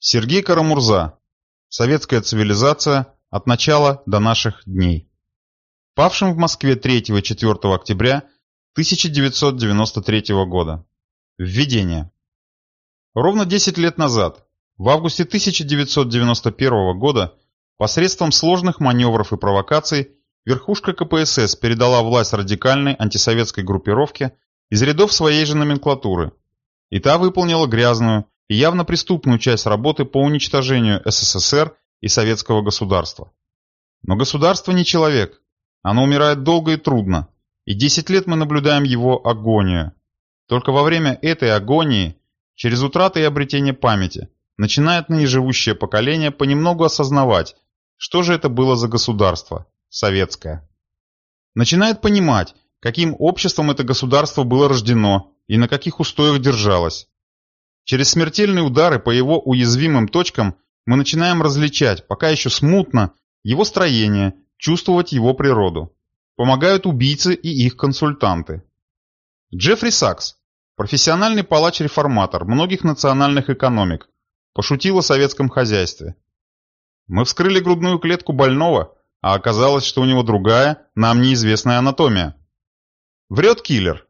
Сергей Карамурза. Советская цивилизация от начала до наших дней. Павшим в Москве 3-4 октября 1993 года. Введение. Ровно 10 лет назад, в августе 1991 года, посредством сложных маневров и провокаций, верхушка КПСС передала власть радикальной антисоветской группировке из рядов своей же номенклатуры. И та выполнила грязную, явно преступную часть работы по уничтожению СССР и советского государства. Но государство не человек. Оно умирает долго и трудно, и 10 лет мы наблюдаем его агонию. Только во время этой агонии, через утраты и обретение памяти, начинает ныне живущее поколение понемногу осознавать, что же это было за государство, советское. Начинает понимать, каким обществом это государство было рождено и на каких устоях держалось. Через смертельные удары по его уязвимым точкам мы начинаем различать, пока еще смутно, его строение, чувствовать его природу. Помогают убийцы и их консультанты. Джеффри Сакс, профессиональный палач-реформатор многих национальных экономик, пошутил о советском хозяйстве. Мы вскрыли грудную клетку больного, а оказалось, что у него другая, нам неизвестная анатомия. Врет киллер.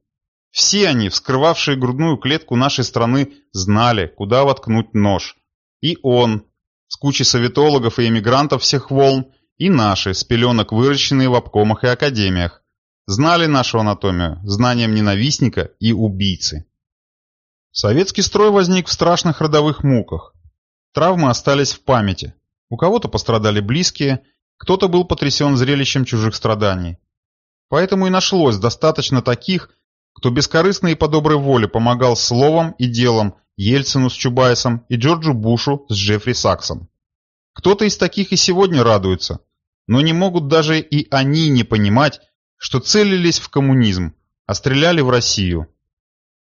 Все они, вскрывавшие грудную клетку нашей страны, знали, куда воткнуть нож. И он, с кучей советологов и эмигрантов всех волн, и наши, с пеленок выращенные в обкомах и академиях, знали нашу анатомию знанием ненавистника и убийцы. Советский строй возник в страшных родовых муках. Травмы остались в памяти. У кого-то пострадали близкие, кто-то был потрясен зрелищем чужих страданий. Поэтому и нашлось достаточно таких, кто бескорыстно и по доброй воле помогал словом и делом Ельцину с Чубайсом и Джорджу Бушу с Джеффри Саксом. Кто-то из таких и сегодня радуется, но не могут даже и они не понимать, что целились в коммунизм, а стреляли в Россию.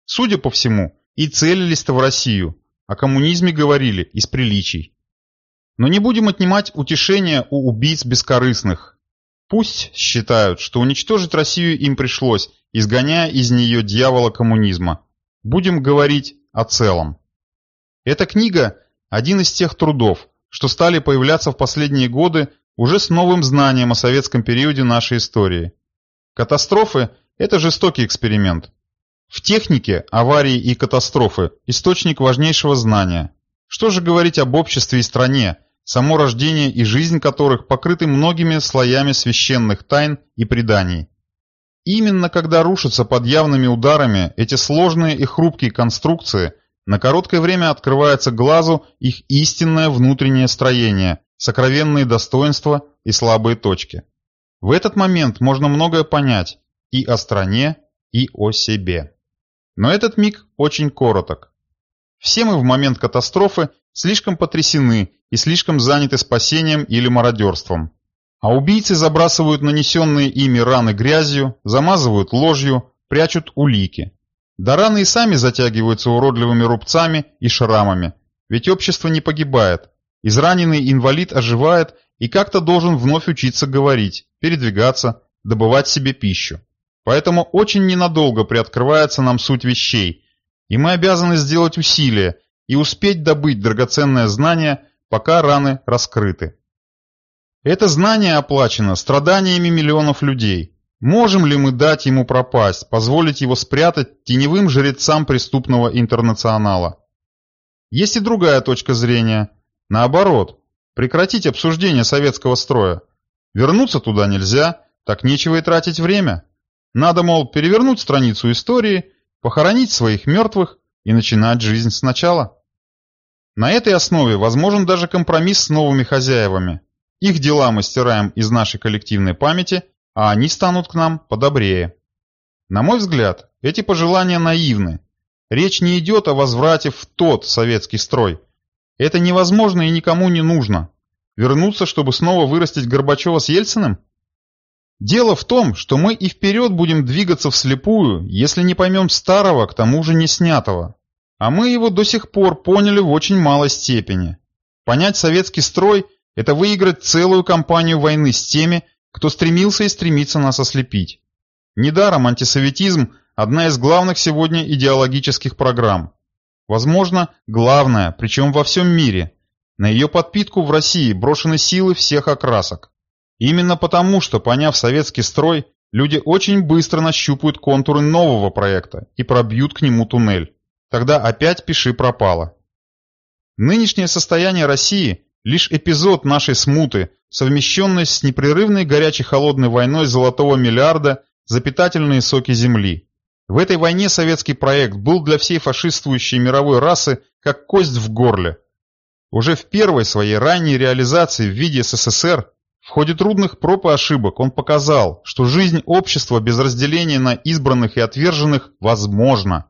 Судя по всему, и целились-то в Россию, о коммунизме говорили из приличий. Но не будем отнимать утешения у убийц бескорыстных. Пусть считают, что уничтожить Россию им пришлось, изгоняя из нее дьявола коммунизма. Будем говорить о целом. Эта книга – один из тех трудов, что стали появляться в последние годы уже с новым знанием о советском периоде нашей истории. Катастрофы – это жестокий эксперимент. В технике аварии и катастрофы – источник важнейшего знания. Что же говорить об обществе и стране, само рождение и жизнь которых покрыты многими слоями священных тайн и преданий. Именно когда рушатся под явными ударами эти сложные и хрупкие конструкции, на короткое время открывается глазу их истинное внутреннее строение, сокровенные достоинства и слабые точки. В этот момент можно многое понять и о стране, и о себе. Но этот миг очень короток. Все мы в момент катастрофы слишком потрясены и слишком заняты спасением или мародерством. А убийцы забрасывают нанесенные ими раны грязью, замазывают ложью, прячут улики. Да раны и сами затягиваются уродливыми рубцами и шрамами, ведь общество не погибает. Израненный инвалид оживает и как-то должен вновь учиться говорить, передвигаться, добывать себе пищу. Поэтому очень ненадолго приоткрывается нам суть вещей, и мы обязаны сделать усилия и успеть добыть драгоценное знание, пока раны раскрыты. Это знание оплачено страданиями миллионов людей. Можем ли мы дать ему пропасть, позволить его спрятать теневым жрецам преступного интернационала? Есть и другая точка зрения. Наоборот, прекратить обсуждение советского строя. Вернуться туда нельзя, так нечего и тратить время. Надо, мол, перевернуть страницу истории, похоронить своих мертвых и начинать жизнь сначала. На этой основе возможен даже компромисс с новыми хозяевами. Их дела мы стираем из нашей коллективной памяти, а они станут к нам подобрее. На мой взгляд, эти пожелания наивны. Речь не идет о возврате в тот советский строй. Это невозможно и никому не нужно. Вернуться, чтобы снова вырастить Горбачева с Ельциным? Дело в том, что мы и вперед будем двигаться вслепую, если не поймем старого, к тому же не снятого. А мы его до сих пор поняли в очень малой степени. Понять советский строй – это выиграть целую кампанию войны с теми, кто стремился и стремится нас ослепить. Недаром антисоветизм – одна из главных сегодня идеологических программ. Возможно, главная, причем во всем мире. На ее подпитку в России брошены силы всех окрасок. Именно потому, что, поняв советский строй, люди очень быстро нащупают контуры нового проекта и пробьют к нему туннель. Тогда опять пиши пропало. Нынешнее состояние России – лишь эпизод нашей смуты, совмещенной с непрерывной горячей-холодной войной золотого миллиарда за питательные соки земли. В этой войне советский проект был для всей фашистующей мировой расы как кость в горле. Уже в первой своей ранней реализации в виде СССР в ходе трудных проб и ошибок он показал, что жизнь общества без разделения на избранных и отверженных возможна.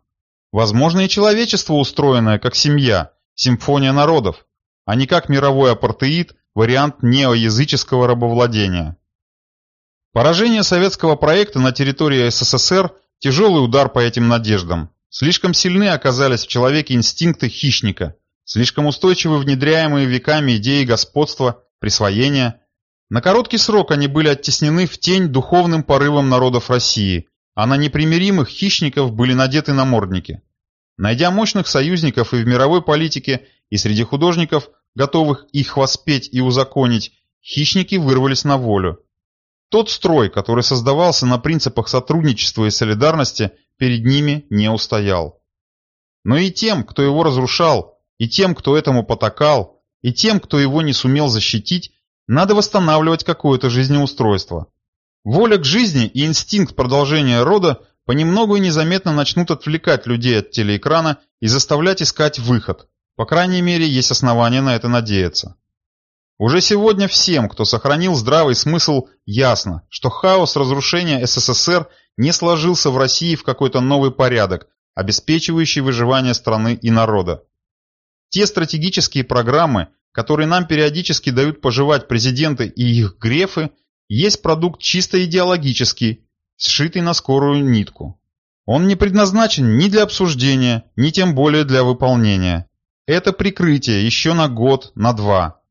Возможно и человечество, устроенное как семья, симфония народов, а не как мировой апартеид, вариант неоязыческого рабовладения. Поражение советского проекта на территории СССР – тяжелый удар по этим надеждам. Слишком сильны оказались в человеке инстинкты хищника, слишком устойчивы внедряемые веками идеи господства, присвоения. На короткий срок они были оттеснены в тень духовным порывом народов России, а на непримиримых хищников были надеты намордники. Найдя мощных союзников и в мировой политике, и среди художников, готовых их воспеть и узаконить, хищники вырвались на волю. Тот строй, который создавался на принципах сотрудничества и солидарности, перед ними не устоял. Но и тем, кто его разрушал, и тем, кто этому потакал, и тем, кто его не сумел защитить, надо восстанавливать какое-то жизнеустройство. Воля к жизни и инстинкт продолжения рода понемногу и незаметно начнут отвлекать людей от телеэкрана и заставлять искать выход. По крайней мере, есть основания на это надеяться. Уже сегодня всем, кто сохранил здравый смысл, ясно, что хаос разрушения СССР не сложился в России в какой-то новый порядок, обеспечивающий выживание страны и народа. Те стратегические программы, которые нам периодически дают пожевать президенты и их грефы, есть продукт чисто идеологический, сшитый на скорую нитку. Он не предназначен ни для обсуждения, ни тем более для выполнения. Это прикрытие еще на год, на два.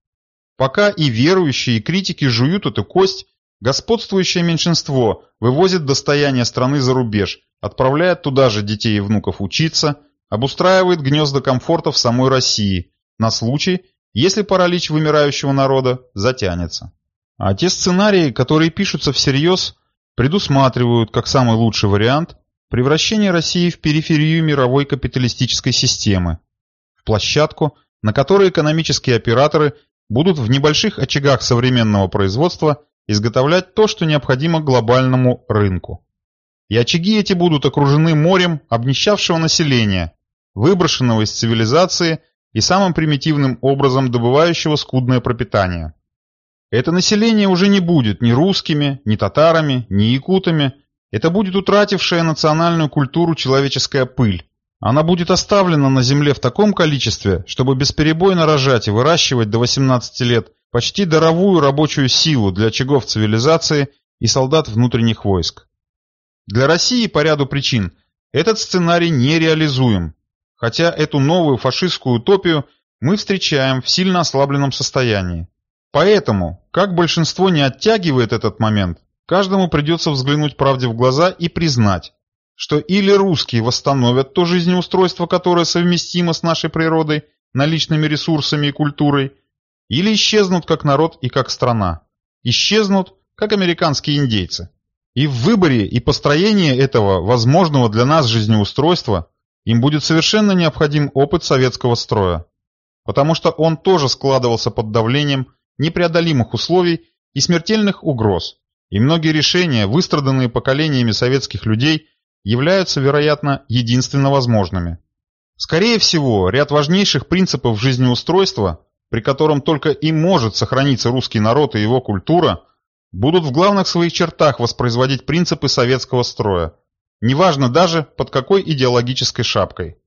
Пока и верующие, и критики жуют эту кость, господствующее меньшинство вывозит достояние страны за рубеж, отправляет туда же детей и внуков учиться, обустраивает гнезда комфорта в самой России, на случай, если паралич вымирающего народа затянется. А те сценарии, которые пишутся всерьез, предусматривают, как самый лучший вариант, превращение России в периферию мировой капиталистической системы, площадку, на которой экономические операторы – будут в небольших очагах современного производства изготовлять то, что необходимо глобальному рынку. И очаги эти будут окружены морем обнищавшего населения, выброшенного из цивилизации и самым примитивным образом добывающего скудное пропитание. Это население уже не будет ни русскими, ни татарами, ни якутами, это будет утратившая национальную культуру человеческая пыль, она будет оставлена на земле в таком количестве, чтобы бесперебойно рожать и выращивать до 18 лет почти даровую рабочую силу для очагов цивилизации и солдат внутренних войск. Для России по ряду причин этот сценарий нереализуем, хотя эту новую фашистскую утопию мы встречаем в сильно ослабленном состоянии. Поэтому, как большинство не оттягивает этот момент, каждому придется взглянуть правде в глаза и признать, что или русские восстановят то жизнеустройство, которое совместимо с нашей природой, наличными ресурсами и культурой, или исчезнут как народ и как страна. Исчезнут, как американские индейцы. И в выборе и построении этого возможного для нас жизнеустройства им будет совершенно необходим опыт советского строя. Потому что он тоже складывался под давлением непреодолимых условий и смертельных угроз. И многие решения, выстраданные поколениями советских людей, являются, вероятно, единственно возможными. Скорее всего, ряд важнейших принципов жизнеустройства, при котором только и может сохраниться русский народ и его культура, будут в главных своих чертах воспроизводить принципы советского строя, неважно даже под какой идеологической шапкой.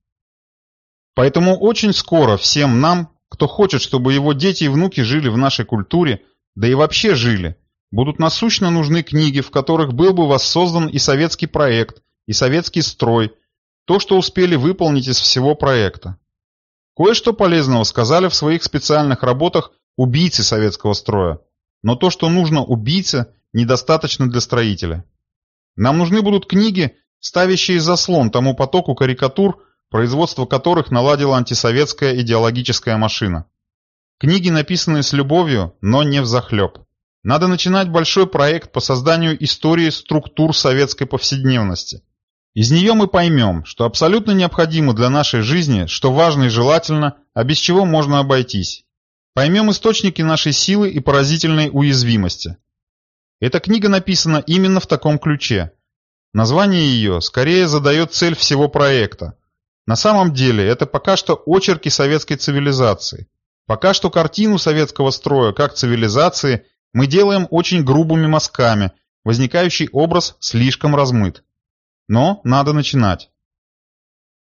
Поэтому очень скоро всем нам, кто хочет, чтобы его дети и внуки жили в нашей культуре, да и вообще жили, будут насущно нужны книги, в которых был бы воссоздан и советский проект, и советский строй, то, что успели выполнить из всего проекта. Кое-что полезного сказали в своих специальных работах убийцы советского строя, но то, что нужно убийце, недостаточно для строителя. Нам нужны будут книги, ставящие заслон тому потоку карикатур, производство которых наладила антисоветская идеологическая машина. Книги написаны с любовью, но не взахлеб. Надо начинать большой проект по созданию истории структур советской повседневности. Из нее мы поймем, что абсолютно необходимо для нашей жизни, что важно и желательно, а без чего можно обойтись. Поймем источники нашей силы и поразительной уязвимости. Эта книга написана именно в таком ключе. Название ее скорее задает цель всего проекта. На самом деле это пока что очерки советской цивилизации. Пока что картину советского строя как цивилизации мы делаем очень грубыми мазками, возникающий образ слишком размыт. Но надо начинать.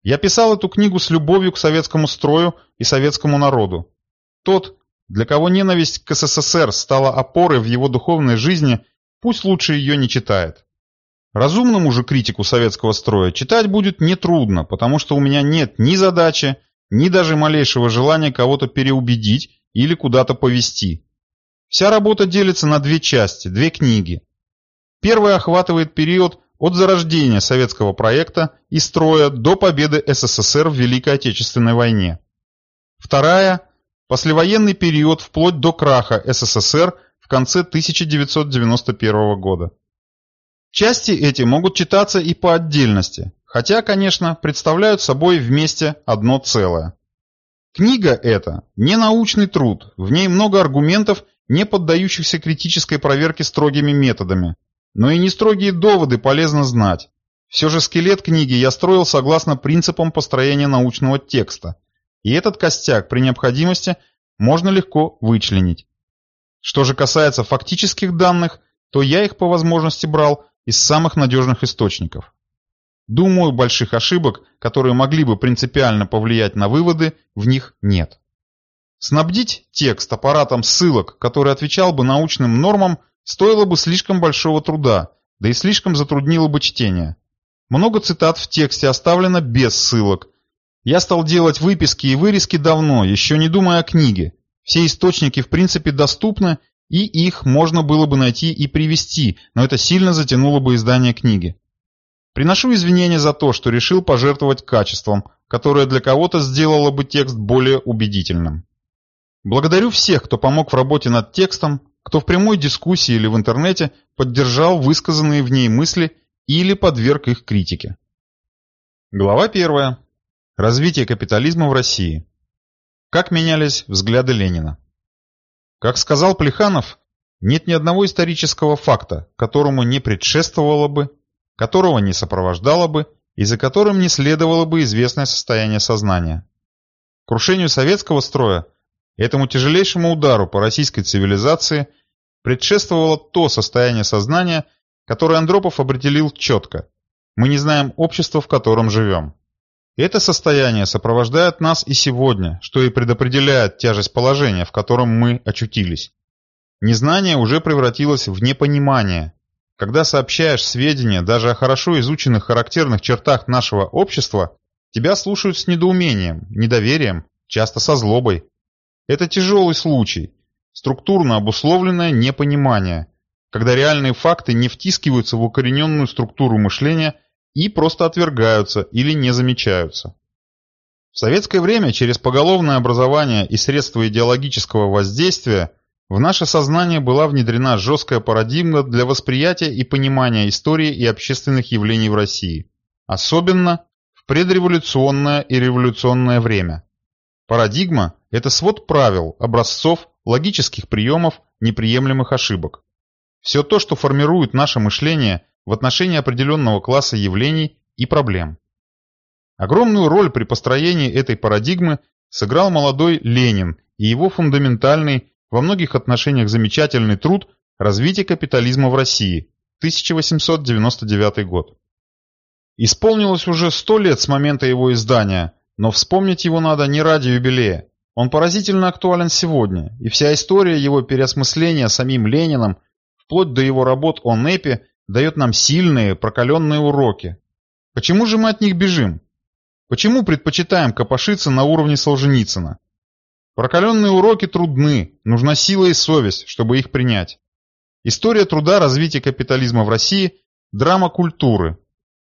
Я писал эту книгу с любовью к советскому строю и советскому народу. Тот, для кого ненависть к СССР стала опорой в его духовной жизни, пусть лучше ее не читает. Разумному же критику советского строя читать будет нетрудно, потому что у меня нет ни задачи, ни даже малейшего желания кого-то переубедить или куда-то повести. Вся работа делится на две части, две книги. Первая охватывает период от зарождения советского проекта и строя до победы СССР в Великой Отечественной войне. Вторая – послевоенный период вплоть до краха СССР в конце 1991 года. Части эти могут читаться и по отдельности, хотя, конечно, представляют собой вместе одно целое. Книга эта не научный труд, в ней много аргументов не поддающихся критической проверке строгими методами. Но и не строгие доводы полезно знать. Все же скелет книги я строил согласно принципам построения научного текста, и этот костяк при необходимости можно легко вычленить. Что же касается фактических данных, то я их по возможности брал из самых надежных источников. Думаю, больших ошибок, которые могли бы принципиально повлиять на выводы, в них нет. Снабдить текст аппаратом ссылок, который отвечал бы научным нормам, стоило бы слишком большого труда, да и слишком затруднило бы чтение. Много цитат в тексте оставлено без ссылок. Я стал делать выписки и вырезки давно, еще не думая о книге. Все источники в принципе доступны, и их можно было бы найти и привести, но это сильно затянуло бы издание книги. Приношу извинения за то, что решил пожертвовать качеством, которое для кого-то сделало бы текст более убедительным. Благодарю всех, кто помог в работе над текстом, кто в прямой дискуссии или в интернете поддержал высказанные в ней мысли или подверг их критике. Глава первая. Развитие капитализма в России. Как менялись взгляды Ленина. Как сказал Плеханов, нет ни одного исторического факта, которому не предшествовало бы, которого не сопровождало бы и за которым не следовало бы известное состояние сознания. Крушению советского строя Этому тяжелейшему удару по российской цивилизации предшествовало то состояние сознания, которое Андропов определил четко. Мы не знаем общества, в котором живем. Это состояние сопровождает нас и сегодня, что и предопределяет тяжесть положения, в котором мы очутились. Незнание уже превратилось в непонимание. Когда сообщаешь сведения даже о хорошо изученных характерных чертах нашего общества, тебя слушают с недоумением, недоверием, часто со злобой. Это тяжелый случай, структурно обусловленное непонимание, когда реальные факты не втискиваются в укорененную структуру мышления и просто отвергаются или не замечаются. В советское время через поголовное образование и средства идеологического воздействия в наше сознание была внедрена жесткая парадигма для восприятия и понимания истории и общественных явлений в России, особенно в предреволюционное и революционное время. Парадигма – это свод правил, образцов, логических приемов, неприемлемых ошибок. Все то, что формирует наше мышление в отношении определенного класса явлений и проблем. Огромную роль при построении этой парадигмы сыграл молодой Ленин и его фундаментальный, во многих отношениях замечательный труд «Развитие капитализма в России» 1899 год. Исполнилось уже сто лет с момента его издания – но вспомнить его надо не ради юбилея. Он поразительно актуален сегодня, и вся история его переосмысления самим Лениным, вплоть до его работ о НЭПе, дает нам сильные, прокаленные уроки. Почему же мы от них бежим? Почему предпочитаем копошиться на уровне Солженицына? Прокаленные уроки трудны, нужна сила и совесть, чтобы их принять. История труда развития капитализма в России – драма культуры.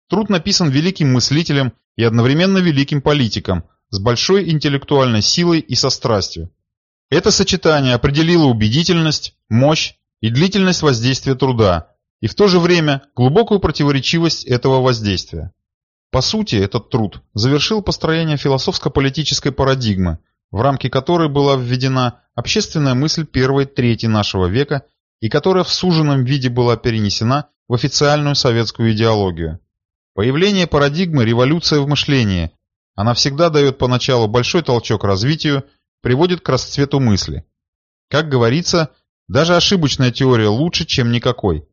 Труд написан великим мыслителем и одновременно великим политиком, с большой интеллектуальной силой и со страстью. Это сочетание определило убедительность, мощь и длительность воздействия труда, и в то же время глубокую противоречивость этого воздействия. По сути, этот труд завершил построение философско-политической парадигмы, в рамки которой была введена общественная мысль первой трети нашего века и которая в суженном виде была перенесена в официальную советскую идеологию. Появление парадигмы – революция в мышлении. Она всегда дает поначалу большой толчок развитию, приводит к расцвету мысли. Как говорится, даже ошибочная теория лучше, чем никакой.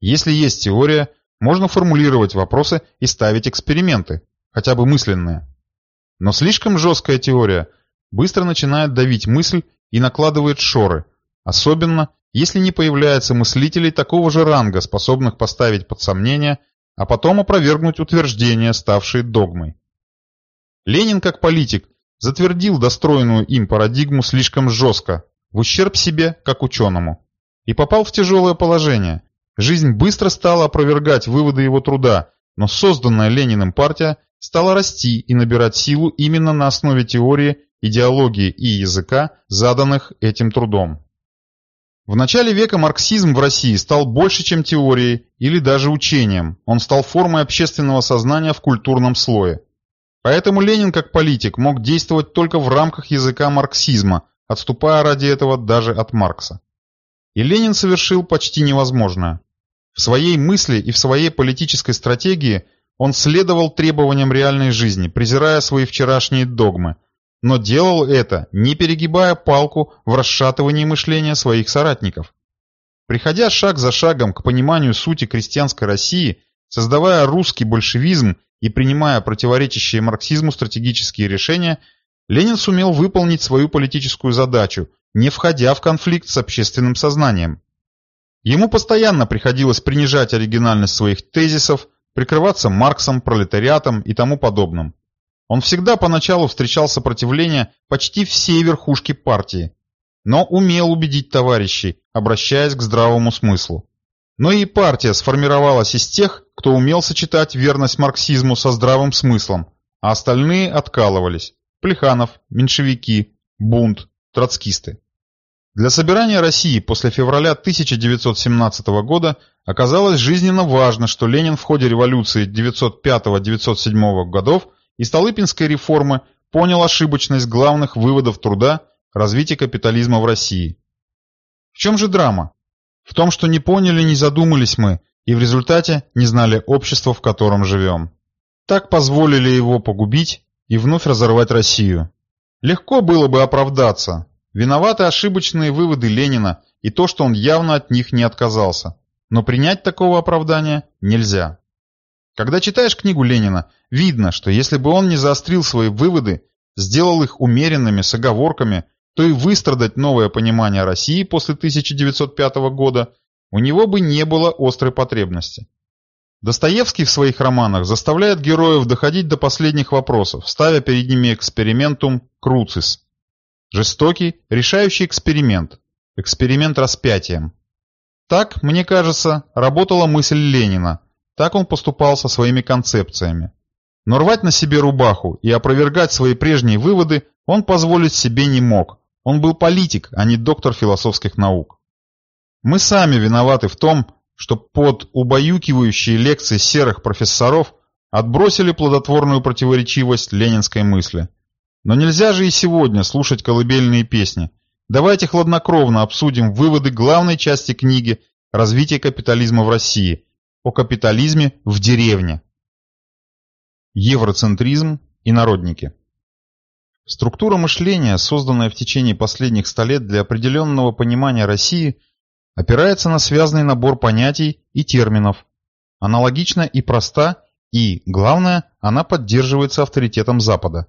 Если есть теория, можно формулировать вопросы и ставить эксперименты, хотя бы мысленные. Но слишком жесткая теория быстро начинает давить мысль и накладывает шоры, особенно если не появляется мыслителей такого же ранга, способных поставить под сомнение а потом опровергнуть утверждения, ставшие догмой. Ленин как политик затвердил достроенную им парадигму слишком жестко, в ущерб себе как ученому, и попал в тяжелое положение. Жизнь быстро стала опровергать выводы его труда, но созданная Лениным партия стала расти и набирать силу именно на основе теории, идеологии и языка, заданных этим трудом. В начале века марксизм в России стал больше, чем теорией или даже учением. Он стал формой общественного сознания в культурном слое. Поэтому Ленин как политик мог действовать только в рамках языка марксизма, отступая ради этого даже от Маркса. И Ленин совершил почти невозможное. В своей мысли и в своей политической стратегии он следовал требованиям реальной жизни, презирая свои вчерашние догмы – но делал это, не перегибая палку в расшатывании мышления своих соратников. Приходя шаг за шагом к пониманию сути крестьянской России, создавая русский большевизм и принимая противоречащие марксизму стратегические решения, Ленин сумел выполнить свою политическую задачу, не входя в конфликт с общественным сознанием. Ему постоянно приходилось принижать оригинальность своих тезисов, прикрываться Марксом, пролетариатом и тому подобным. Он всегда поначалу встречал сопротивление почти всей верхушки партии, но умел убедить товарищей, обращаясь к здравому смыслу. Но и партия сформировалась из тех, кто умел сочетать верность марксизму со здравым смыслом, а остальные откалывались – Плеханов, меньшевики, бунт, троцкисты. Для собирания России после февраля 1917 года оказалось жизненно важно, что Ленин в ходе революции 1905-1907 годов – и Столыпинской реформы понял ошибочность главных выводов труда развития капитализма в России. В чем же драма? В том, что не поняли, не задумались мы, и в результате не знали общества, в котором живем. Так позволили его погубить и вновь разорвать Россию. Легко было бы оправдаться. Виноваты ошибочные выводы Ленина и то, что он явно от них не отказался. Но принять такого оправдания нельзя. Когда читаешь книгу Ленина, видно, что если бы он не заострил свои выводы, сделал их умеренными, с оговорками, то и выстрадать новое понимание России после 1905 года у него бы не было острой потребности. Достоевский в своих романах заставляет героев доходить до последних вопросов, ставя перед ними экспериментум круцис. Жестокий, решающий эксперимент. Эксперимент распятием. Так, мне кажется, работала мысль Ленина – так он поступал со своими концепциями. Но рвать на себе рубаху и опровергать свои прежние выводы он позволить себе не мог. Он был политик, а не доктор философских наук. Мы сами виноваты в том, что под убаюкивающие лекции серых профессоров отбросили плодотворную противоречивость ленинской мысли. Но нельзя же и сегодня слушать колыбельные песни. Давайте хладнокровно обсудим выводы главной части книги «Развитие капитализма в России», о капитализме в деревне. Евроцентризм и народники. Структура мышления, созданная в течение последних ста лет для определенного понимания России, опирается на связанный набор понятий и терминов. Аналогична и проста, и, главное, она поддерживается авторитетом Запада.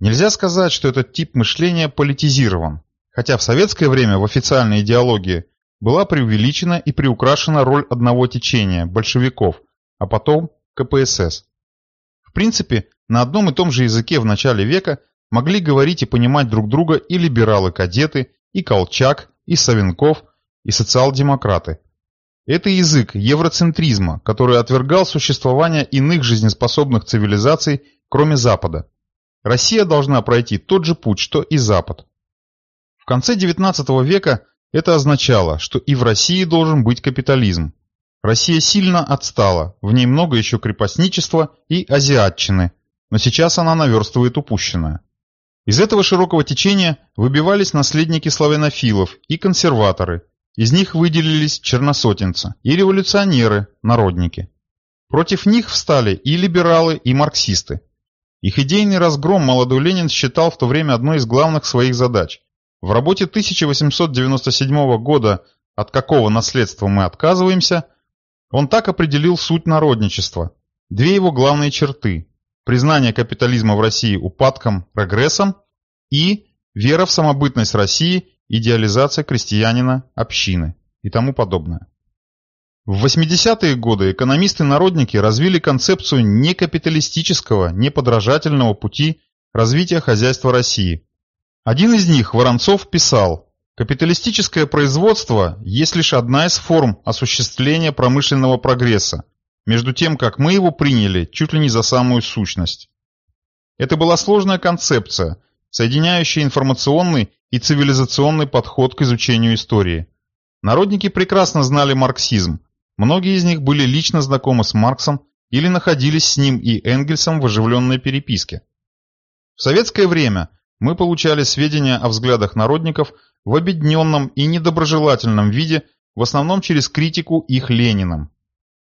Нельзя сказать, что этот тип мышления политизирован, хотя в советское время в официальной идеологии была преувеличена и приукрашена роль одного течения – большевиков, а потом КПСС. В принципе, на одном и том же языке в начале века могли говорить и понимать друг друга и либералы-кадеты, и Колчак, и Савенков, и социал-демократы. Это язык евроцентризма, который отвергал существование иных жизнеспособных цивилизаций, кроме Запада. Россия должна пройти тот же путь, что и Запад. В конце XIX века это означало, что и в России должен быть капитализм. Россия сильно отстала, в ней много еще крепостничества и азиатчины, но сейчас она наверстывает упущенное. Из этого широкого течения выбивались наследники славянофилов и консерваторы, из них выделились черносотенцы и революционеры, народники. Против них встали и либералы, и марксисты. Их идейный разгром молодой Ленин считал в то время одной из главных своих задач. В работе 1897 года «От какого наследства мы отказываемся» он так определил суть народничества. Две его главные черты – признание капитализма в России упадком, прогрессом и вера в самобытность России идеализация крестьянина, общины и тому подобное. В 80-е годы экономисты-народники развили концепцию некапиталистического, неподражательного пути развития хозяйства России. Один из них, Воронцов, писал, «Капиталистическое производство есть лишь одна из форм осуществления промышленного прогресса, между тем, как мы его приняли чуть ли не за самую сущность». Это была сложная концепция, соединяющая информационный и цивилизационный подход к изучению истории. Народники прекрасно знали марксизм, многие из них были лично знакомы с Марксом или находились с ним и Энгельсом в оживленной переписке. В советское время мы получали сведения о взглядах народников в обедненном и недоброжелательном виде, в основном через критику их Лениным.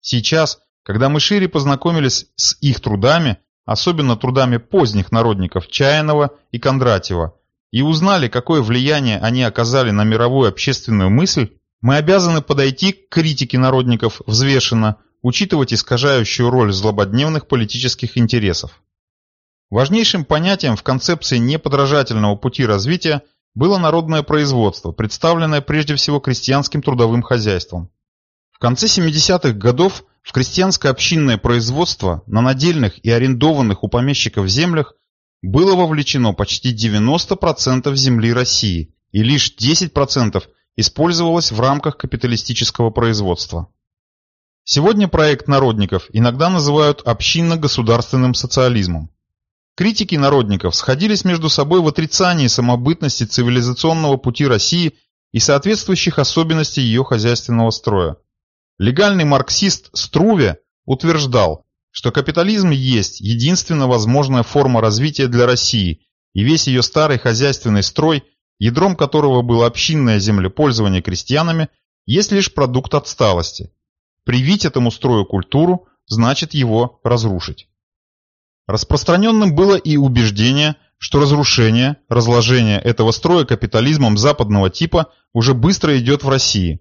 Сейчас, когда мы шире познакомились с их трудами, особенно трудами поздних народников Чаянова и Кондратьева, и узнали, какое влияние они оказали на мировую общественную мысль, мы обязаны подойти к критике народников взвешенно, учитывать искажающую роль злободневных политических интересов. Важнейшим понятием в концепции неподражательного пути развития было народное производство, представленное прежде всего крестьянским трудовым хозяйством. Конце 70-х годов в крестьянское общинное производство на надельных и арендованных у помещиков землях было вовлечено почти 90% земли России и лишь 10% использовалось в рамках капиталистического производства. Сегодня проект народников иногда называют общинно-государственным социализмом. Критики народников сходились между собой в отрицании самобытности цивилизационного пути России и соответствующих особенностей ее хозяйственного строя. Легальный марксист Струве утверждал, что капитализм есть единственно возможная форма развития для России, и весь ее старый хозяйственный строй, ядром которого было общинное землепользование крестьянами, есть лишь продукт отсталости. Привить этому строю культуру значит его разрушить. Распространенным было и убеждение, что разрушение, разложение этого строя капитализмом западного типа уже быстро идет в России.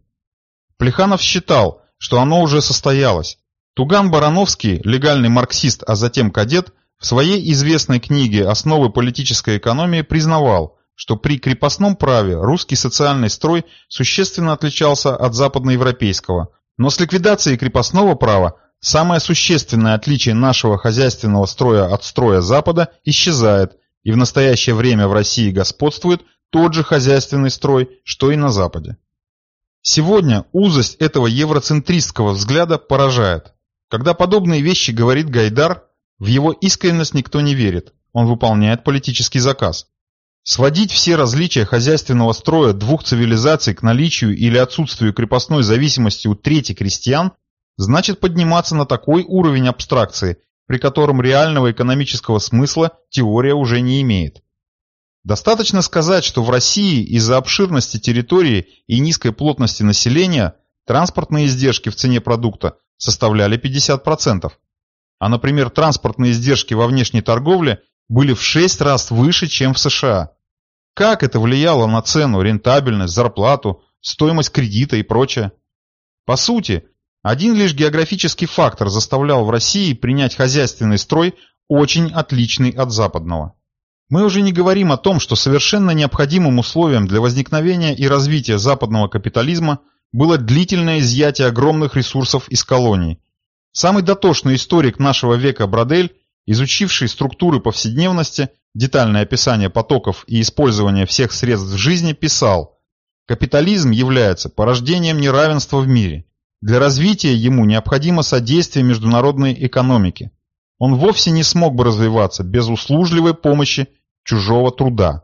Плеханов считал, что оно уже состоялось, Туган Барановский, легальный марксист, а затем кадет, в своей известной книге «Основы политической экономии» признавал, что при крепостном праве русский социальный строй существенно отличался от западноевропейского, но с ликвидацией крепостного права самое существенное отличие нашего хозяйственного строя от строя Запада исчезает, и в настоящее время в России господствует тот же хозяйственный строй, что и на Западе. Сегодня узость этого евроцентристского взгляда поражает. Когда подобные вещи говорит Гайдар, в его искренность никто не верит, он выполняет политический заказ. Сводить все различия хозяйственного строя двух цивилизаций к наличию или отсутствию крепостной зависимости у трети крестьян значит подниматься на такой уровень абстракции, при котором реального экономического смысла теория уже не имеет. Достаточно сказать, что в России из-за обширности территории и низкой плотности населения транспортные издержки в цене продукта составляли 50%. А, например, транспортные издержки во внешней торговле были в 6 раз выше, чем в США. Как это влияло на цену, рентабельность, зарплату, стоимость кредита и прочее? По сути, один лишь географический фактор заставлял в России принять хозяйственный строй очень отличный от западного. Мы уже не говорим о том, что совершенно необходимым условием для возникновения и развития западного капитализма – было длительное изъятие огромных ресурсов из колоний. Самый дотошный историк нашего века Бродель, изучивший структуры повседневности, детальное описание потоков и использование всех средств жизни, писал «Капитализм является порождением неравенства в мире. Для развития ему необходимо содействие международной экономики. Он вовсе не смог бы развиваться без услужливой помощи чужого труда.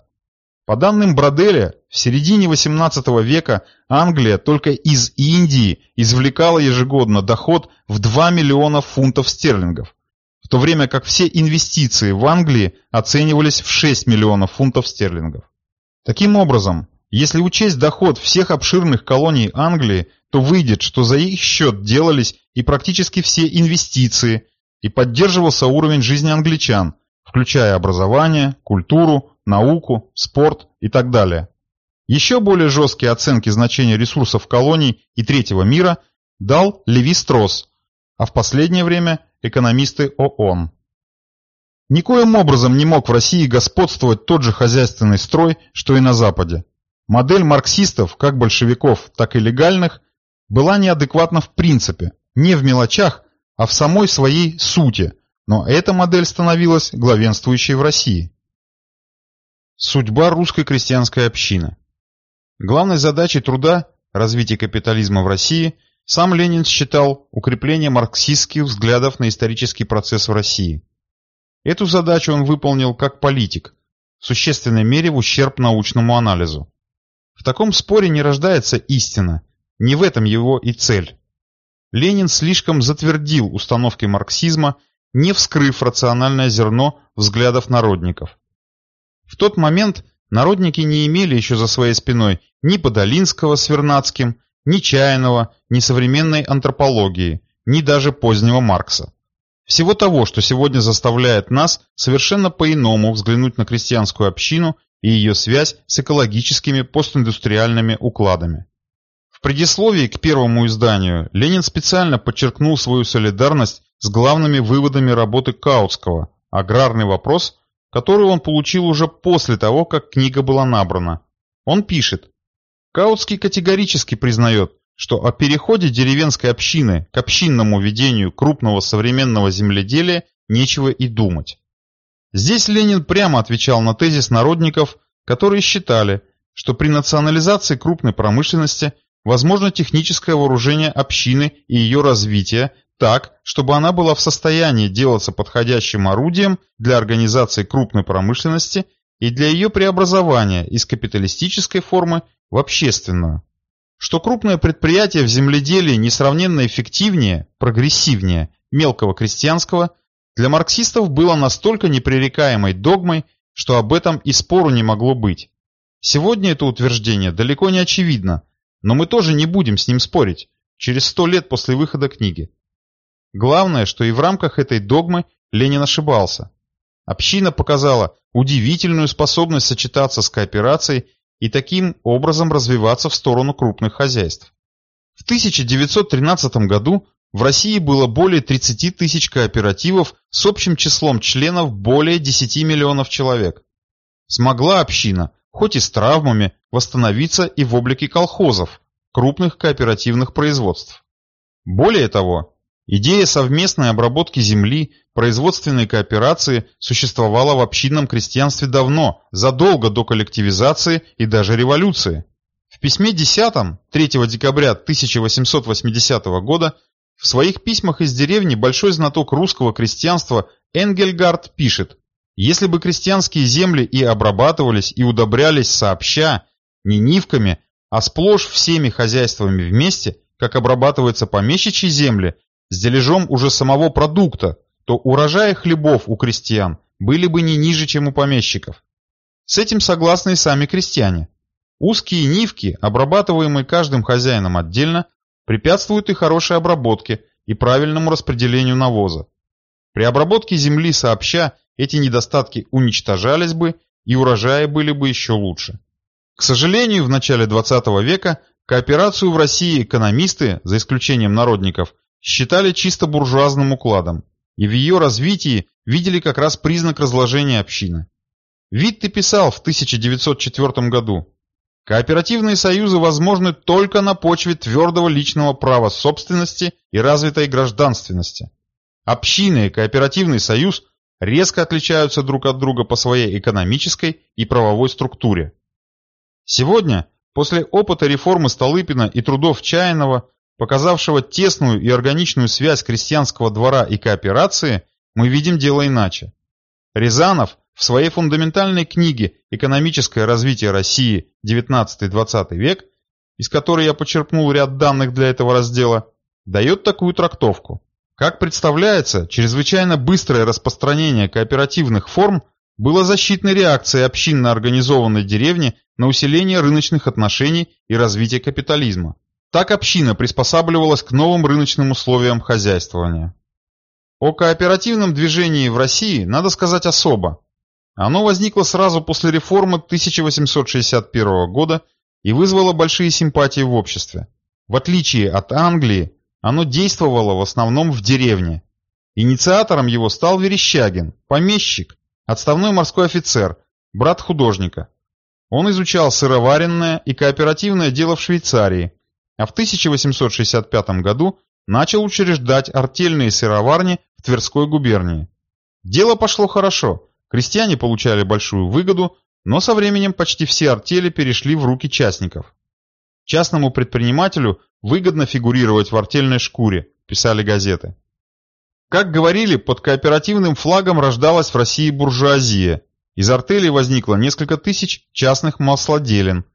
По данным Броделя, в середине XVIII века Англия только из Индии извлекала ежегодно доход в 2 миллиона фунтов стерлингов, в то время как все инвестиции в Англии оценивались в 6 миллионов фунтов стерлингов. Таким образом, если учесть доход всех обширных колоний Англии, то выйдет, что за их счет делались и практически все инвестиции, и поддерживался уровень жизни англичан, включая образование, культуру, науку, спорт и так далее. Еще более жесткие оценки значения ресурсов колоний и третьего мира дал Леви Стросс, а в последнее время экономисты ООН. Никоим образом не мог в России господствовать тот же хозяйственный строй, что и на Западе. Модель марксистов, как большевиков, так и легальных, была неадекватна в принципе, не в мелочах, а в самой своей сути, но эта модель становилась главенствующей в России. Судьба русской крестьянской общины Главной задачей труда, развития капитализма в России, сам Ленин считал укрепление марксистских взглядов на исторический процесс в России. Эту задачу он выполнил как политик, в существенной мере в ущерб научному анализу. В таком споре не рождается истина, не в этом его и цель. Ленин слишком затвердил установки марксизма, не вскрыв рациональное зерно взглядов народников. В тот момент народники не имели еще за своей спиной ни Подолинского с Вернадским, ни Чайного, ни современной антропологии, ни даже позднего Маркса. Всего того, что сегодня заставляет нас совершенно по-иному взглянуть на крестьянскую общину и ее связь с экологическими постиндустриальными укладами. Предисловии к первому изданию Ленин специально подчеркнул свою солидарность с главными выводами работы Каутского «Аграрный вопрос», которую он получил уже после того, как книга была набрана. Он пишет, Каутский категорически признает, что о переходе деревенской общины к общинному ведению крупного современного земледелия нечего и думать. Здесь Ленин прямо отвечал на тезис народников, которые считали, что при национализации крупной промышленности возможно техническое вооружение общины и ее развитие так, чтобы она была в состоянии делаться подходящим орудием для организации крупной промышленности и для ее преобразования из капиталистической формы в общественную. Что крупное предприятие в земледелии несравненно эффективнее, прогрессивнее мелкого крестьянского, для марксистов было настолько непререкаемой догмой, что об этом и спору не могло быть. Сегодня это утверждение далеко не очевидно, но мы тоже не будем с ним спорить, через сто лет после выхода книги. Главное, что и в рамках этой догмы Ленин ошибался. Община показала удивительную способность сочетаться с кооперацией и таким образом развиваться в сторону крупных хозяйств. В 1913 году в России было более 30 тысяч кооперативов с общим числом членов более 10 миллионов человек. Смогла община, хоть и с травмами, восстановиться и в облике колхозов, крупных кооперативных производств. Более того, Идея совместной обработки земли, производственной кооперации существовала в общинном крестьянстве давно, задолго до коллективизации и даже революции. В письме 10 3 декабря 1880 года в своих письмах из деревни большой знаток русского крестьянства Энгельгард пишет «Если бы крестьянские земли и обрабатывались и удобрялись сообща, не нивками, а сплошь всеми хозяйствами вместе, как обрабатываются помещичьи земли, с дележом уже самого продукта, то урожаи хлебов у крестьян были бы не ниже, чем у помещиков. С этим согласны и сами крестьяне. Узкие нивки, обрабатываемые каждым хозяином отдельно, препятствуют и хорошей обработке и правильному распределению навоза. При обработке земли сообща эти недостатки уничтожались бы и урожаи были бы еще лучше. К сожалению, в начале 20 века кооперацию в России экономисты, за исключением народников, считали чисто буржуазным укладом, и в ее развитии видели как раз признак разложения общины. Витте писал в 1904 году, «Кооперативные союзы возможны только на почве твердого личного права собственности и развитой гражданственности. Общины и кооперативный союз резко отличаются друг от друга по своей экономической и правовой структуре. Сегодня, после опыта реформы Столыпина и трудов Чайного, показавшего тесную и органичную связь крестьянского двора и кооперации, мы видим дело иначе. Рязанов в своей фундаментальной книге «Экономическое развитие России. XIX-XX век», из которой я почерпнул ряд данных для этого раздела, дает такую трактовку. Как представляется, чрезвычайно быстрое распространение кооперативных форм было защитной реакцией общинно организованной деревни на усиление рыночных отношений и развитие капитализма. Так община приспосабливалась к новым рыночным условиям хозяйствования. О кооперативном движении в России надо сказать особо. Оно возникло сразу после реформы 1861 года и вызвало большие симпатии в обществе. В отличие от Англии, оно действовало в основном в деревне. Инициатором его стал Верещагин, помещик, отставной морской офицер, брат художника. Он изучал сыроваренное и кооперативное дело в Швейцарии, а в 1865 году начал учреждать артельные сыроварни в Тверской губернии. Дело пошло хорошо, крестьяне получали большую выгоду, но со временем почти все артели перешли в руки частников. Частному предпринимателю выгодно фигурировать в артельной шкуре, писали газеты. Как говорили, под кооперативным флагом рождалась в России буржуазия. Из артелей возникло несколько тысяч частных маслоделин.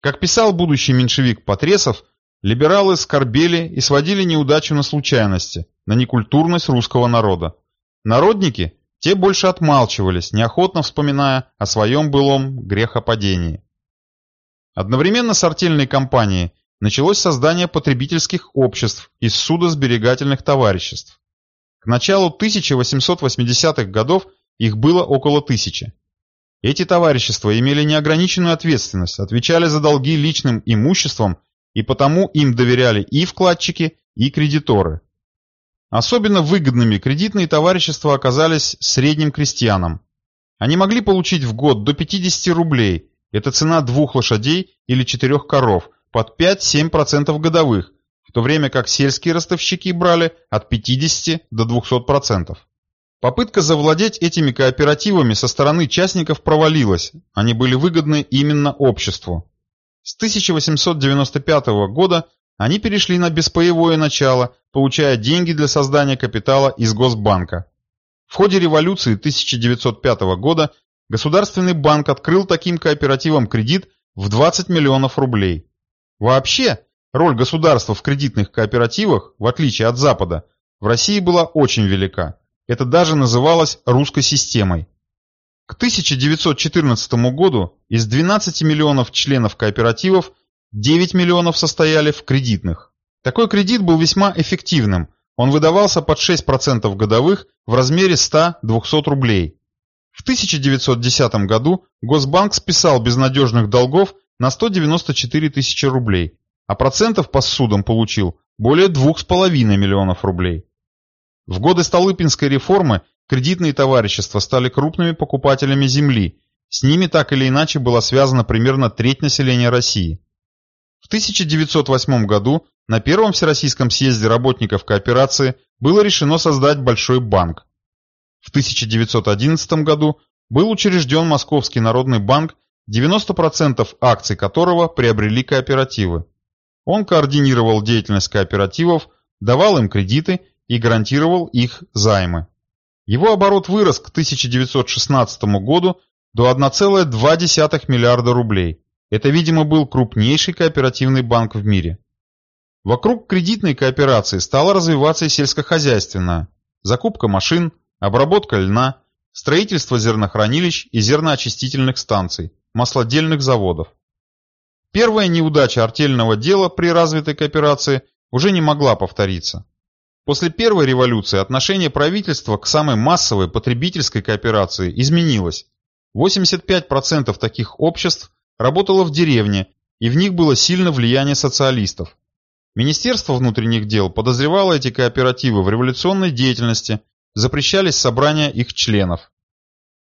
Как писал будущий меньшевик Потресов, Либералы скорбели и сводили неудачу на случайности, на некультурность русского народа. Народники, те больше отмалчивались, неохотно вспоминая о своем былом грехопадении. Одновременно с артельной кампанией началось создание потребительских обществ из судосберегательных товариществ. К началу 1880-х годов их было около тысячи. Эти товарищества имели неограниченную ответственность, отвечали за долги личным имуществом и потому им доверяли и вкладчики, и кредиторы. Особенно выгодными кредитные товарищества оказались средним крестьянам. Они могли получить в год до 50 рублей, это цена двух лошадей или четырех коров, под 5-7% годовых, в то время как сельские ростовщики брали от 50 до 200%. Попытка завладеть этими кооперативами со стороны частников провалилась, они были выгодны именно обществу. С 1895 года они перешли на беспаевое начало, получая деньги для создания капитала из Госбанка. В ходе революции 1905 года Государственный банк открыл таким кооперативам кредит в 20 миллионов рублей. Вообще, роль государства в кредитных кооперативах, в отличие от Запада, в России была очень велика. Это даже называлось русской системой. К 1914 году из 12 миллионов членов кооперативов 9 миллионов состояли в кредитных. Такой кредит был весьма эффективным, он выдавался под 6% годовых в размере 100-200 рублей. В 1910 году Госбанк списал безнадежных долгов на 194 тысячи рублей, а процентов по судам получил более 2,5 миллионов рублей. В годы Столыпинской реформы Кредитные товарищества стали крупными покупателями земли, с ними так или иначе была связана примерно треть населения России. В 1908 году на Первом Всероссийском съезде работников кооперации было решено создать Большой банк. В 1911 году был учрежден Московский народный банк, 90% акций которого приобрели кооперативы. Он координировал деятельность кооперативов, давал им кредиты и гарантировал их займы. Его оборот вырос к 1916 году до 1,2 миллиарда рублей. Это, видимо, был крупнейший кооперативный банк в мире. Вокруг кредитной кооперации стала развиваться и сельскохозяйственная. Закупка машин, обработка льна, строительство зернохранилищ и зерноочистительных станций, маслодельных заводов. Первая неудача артельного дела при развитой кооперации уже не могла повториться. После первой революции отношение правительства к самой массовой потребительской кооперации изменилось. 85% таких обществ работало в деревне, и в них было сильное влияние социалистов. Министерство внутренних дел подозревало эти кооперативы в революционной деятельности, запрещались собрания их членов.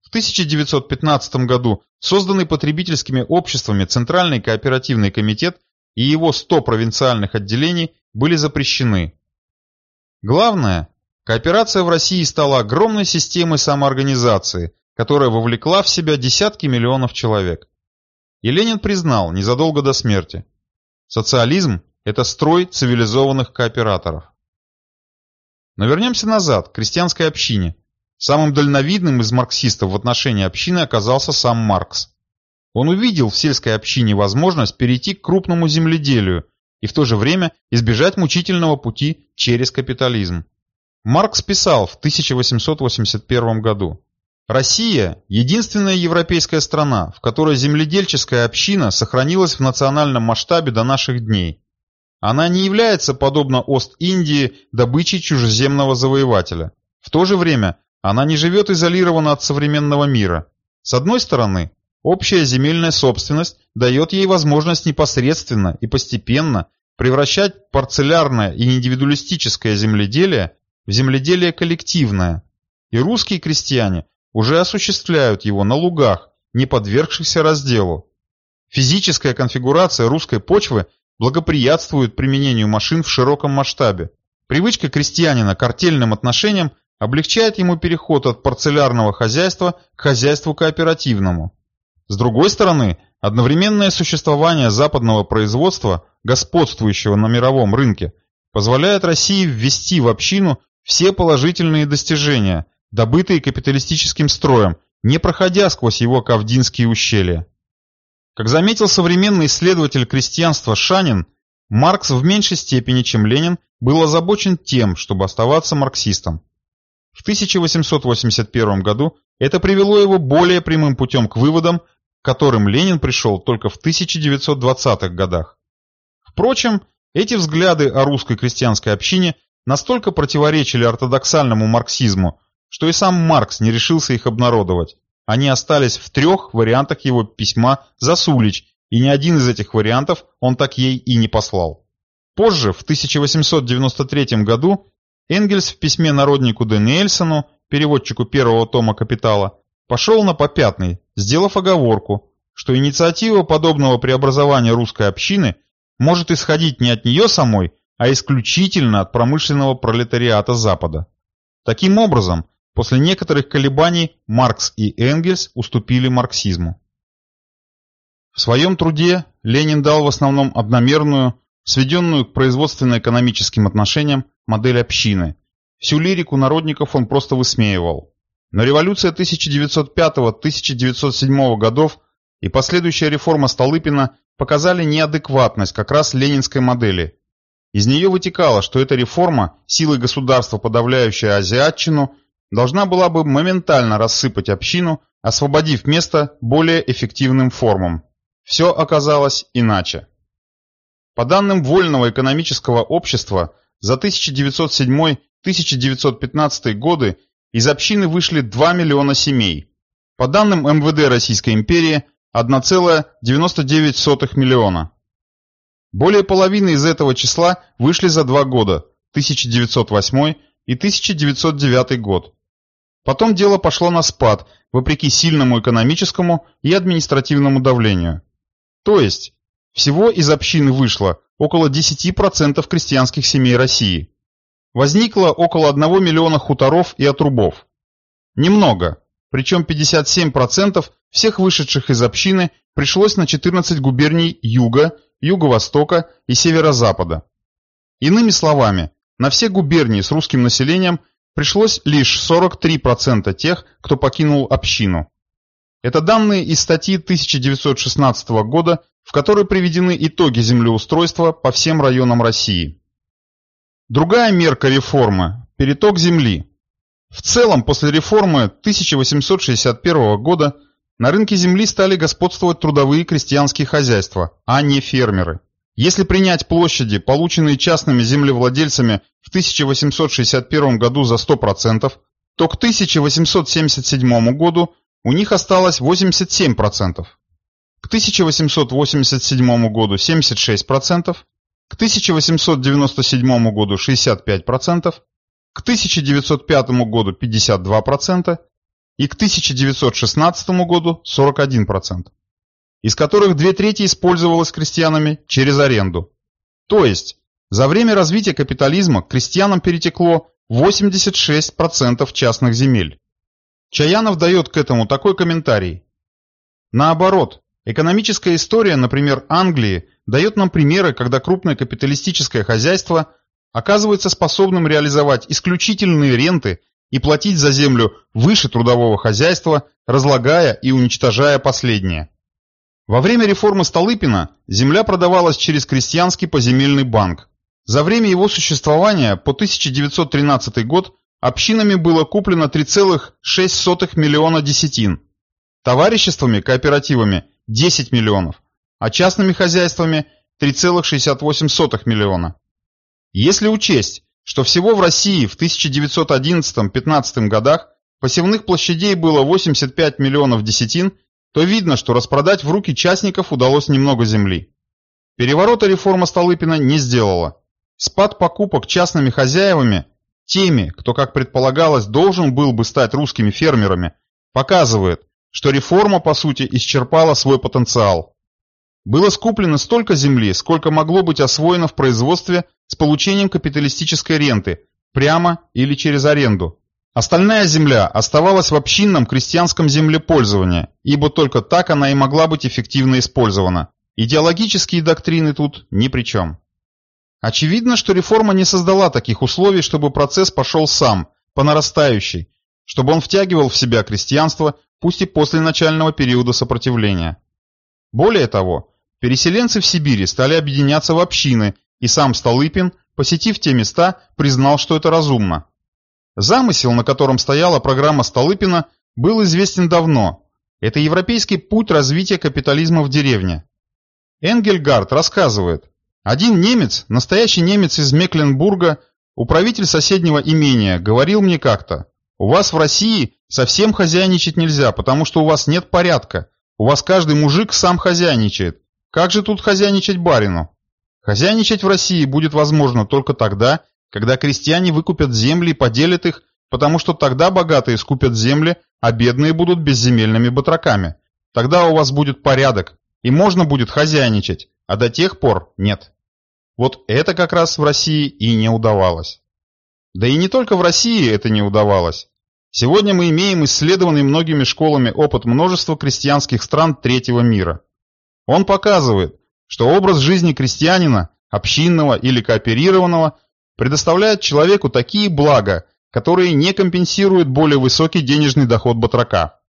В 1915 году созданный потребительскими обществами Центральный кооперативный комитет и его 100 провинциальных отделений были запрещены. Главное, кооперация в России стала огромной системой самоорганизации, которая вовлекла в себя десятки миллионов человек. И Ленин признал незадолго до смерти. Социализм – это строй цивилизованных кооператоров. Но вернемся назад, к крестьянской общине. Самым дальновидным из марксистов в отношении общины оказался сам Маркс. Он увидел в сельской общине возможность перейти к крупному земледелию и в то же время избежать мучительного пути через капитализм. Маркс писал в 1881 году Россия – единственная европейская страна, в которой земледельческая община сохранилась в национальном масштабе до наших дней. Она не является, подобно Ост-Индии, добычей чужеземного завоевателя. В то же время она не живет изолированно от современного мира. С одной стороны, общая земельная собственность дает ей возможность непосредственно и постепенно превращать парцелярное и индивидуалистическое земледелие в земледелие коллективное. И русские крестьяне уже осуществляют его на лугах, не подвергшихся разделу. Физическая конфигурация русской почвы благоприятствует применению машин в широком масштабе. Привычка крестьянина к артельным отношениям облегчает ему переход от парцелярного хозяйства к хозяйству кооперативному. С другой стороны, одновременное существование западного производства, господствующего на мировом рынке, позволяет России ввести в общину все положительные достижения, добытые капиталистическим строем, не проходя сквозь его кавдинские ущелья. Как заметил современный исследователь крестьянства Шанин, Маркс в меньшей степени, чем Ленин, был озабочен тем, чтобы оставаться марксистом. В 1881 году это привело его более прямым путем к выводам, к которым Ленин пришел только в 1920-х годах. Впрочем, эти взгляды о русской крестьянской общине настолько противоречили ортодоксальному марксизму, что и сам Маркс не решился их обнародовать. Они остались в трех вариантах его письма Засулич, и ни один из этих вариантов он так ей и не послал. Позже, в 1893 году, Энгельс в письме народнику Дэниэльсону, переводчику первого тома «Капитала», пошел на попятный, сделав оговорку, что инициатива подобного преобразования русской общины может исходить не от нее самой, а исключительно от промышленного пролетариата Запада. Таким образом, После некоторых колебаний Маркс и Энгельс уступили марксизму. В своем труде Ленин дал в основном одномерную, сведенную к производственно-экономическим отношениям модель общины. Всю лирику народников он просто высмеивал. Но революция 1905-1907 годов и последующая реформа Столыпина показали неадекватность как раз ленинской модели. Из нее вытекало, что эта реформа, силой государства подавляющая азиатчину, должна была бы моментально рассыпать общину, освободив место более эффективным формам. Все оказалось иначе. По данным Вольного экономического общества, за 1907-1915 годы из общины вышли 2 миллиона семей. По данным МВД Российской империи, 1,99 миллиона. Более половины из этого числа вышли за два года, 1908 и 1909 год. Потом дело пошло на спад, вопреки сильному экономическому и административному давлению. То есть, всего из общины вышло около 10% крестьянских семей России. Возникло около 1 миллиона хуторов и отрубов. Немного, причем 57% всех вышедших из общины пришлось на 14 губерний юга, юго-востока и северо-запада. Иными словами, на все губернии с русским населением пришлось лишь 43% тех, кто покинул общину. Это данные из статьи 1916 года, в которой приведены итоги землеустройства по всем районам России. Другая мерка реформы – переток земли. В целом, после реформы 1861 года на рынке земли стали господствовать трудовые крестьянские хозяйства, а не фермеры. Если принять площади, полученные частными землевладельцами в 1861 году за 100%, то к 1877 году у них осталось 87%, к 1887 году 76%, к 1897 году 65%, к 1905 году 52% и к 1916 году 41% из которых две трети использовалось крестьянами через аренду. То есть, за время развития капитализма крестьянам перетекло 86% частных земель. Чаянов дает к этому такой комментарий. Наоборот, экономическая история, например, Англии, дает нам примеры, когда крупное капиталистическое хозяйство оказывается способным реализовать исключительные ренты и платить за землю выше трудового хозяйства, разлагая и уничтожая последнее. Во время реформы Столыпина земля продавалась через крестьянский поземельный банк. За время его существования по 1913 год общинами было куплено 3,6 миллиона десятин, товариществами, кооперативами 10 миллионов, а частными хозяйствами 3,68 миллиона. Если учесть, что всего в России в 1911-15 годах посевных площадей было 85 миллионов десятин, то видно, что распродать в руки частников удалось немного земли. Переворота реформа Столыпина не сделала. Спад покупок частными хозяевами, теми, кто, как предполагалось, должен был бы стать русскими фермерами, показывает, что реформа, по сути, исчерпала свой потенциал. Было скуплено столько земли, сколько могло быть освоено в производстве с получением капиталистической ренты, прямо или через аренду. Остальная земля оставалась в общинном крестьянском землепользовании, ибо только так она и могла быть эффективно использована. Идеологические доктрины тут ни при чем. Очевидно, что реформа не создала таких условий, чтобы процесс пошел сам, по нарастающей, чтобы он втягивал в себя крестьянство, пусть и после начального периода сопротивления. Более того, переселенцы в Сибири стали объединяться в общины, и сам Столыпин, посетив те места, признал, что это разумно. Замысел, на котором стояла программа Столыпина, был известен давно. Это европейский путь развития капитализма в деревне. Энгельгард рассказывает, один немец, настоящий немец из Мекленбурга, управитель соседнего имения, говорил мне как-то, у вас в России совсем хозяйничать нельзя, потому что у вас нет порядка, у вас каждый мужик сам хозяйничает. Как же тут хозяйничать барину? Хозяйничать в России будет возможно только тогда, когда крестьяне выкупят земли и поделят их, потому что тогда богатые скупят земли, а бедные будут безземельными батраками. Тогда у вас будет порядок, и можно будет хозяйничать, а до тех пор нет. Вот это как раз в России и не удавалось. Да и не только в России это не удавалось. Сегодня мы имеем исследованный многими школами опыт множества крестьянских стран третьего мира. Он показывает, что образ жизни крестьянина, общинного или кооперированного, предоставляет человеку такие блага, которые не компенсируют более высокий денежный доход батрака.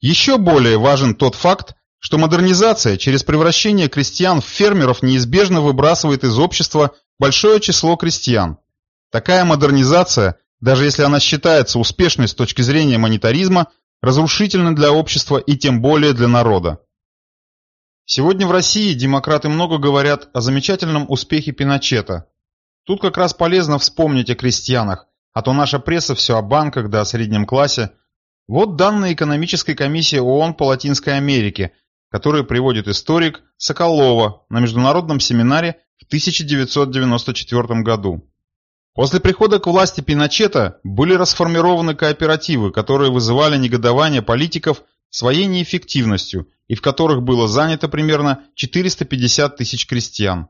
Еще более важен тот факт, что модернизация через превращение крестьян в фермеров неизбежно выбрасывает из общества большое число крестьян. Такая модернизация, даже если она считается успешной с точки зрения монетаризма, разрушительна для общества и тем более для народа. Сегодня в России демократы много говорят о замечательном успехе Пиночета. Тут как раз полезно вспомнить о крестьянах, а то наша пресса все о банках да о среднем классе. Вот данные экономической комиссии ООН по Латинской Америке, которые приводит историк Соколова на международном семинаре в 1994 году. После прихода к власти Пиночета были расформированы кооперативы, которые вызывали негодование политиков своей неэффективностью и в которых было занято примерно 450 тысяч крестьян.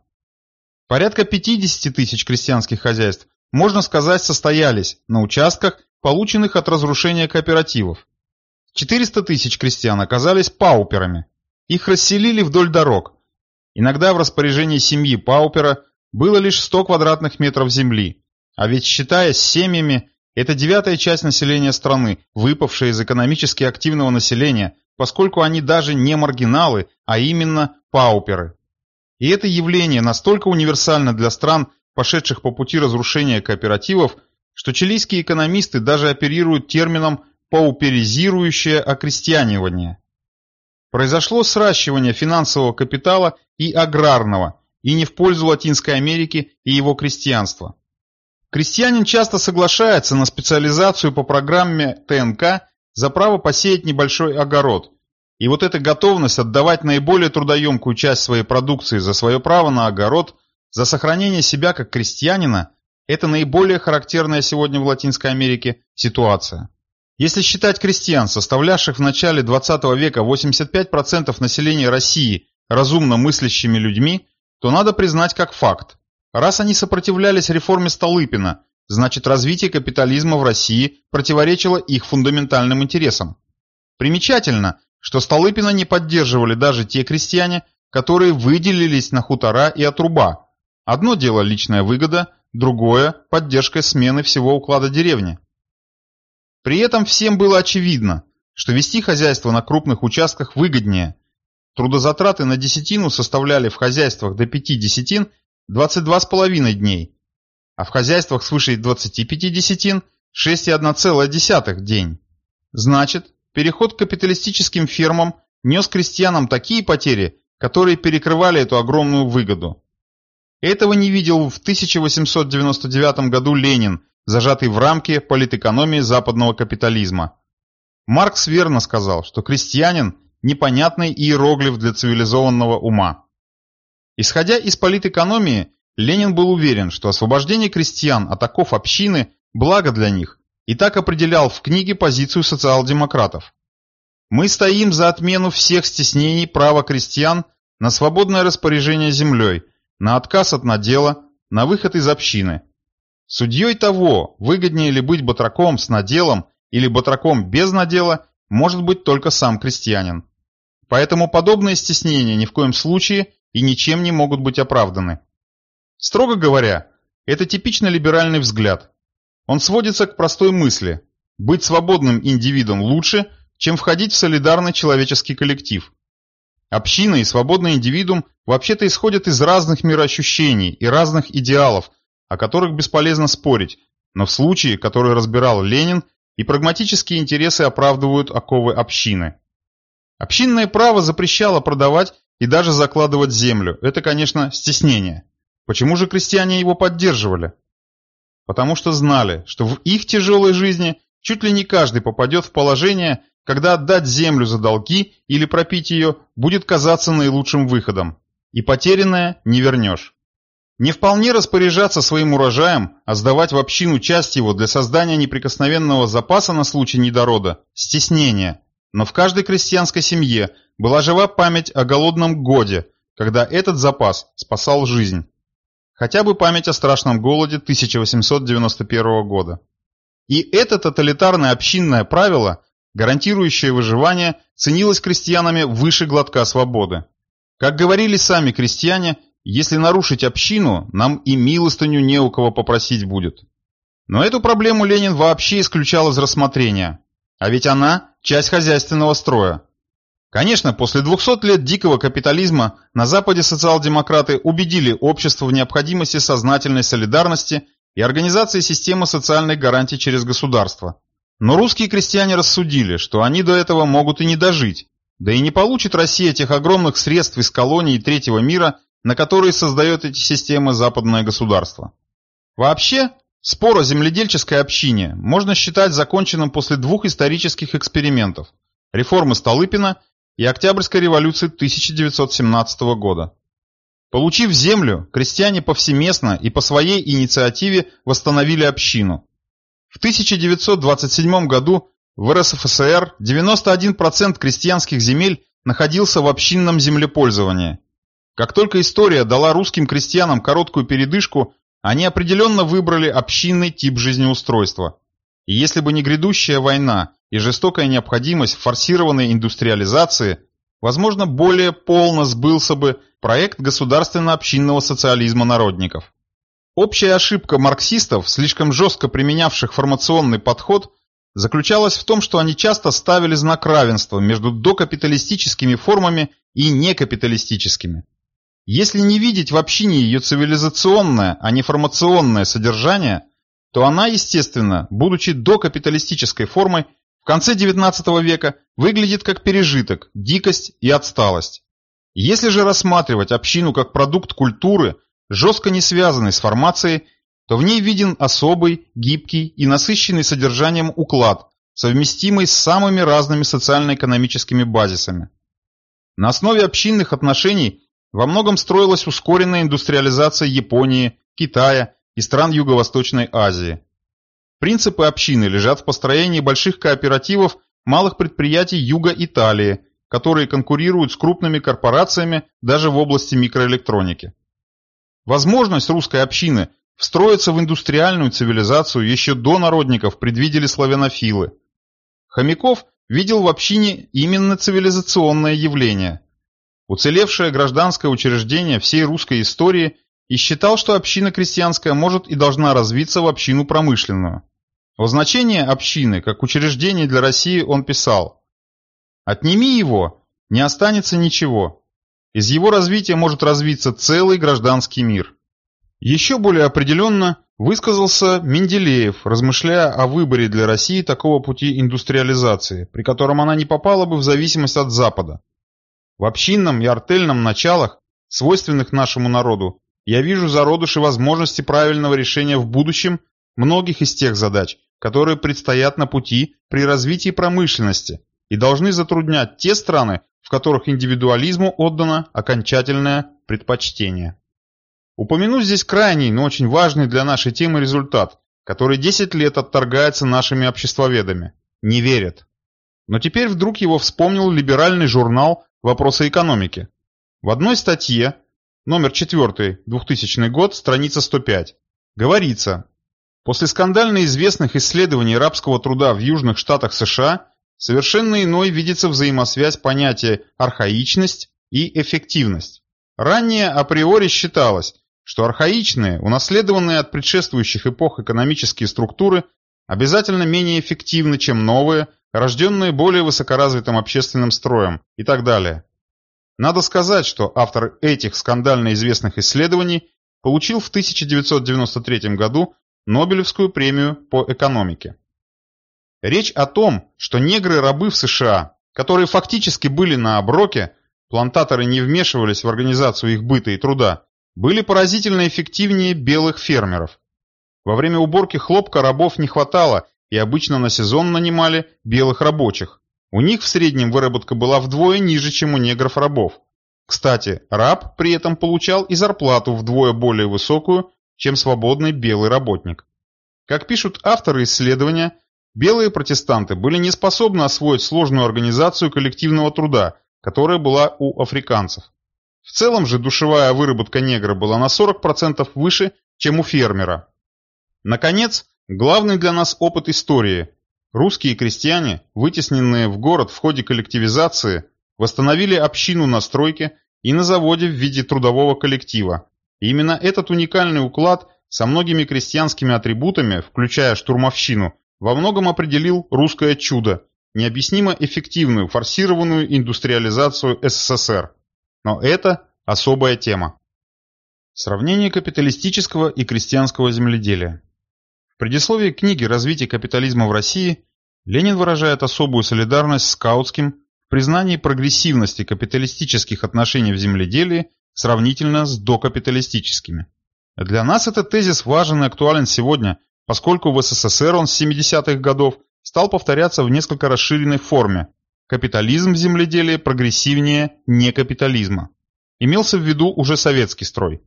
Порядка 50 тысяч крестьянских хозяйств, можно сказать, состоялись на участках, полученных от разрушения кооперативов. 400 тысяч крестьян оказались пауперами. Их расселили вдоль дорог. Иногда в распоряжении семьи Паупера было лишь 100 квадратных метров земли, а ведь считая с семьями, это девятая часть населения страны, выпавшая из экономически активного населения, поскольку они даже не маргиналы, а именно пауперы. И это явление настолько универсально для стран, пошедших по пути разрушения кооперативов, что чилийские экономисты даже оперируют термином «пауперизирующее окрестьянивание». Произошло сращивание финансового капитала и аграрного, и не в пользу Латинской Америки и его крестьянства. Крестьянин часто соглашается на специализацию по программе ТНК за право посеять небольшой огород. И вот эта готовность отдавать наиболее трудоемкую часть своей продукции за свое право на огород, за сохранение себя как крестьянина, это наиболее характерная сегодня в Латинской Америке ситуация. Если считать крестьян, составлявших в начале 20 века 85% населения России разумно мыслящими людьми, то надо признать как факт. Раз они сопротивлялись реформе Столыпина, значит развитие капитализма в России противоречило их фундаментальным интересам. Примечательно, что Столыпина не поддерживали даже те крестьяне, которые выделились на хутора и отруба. Одно дело личная выгода, другое – поддержка смены всего уклада деревни. При этом всем было очевидно, что вести хозяйство на крупных участках выгоднее. Трудозатраты на десятину составляли в хозяйствах до 5 десятин 22,5 дней, а в хозяйствах свыше 25 десятин 6,1 день. Значит, переход к капиталистическим фермам нес крестьянам такие потери, которые перекрывали эту огромную выгоду. Этого не видел в 1899 году Ленин, зажатый в рамки политэкономии западного капитализма. Маркс верно сказал, что крестьянин – непонятный иероглиф для цивилизованного ума. Исходя из политэкономии, Ленин был уверен, что освобождение крестьян от оков общины – благо для них, и так определял в книге позицию социал-демократов. Мы стоим за отмену всех стеснений права крестьян на свободное распоряжение землей, на отказ от надела, на выход из общины. Судьей того, выгоднее ли быть батраком с наделом или батраком без надела, может быть только сам крестьянин. Поэтому подобные стеснения ни в коем случае и ничем не могут быть оправданы. Строго говоря, это типично либеральный взгляд. Он сводится к простой мысли – быть свободным индивидом лучше, чем входить в солидарный человеческий коллектив. Община и свободный индивидуум вообще-то исходят из разных мироощущений и разных идеалов, о которых бесполезно спорить, но в случае, который разбирал Ленин, и прагматические интересы оправдывают оковы общины. Общинное право запрещало продавать и даже закладывать землю. Это, конечно, стеснение. Почему же крестьяне его поддерживали? Потому что знали, что в их тяжелой жизни чуть ли не каждый попадет в положение, когда отдать землю за долги или пропить ее будет казаться наилучшим выходом. И потерянное не вернешь. Не вполне распоряжаться своим урожаем, а сдавать в общину часть его для создания неприкосновенного запаса на случай недорода – стеснение. Но в каждой крестьянской семье была жива память о голодном годе, когда этот запас спасал жизнь. Хотя бы память о страшном голоде 1891 года. И это тоталитарное общинное правило, гарантирующее выживание, ценилось крестьянами выше глотка свободы. Как говорили сами крестьяне, если нарушить общину, нам и милостыню не у кого попросить будет. Но эту проблему Ленин вообще исключал из рассмотрения. А ведь она – часть хозяйственного строя. Конечно, после 200 лет дикого капитализма на Западе социал-демократы убедили общество в необходимости сознательной солидарности и организации системы социальных гарантий через государство. Но русские крестьяне рассудили, что они до этого могут и не дожить, да и не получит Россия тех огромных средств из колоний третьего мира, на которые создает эти системы западное государство. Вообще, спор о земледельческой общине можно считать законченным после двух исторических экспериментов – реформы Столыпина и Октябрьской революции 1917 года. Получив землю, крестьяне повсеместно и по своей инициативе восстановили общину. В 1927 году в РСФСР 91% крестьянских земель находился в общинном землепользовании, как только история дала русским крестьянам короткую передышку, они определенно выбрали общинный тип жизнеустройства. И если бы не грядущая война и жестокая необходимость форсированной индустриализации, возможно, более полно сбылся бы проект государственно-общинного социализма народников. Общая ошибка марксистов, слишком жестко применявших формационный подход, заключалась в том, что они часто ставили знак равенства между докапиталистическими формами и некапиталистическими. Если не видеть в общине ее цивилизационное, а не формационное содержание, то она, естественно, будучи докапиталистической формой, в конце XIX века выглядит как пережиток, дикость и отсталость. Если же рассматривать общину как продукт культуры, жестко не связанный с формацией, то в ней виден особый, гибкий и насыщенный содержанием уклад, совместимый с самыми разными социально-экономическими базисами. На основе общинных отношений во многом строилась ускоренная индустриализация Японии, Китая и стран Юго-Восточной Азии. Принципы общины лежат в построении больших кооперативов малых предприятий Юга Италии, которые конкурируют с крупными корпорациями даже в области микроэлектроники. Возможность русской общины встроиться в индустриальную цивилизацию еще до народников предвидели славянофилы. Хомяков видел в общине именно цивилизационное явление – уцелевшее гражданское учреждение всей русской истории и считал, что община крестьянская может и должна развиться в общину промышленную. О значении общины как учреждения для России он писал «Отними его, не останется ничего. Из его развития может развиться целый гражданский мир». Еще более определенно высказался Менделеев, размышляя о выборе для России такого пути индустриализации, при котором она не попала бы в зависимость от Запада. В общинном и артельном началах, свойственных нашему народу, я вижу зародыши возможности правильного решения в будущем многих из тех задач, которые предстоят на пути при развитии промышленности и должны затруднять те страны, в которых индивидуализму отдано окончательное предпочтение. Упомяну здесь крайний, но очень важный для нашей темы результат, который 10 лет отторгается нашими обществоведами. Не верят. Но теперь вдруг его вспомнил либеральный журнал «Вопросы экономики». В одной статье, номер 4, 2000 год, страница 105, говорится, После скандально известных исследований рабского труда в южных штатах США совершенно иной видится взаимосвязь понятия архаичность и эффективность. Ранее априори считалось, что архаичные, унаследованные от предшествующих эпох экономические структуры обязательно менее эффективны, чем новые, рожденные более высокоразвитым общественным строем и так далее. Надо сказать, что автор этих скандально известных исследований получил в 1993 году Нобелевскую премию по экономике. Речь о том, что негры-рабы в США, которые фактически были на оброке, плантаторы не вмешивались в организацию их быта и труда, были поразительно эффективнее белых фермеров. Во время уборки хлопка рабов не хватало, и обычно на сезон нанимали белых рабочих. У них в среднем выработка была вдвое ниже, чем у негров-рабов. Кстати, раб при этом получал и зарплату вдвое более высокую, чем свободный белый работник. Как пишут авторы исследования, белые протестанты были не способны освоить сложную организацию коллективного труда, которая была у африканцев. В целом же душевая выработка негра была на 40% выше, чем у фермера. Наконец, главный для нас опыт истории. Русские крестьяне, вытесненные в город в ходе коллективизации, восстановили общину на стройке и на заводе в виде трудового коллектива, именно этот уникальный уклад со многими крестьянскими атрибутами, включая штурмовщину, во многом определил русское чудо, необъяснимо эффективную форсированную индустриализацию СССР. Но это особая тема. Сравнение капиталистического и крестьянского земледелия. В предисловии книги «Развитие капитализма в России» Ленин выражает особую солидарность с Каутским в признании прогрессивности капиталистических отношений в земледелии сравнительно с докапиталистическими. Для нас этот тезис важен и актуален сегодня, поскольку в СССР он с 70-х годов стал повторяться в несколько расширенной форме. Капитализм в земледелии прогрессивнее некапитализма. Имелся в виду уже советский строй.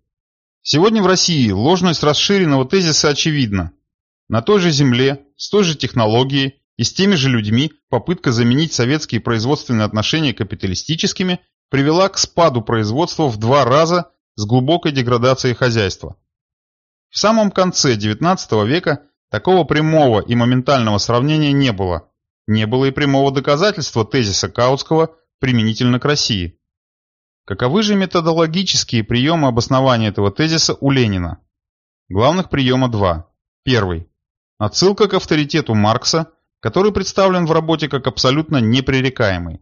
Сегодня в России ложность расширенного тезиса очевидна. На той же земле, с той же технологией и с теми же людьми попытка заменить советские производственные отношения капиталистическими привела к спаду производства в два раза с глубокой деградацией хозяйства. В самом конце XIX века такого прямого и моментального сравнения не было. Не было и прямого доказательства тезиса Каутского применительно к России. Каковы же методологические приемы обоснования этого тезиса у Ленина? Главных приема два. Первый. Отсылка к авторитету Маркса, который представлен в работе как абсолютно непререкаемый.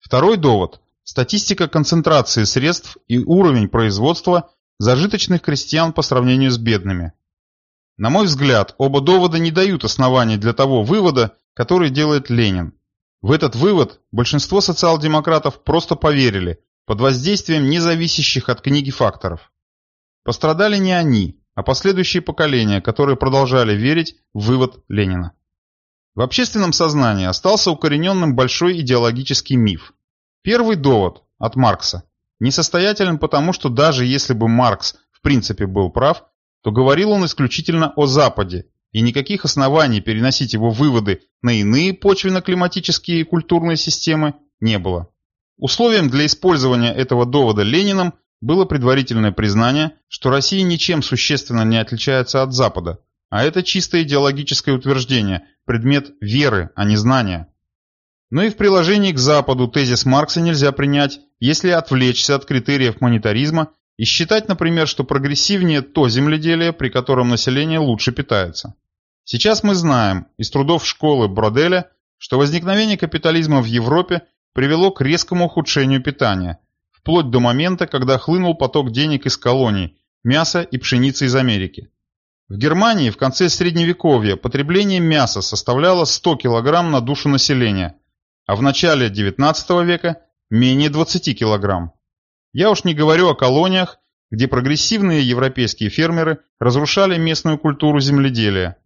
Второй довод статистика концентрации средств и уровень производства зажиточных крестьян по сравнению с бедными. На мой взгляд, оба довода не дают оснований для того вывода, который делает Ленин. В этот вывод большинство социал-демократов просто поверили под воздействием независящих от книги факторов. Пострадали не они, а последующие поколения, которые продолжали верить в вывод Ленина. В общественном сознании остался укорененным большой идеологический миф – Первый довод от Маркса несостоятелен потому, что даже если бы Маркс в принципе был прав, то говорил он исключительно о Западе, и никаких оснований переносить его выводы на иные почвенно-климатические и культурные системы не было. Условием для использования этого довода Лениным было предварительное признание, что Россия ничем существенно не отличается от Запада, а это чисто идеологическое утверждение, предмет веры, а не знания. Но и в приложении к Западу тезис Маркса нельзя принять если отвлечься от критериев монетаризма и считать, например, что прогрессивнее то земледелие, при котором население лучше питается. Сейчас мы знаем из трудов школы Броделя, что возникновение капитализма в Европе привело к резкому ухудшению питания, вплоть до момента, когда хлынул поток денег из колоний, мяса и пшеницы из Америки. В Германии в конце Средневековья потребление мяса составляло 100 кг на душу населения, а в начале XIX века менее 20 кг. Я уж не говорю о колониях, где прогрессивные европейские фермеры разрушали местную культуру земледелия.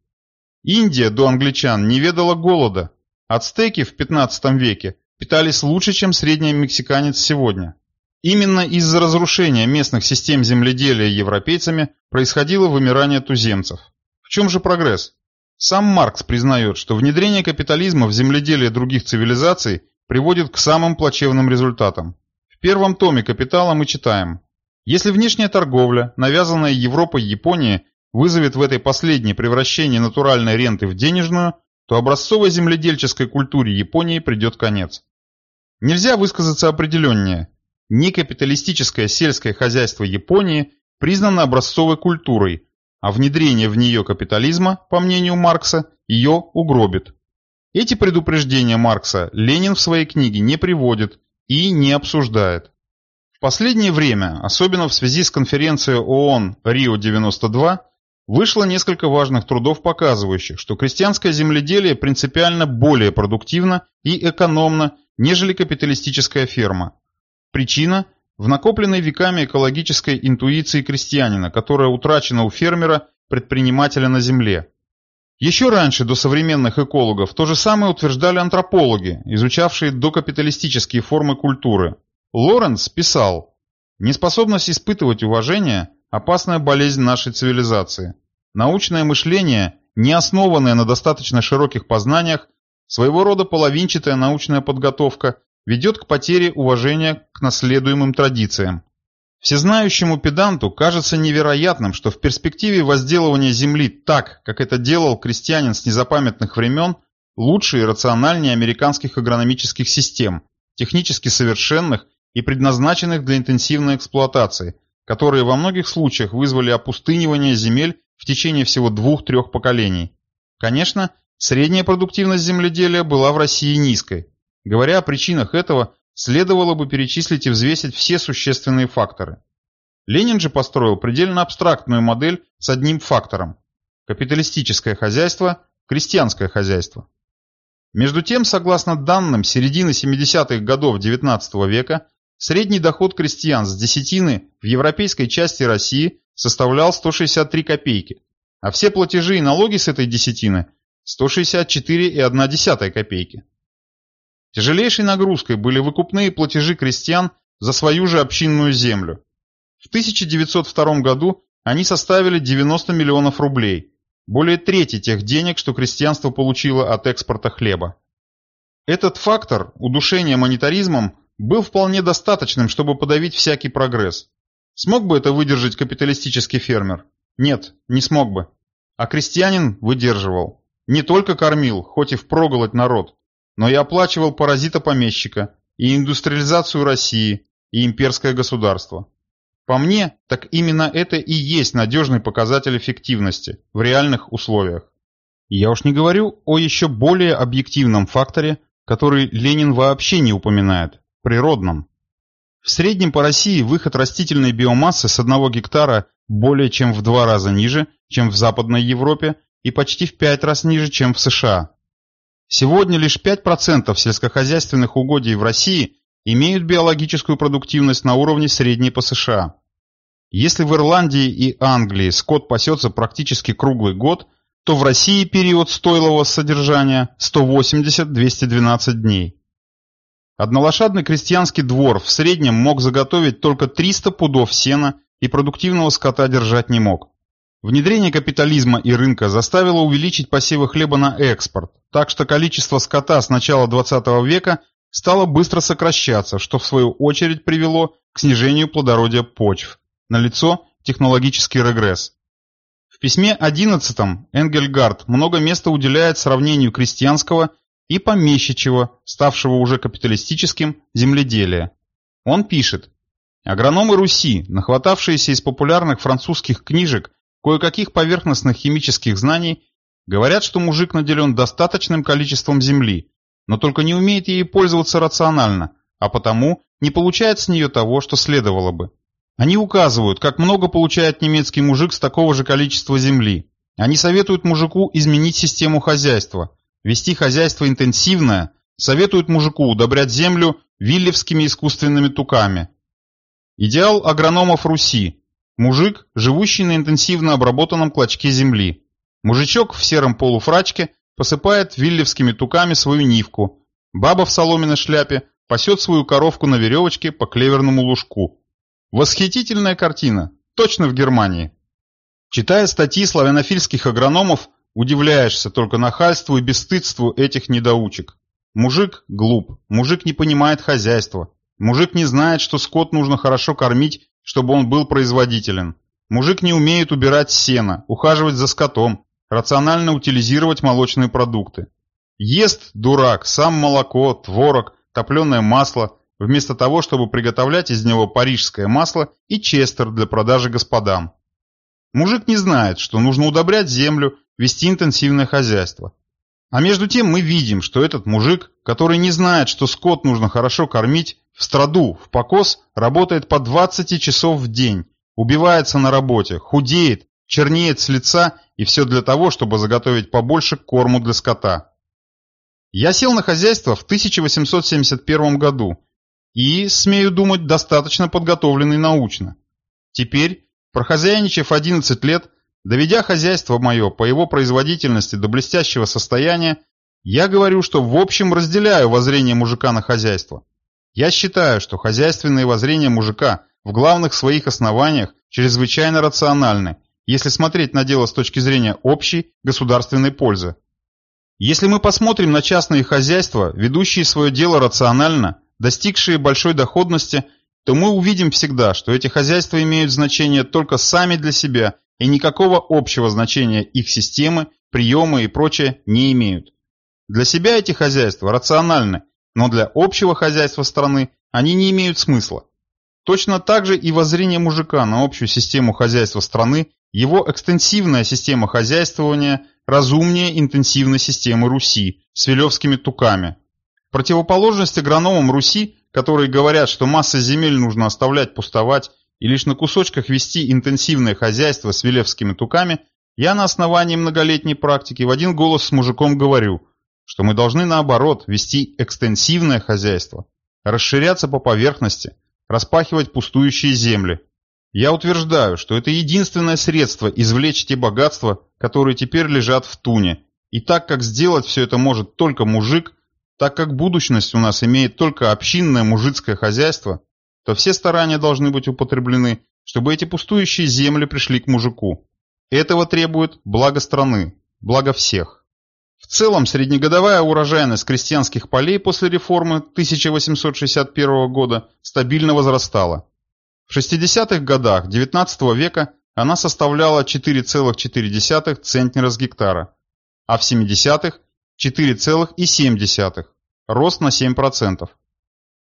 Индия до англичан не ведала голода. Ацтеки в 15 веке питались лучше, чем средний мексиканец сегодня. Именно из-за разрушения местных систем земледелия европейцами происходило вымирание туземцев. В чем же прогресс? Сам Маркс признает, что внедрение капитализма в земледелие других цивилизаций приводит к самым плачевным результатам. В первом томе «Капитала» мы читаем «Если внешняя торговля, навязанная Европой и Японией, вызовет в этой последней превращение натуральной ренты в денежную, то образцовой земледельческой культуре Японии придет конец». Нельзя высказаться определеннее. Некапиталистическое сельское хозяйство Японии признано образцовой культурой, а внедрение в нее капитализма, по мнению Маркса, ее угробит. Эти предупреждения Маркса Ленин в своей книге не приводит и не обсуждает. В последнее время, особенно в связи с конференцией ООН Рио-92, вышло несколько важных трудов, показывающих, что крестьянское земледелие принципиально более продуктивно и экономно, нежели капиталистическая ферма. Причина в накопленной веками экологической интуиции крестьянина, которая утрачена у фермера, предпринимателя на земле. Еще раньше, до современных экологов, то же самое утверждали антропологи, изучавшие докапиталистические формы культуры. Лоренс писал, «Неспособность испытывать уважение – опасная болезнь нашей цивилизации. Научное мышление, не основанное на достаточно широких познаниях, своего рода половинчатая научная подготовка, ведет к потере уважения к наследуемым традициям. Всезнающему педанту кажется невероятным, что в перспективе возделывания земли так, как это делал крестьянин с незапамятных времен, лучше и рациональнее американских агрономических систем, технически совершенных и предназначенных для интенсивной эксплуатации, которые во многих случаях вызвали опустынивание земель в течение всего двух-трех поколений. Конечно, средняя продуктивность земледелия была в России низкой, Говоря о причинах этого, следовало бы перечислить и взвесить все существенные факторы. Ленин же построил предельно абстрактную модель с одним фактором – капиталистическое хозяйство, крестьянское хозяйство. Между тем, согласно данным середины 70-х годов XIX века, средний доход крестьян с десятины в европейской части России составлял 163 копейки, а все платежи и налоги с этой десятины – 164,1 копейки. Тяжелейшей нагрузкой были выкупные платежи крестьян за свою же общинную землю. В 1902 году они составили 90 миллионов рублей, более трети тех денег, что крестьянство получило от экспорта хлеба. Этот фактор, удушения монетаризмом, был вполне достаточным, чтобы подавить всякий прогресс. Смог бы это выдержать капиталистический фермер? Нет, не смог бы. А крестьянин выдерживал. Не только кормил, хоть и впроголодь народ, но и оплачивал паразита-помещика, и индустриализацию России, и имперское государство. По мне, так именно это и есть надежный показатель эффективности в реальных условиях. я уж не говорю о еще более объективном факторе, который Ленин вообще не упоминает – природном. В среднем по России выход растительной биомассы с одного гектара более чем в два раза ниже, чем в Западной Европе, и почти в пять раз ниже, чем в США. Сегодня лишь 5% сельскохозяйственных угодий в России имеют биологическую продуктивность на уровне средней по США. Если в Ирландии и Англии скот пасется практически круглый год, то в России период стойлого содержания 180-212 дней. Однолошадный крестьянский двор в среднем мог заготовить только 300 пудов сена и продуктивного скота держать не мог. Внедрение капитализма и рынка заставило увеличить посевы хлеба на экспорт, так что количество скота с начала 20 века стало быстро сокращаться, что в свою очередь привело к снижению плодородия почв. Налицо технологический регресс. В письме 11 Энгельгард много места уделяет сравнению крестьянского и помещичьего, ставшего уже капиталистическим, земледелия. Он пишет, агрономы Руси, нахватавшиеся из популярных французских книжек кое-каких поверхностных химических знаний, говорят, что мужик наделен достаточным количеством земли, но только не умеет ей пользоваться рационально, а потому не получает с нее того, что следовало бы. Они указывают, как много получает немецкий мужик с такого же количества земли. Они советуют мужику изменить систему хозяйства, вести хозяйство интенсивное, советуют мужику удобрять землю виллевскими искусственными туками. Идеал агрономов Руси – мужик, живущий на интенсивно обработанном клочке земли. Мужичок в сером полуфрачке посыпает виллевскими туками свою нивку, баба в соломенной шляпе пасет свою коровку на веревочке по клеверному лужку. Восхитительная картина, точно в Германии. Читая статьи славянофильских агрономов, удивляешься только нахальству и бесстыдству этих недоучек. Мужик глуп, мужик не понимает хозяйства, мужик не знает, что скот нужно хорошо кормить, чтобы он был производителен. Мужик не умеет убирать сено, ухаживать за скотом, рационально утилизировать молочные продукты. Ест, дурак, сам молоко, творог, топленое масло, вместо того, чтобы приготовлять из него парижское масло и честер для продажи господам. Мужик не знает, что нужно удобрять землю, вести интенсивное хозяйство. А между тем мы видим, что этот мужик, который не знает, что скот нужно хорошо кормить, в страду, в покос, работает по 20 часов в день, убивается на работе, худеет, чернеет с лица и все для того, чтобы заготовить побольше корму для скота. Я сел на хозяйство в 1871 году и, смею думать, достаточно подготовленный научно. Теперь, прохозяйничав 11 лет, доведя хозяйство мое по его производительности до блестящего состояния, я говорю, что в общем разделяю воззрение мужика на хозяйство. Я считаю, что хозяйственные воззрения мужика в главных своих основаниях чрезвычайно рациональны, если смотреть на дело с точки зрения общей государственной пользы. Если мы посмотрим на частные хозяйства, ведущие свое дело рационально, достигшие большой доходности, то мы увидим всегда, что эти хозяйства имеют значение только сами для себя и никакого общего значения их системы, приемы и прочее не имеют. Для себя эти хозяйства рациональны, но для общего хозяйства страны они не имеют смысла. Точно так же и воззрение мужика на общую систему хозяйства страны, его экстенсивная система хозяйствования – разумнее интенсивной системы Руси с велевскими туками. Противоположность агрономам Руси, которые говорят, что масса земель нужно оставлять пустовать и лишь на кусочках вести интенсивное хозяйство с велевскими туками, я на основании многолетней практики в один голос с мужиком говорю, что мы должны наоборот вести экстенсивное хозяйство, расширяться по поверхности, распахивать пустующие земли, я утверждаю, что это единственное средство извлечь те богатства, которые теперь лежат в туне. И так как сделать все это может только мужик, так как будущность у нас имеет только общинное мужицкое хозяйство, то все старания должны быть употреблены, чтобы эти пустующие земли пришли к мужику. Этого требует благо страны, благо всех. В целом, среднегодовая урожайность крестьянских полей после реформы 1861 года стабильно возрастала. В 60-х годах XIX века она составляла 4,4 центнера с гектара, а в 70-х – 4,7, рост на 7%.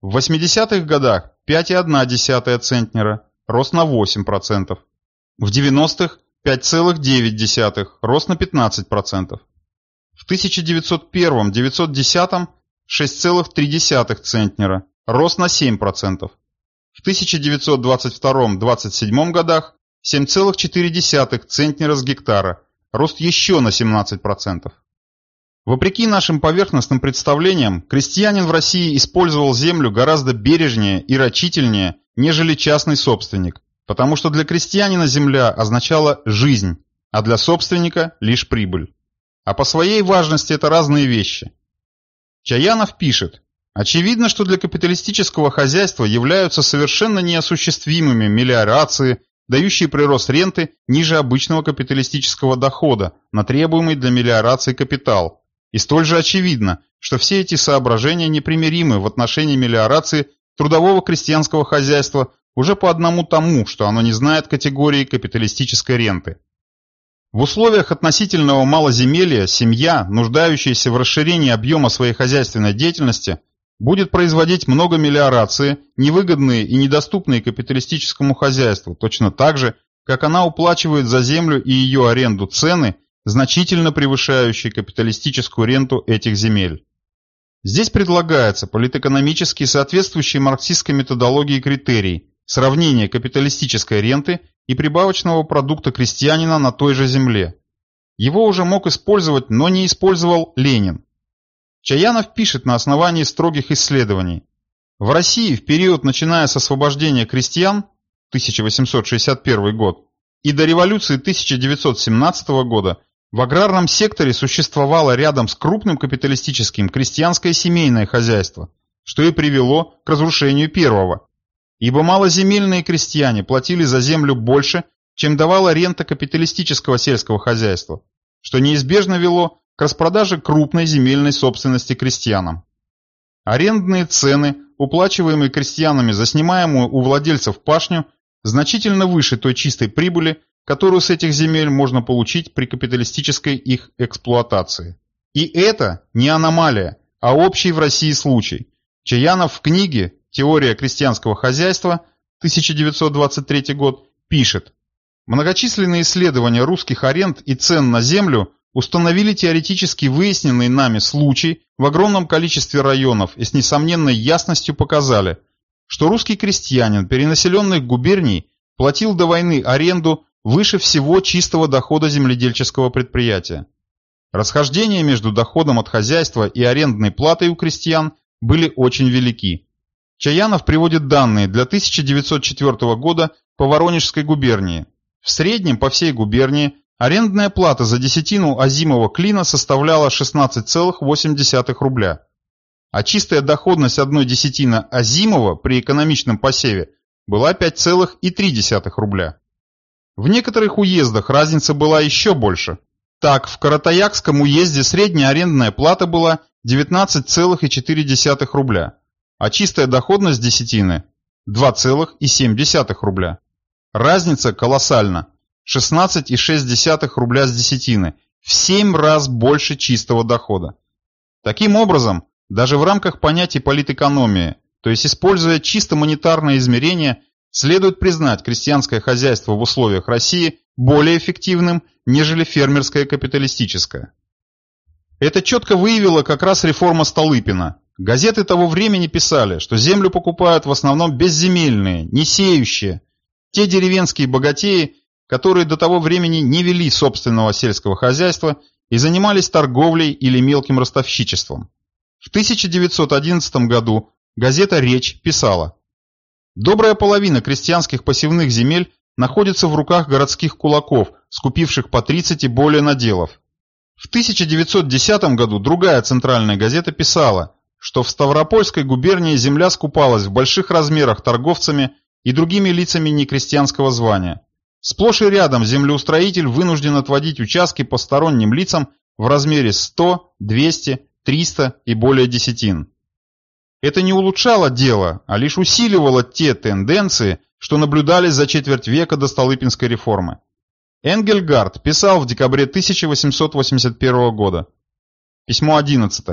В 80-х годах 5,1 центнера, рост на 8%. В 90-х 5,9, рост на 15%. В 1901-1910 6,3 центнера, рост на 7%. В 1922-27 годах 7,4 центнера с гектара, рост еще на 17%. Вопреки нашим поверхностным представлениям, крестьянин в России использовал землю гораздо бережнее и рачительнее, нежели частный собственник, потому что для крестьянина земля означала жизнь, а для собственника лишь прибыль. А по своей важности это разные вещи. Чаянов пишет, Очевидно, что для капиталистического хозяйства являются совершенно неосуществимыми мелиорации, дающие прирост ренты ниже обычного капиталистического дохода на требуемый для мелиорации капитал. И столь же очевидно, что все эти соображения непримиримы в отношении мелиорации трудового крестьянского хозяйства уже по одному тому, что оно не знает категории капиталистической ренты. В условиях относительного малоземелья семья, нуждающаяся в расширении объема своей хозяйственной деятельности, будет производить многомелиорации, невыгодные и недоступные капиталистическому хозяйству, точно так же, как она уплачивает за землю и ее аренду цены, значительно превышающие капиталистическую ренту этих земель. Здесь предлагается политэкономически соответствующий марксистской методологии критерий сравнение капиталистической ренты и прибавочного продукта крестьянина на той же земле. Его уже мог использовать, но не использовал Ленин. Чаянов пишет на основании строгих исследований. В России в период, начиная с освобождения крестьян, 1861 год, и до революции 1917 года, в аграрном секторе существовало рядом с крупным капиталистическим крестьянское семейное хозяйство, что и привело к разрушению первого, ибо малоземельные крестьяне платили за землю больше, чем давала рента капиталистического сельского хозяйства, что неизбежно вело к распродаже крупной земельной собственности крестьянам. Арендные цены, уплачиваемые крестьянами за снимаемую у владельцев пашню, значительно выше той чистой прибыли, которую с этих земель можно получить при капиталистической их эксплуатации. И это не аномалия, а общий в России случай. Чаянов в книге «Теория крестьянского хозяйства» 1923 год пишет Многочисленные исследования русских аренд и цен на землю установили теоретически выясненный нами случай в огромном количестве районов и с несомненной ясностью показали, что русский крестьянин перенаселенных губерний платил до войны аренду выше всего чистого дохода земледельческого предприятия. Расхождения между доходом от хозяйства и арендной платой у крестьян были очень велики. Чаянов приводит данные для 1904 года по Воронежской губернии. В среднем по всей губернии арендная плата за десятину озимого клина составляла 16,8 рубля, а чистая доходность одной десятины озимого при экономичном посеве была 5,3 рубля. В некоторых уездах разница была еще больше. Так, в Каратаякском уезде средняя арендная плата была 19,4 рубля, а чистая доходность десятины – 2,7 рубля. Разница колоссальна – 16,6 рубля с десятины, в 7 раз больше чистого дохода. Таким образом, даже в рамках понятий политэкономии, то есть используя чисто монетарные измерения, Следует признать крестьянское хозяйство в условиях России более эффективным, нежели фермерское капиталистическое. Это четко выявила как раз реформа Столыпина. Газеты того времени писали, что землю покупают в основном безземельные, не сеющие, те деревенские богатеи, которые до того времени не вели собственного сельского хозяйства и занимались торговлей или мелким ростовщичеством. В 1911 году газета «Речь» писала Добрая половина крестьянских посевных земель находится в руках городских кулаков, скупивших по 30 и более наделов. В 1910 году другая центральная газета писала, что в Ставропольской губернии земля скупалась в больших размерах торговцами и другими лицами некрестьянского звания. Сплошь и рядом землеустроитель вынужден отводить участки посторонним лицам в размере 100, 200, 300 и более десятин. Это не улучшало дело, а лишь усиливало те тенденции, что наблюдались за четверть века до Столыпинской реформы. Энгельгард писал в декабре 1881 года. Письмо 11.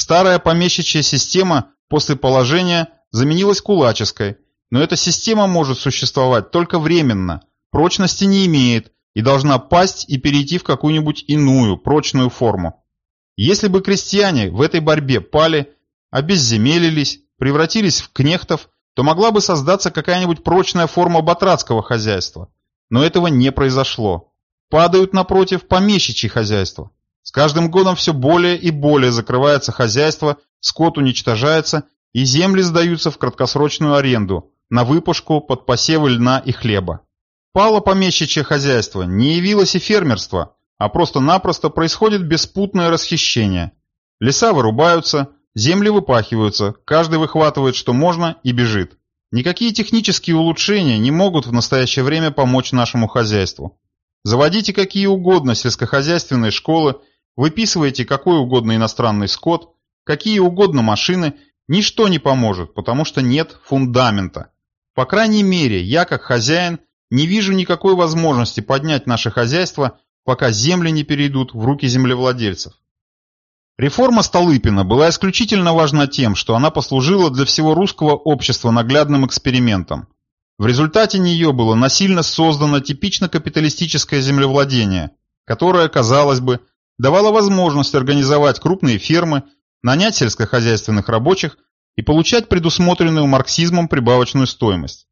Старая помещичья система после положения заменилась кулаческой, но эта система может существовать только временно, прочности не имеет и должна пасть и перейти в какую-нибудь иную, прочную форму. Если бы крестьяне в этой борьбе пали, обезземелились, превратились в кнехтов, то могла бы создаться какая-нибудь прочная форма батрацкого хозяйства. Но этого не произошло. Падают, напротив, помещичьи хозяйства. С каждым годом все более и более закрывается хозяйство, скот уничтожается, и земли сдаются в краткосрочную аренду, на выпушку под посевы льна и хлеба. Пало помещичье хозяйство, не явилось и фермерство, а просто-напросто происходит беспутное расхищение. Леса вырубаются, Земли выпахиваются, каждый выхватывает что можно и бежит. Никакие технические улучшения не могут в настоящее время помочь нашему хозяйству. Заводите какие угодно сельскохозяйственные школы, выписывайте какой угодно иностранный скот, какие угодно машины, ничто не поможет, потому что нет фундамента. По крайней мере, я как хозяин не вижу никакой возможности поднять наше хозяйство, пока земли не перейдут в руки землевладельцев. Реформа Столыпина была исключительно важна тем, что она послужила для всего русского общества наглядным экспериментом. В результате нее было насильно создано типично капиталистическое землевладение, которое, казалось бы, давало возможность организовать крупные фермы, нанять сельскохозяйственных рабочих и получать предусмотренную марксизмом прибавочную стоимость.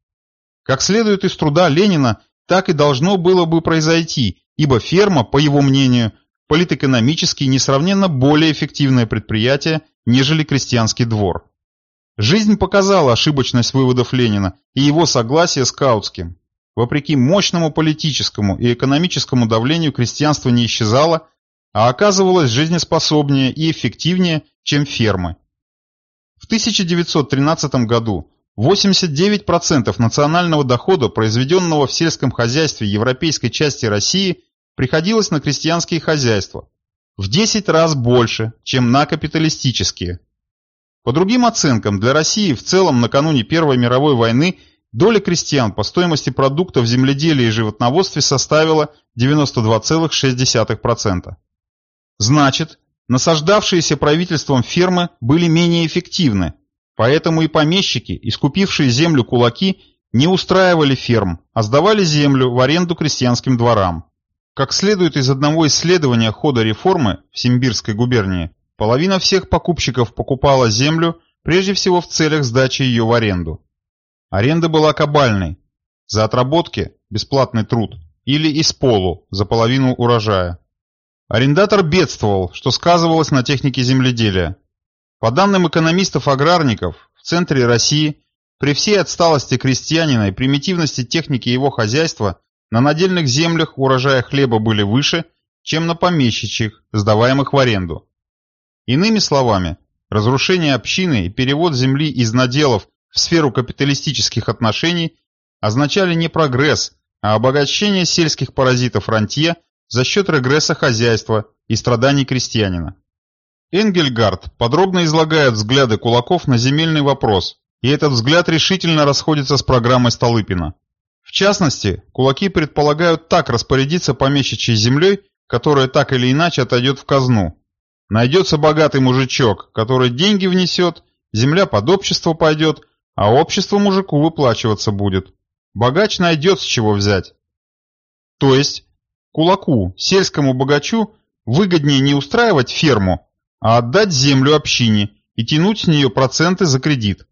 Как следует из труда Ленина, так и должно было бы произойти, ибо ферма, по его мнению, политэкономически несравненно более эффективное предприятие, нежели крестьянский двор. Жизнь показала ошибочность выводов Ленина и его согласие с Каутским. Вопреки мощному политическому и экономическому давлению крестьянство не исчезало, а оказывалось жизнеспособнее и эффективнее, чем фермы. В 1913 году 89% национального дохода, произведенного в сельском хозяйстве европейской части России, приходилось на крестьянские хозяйства, в 10 раз больше, чем на капиталистические. По другим оценкам, для России в целом накануне Первой мировой войны доля крестьян по стоимости продуктов в земледелии и животноводстве составила 92,6%. Значит, насаждавшиеся правительством фермы были менее эффективны, поэтому и помещики, искупившие землю кулаки, не устраивали ферм, а сдавали землю в аренду крестьянским дворам. Как следует из одного исследования хода реформы в Симбирской губернии, половина всех покупщиков покупала землю прежде всего в целях сдачи ее в аренду. Аренда была кабальной, за отработки – бесплатный труд, или из полу, за половину урожая. Арендатор бедствовал, что сказывалось на технике земледелия. По данным экономистов-аграрников, в центре России при всей отсталости крестьянина и примитивности техники его хозяйства на надельных землях урожая хлеба были выше, чем на помещичьих, сдаваемых в аренду. Иными словами, разрушение общины и перевод земли из наделов в сферу капиталистических отношений означали не прогресс, а обогащение сельских паразитов рантье за счет регресса хозяйства и страданий крестьянина. Энгельгард подробно излагает взгляды кулаков на земельный вопрос, и этот взгляд решительно расходится с программой Столыпина. В частности, кулаки предполагают так распорядиться помещичьей землей, которая так или иначе отойдет в казну. Найдется богатый мужичок, который деньги внесет, земля под общество пойдет, а общество мужику выплачиваться будет. Богач найдет с чего взять. То есть, Кулаку, сельскому богачу, выгоднее не устраивать ферму, а отдать землю общине и тянуть с нее проценты за кредит.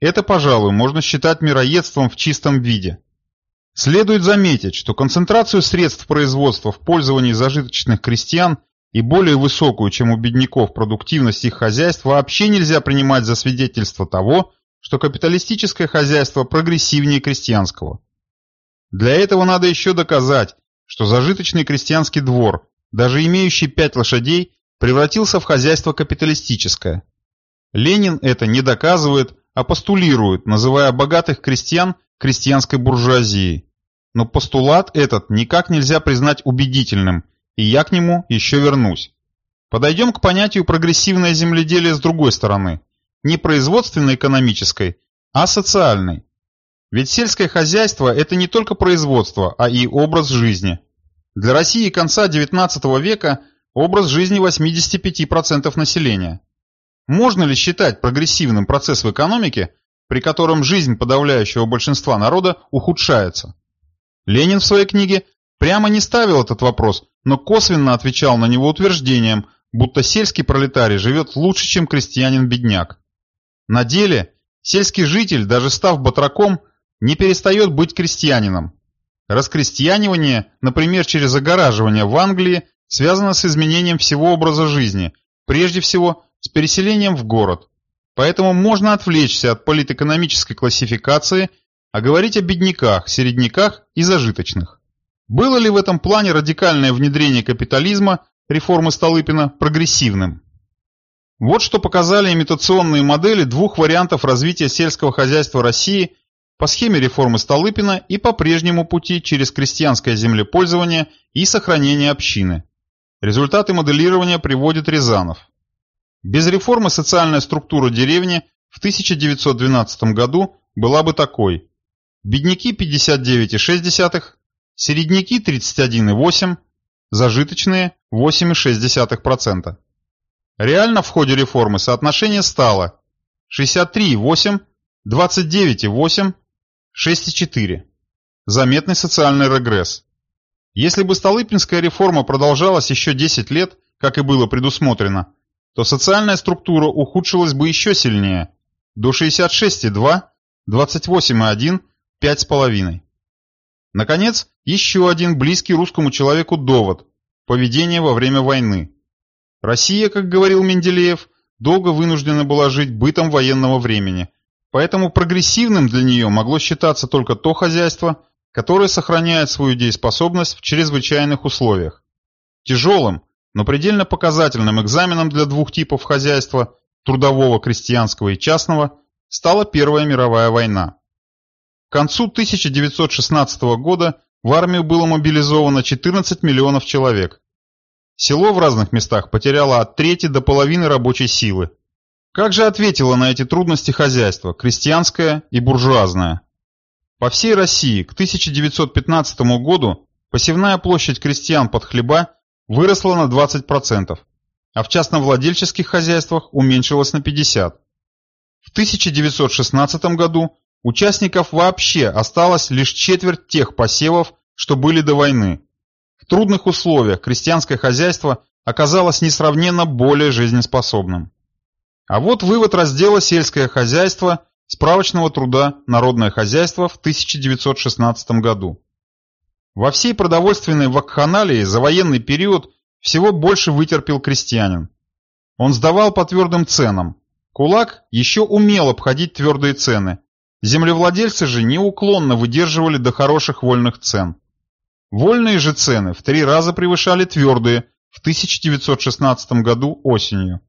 Это, пожалуй, можно считать мироедством в чистом виде. Следует заметить, что концентрацию средств производства в пользовании зажиточных крестьян и более высокую, чем у бедняков, продуктивность их хозяйств вообще нельзя принимать за свидетельство того, что капиталистическое хозяйство прогрессивнее крестьянского. Для этого надо еще доказать, что зажиточный крестьянский двор, даже имеющий пять лошадей, превратился в хозяйство капиталистическое. Ленин это не доказывает, а постулирует, называя богатых крестьян крестьянской буржуазией. Но постулат этот никак нельзя признать убедительным, и я к нему еще вернусь. Подойдем к понятию прогрессивное земледелие с другой стороны, не производственно-экономической, а социальной. Ведь сельское хозяйство – это не только производство, а и образ жизни. Для России конца XIX века образ жизни 85% населения. Можно ли считать прогрессивным процесс в экономике, при котором жизнь подавляющего большинства народа ухудшается? Ленин в своей книге прямо не ставил этот вопрос, но косвенно отвечал на него утверждением, будто сельский пролетарий живет лучше, чем крестьянин-бедняк. На деле сельский житель, даже став батраком, не перестает быть крестьянином. Раскрестьянивание, например, через огораживание в Англии, связано с изменением всего образа жизни, прежде всего с переселением в город. Поэтому можно отвлечься от политэкономической классификации, а говорить о бедняках, середняках и зажиточных. Было ли в этом плане радикальное внедрение капитализма, реформы Столыпина, прогрессивным? Вот что показали имитационные модели двух вариантов развития сельского хозяйства России по схеме реформы Столыпина и по прежнему пути через крестьянское землепользование и сохранение общины. Результаты моделирования приводит Рязанов. Без реформы социальная структура деревни в 1912 году была бы такой. Бедняки 59,6, середняки 31,8, зажиточные 8,6%. Реально в ходе реформы соотношение стало 63,8, 29,8, 6,4. Заметный социальный регресс. Если бы Столыпинская реформа продолжалась еще 10 лет, как и было предусмотрено, то социальная структура ухудшилась бы еще сильнее, до 66,2, 28,1, 5,5. Наконец, еще один близкий русскому человеку довод – поведение во время войны. Россия, как говорил Менделеев, долго вынуждена была жить бытом военного времени, поэтому прогрессивным для нее могло считаться только то хозяйство, которое сохраняет свою дееспособность в чрезвычайных условиях. Тяжелым, но предельно показательным экзаменом для двух типов хозяйства – трудового, крестьянского и частного – стала Первая мировая война. К концу 1916 года в армию было мобилизовано 14 миллионов человек. Село в разных местах потеряло от трети до половины рабочей силы. Как же ответило на эти трудности хозяйство, крестьянское и буржуазное? По всей России к 1915 году посевная площадь крестьян под хлеба выросла на 20%, а в частновладельческих хозяйствах уменьшилась на 50%. В 1916 году Участников вообще осталось лишь четверть тех посевов, что были до войны. В трудных условиях крестьянское хозяйство оказалось несравненно более жизнеспособным. А вот вывод раздела «Сельское хозяйство» справочного труда «Народное хозяйство» в 1916 году. Во всей продовольственной вакханалии за военный период всего больше вытерпел крестьянин. Он сдавал по твердым ценам. Кулак еще умел обходить твердые цены, Землевладельцы же неуклонно выдерживали до хороших вольных цен. Вольные же цены в три раза превышали твердые в 1916 году осенью.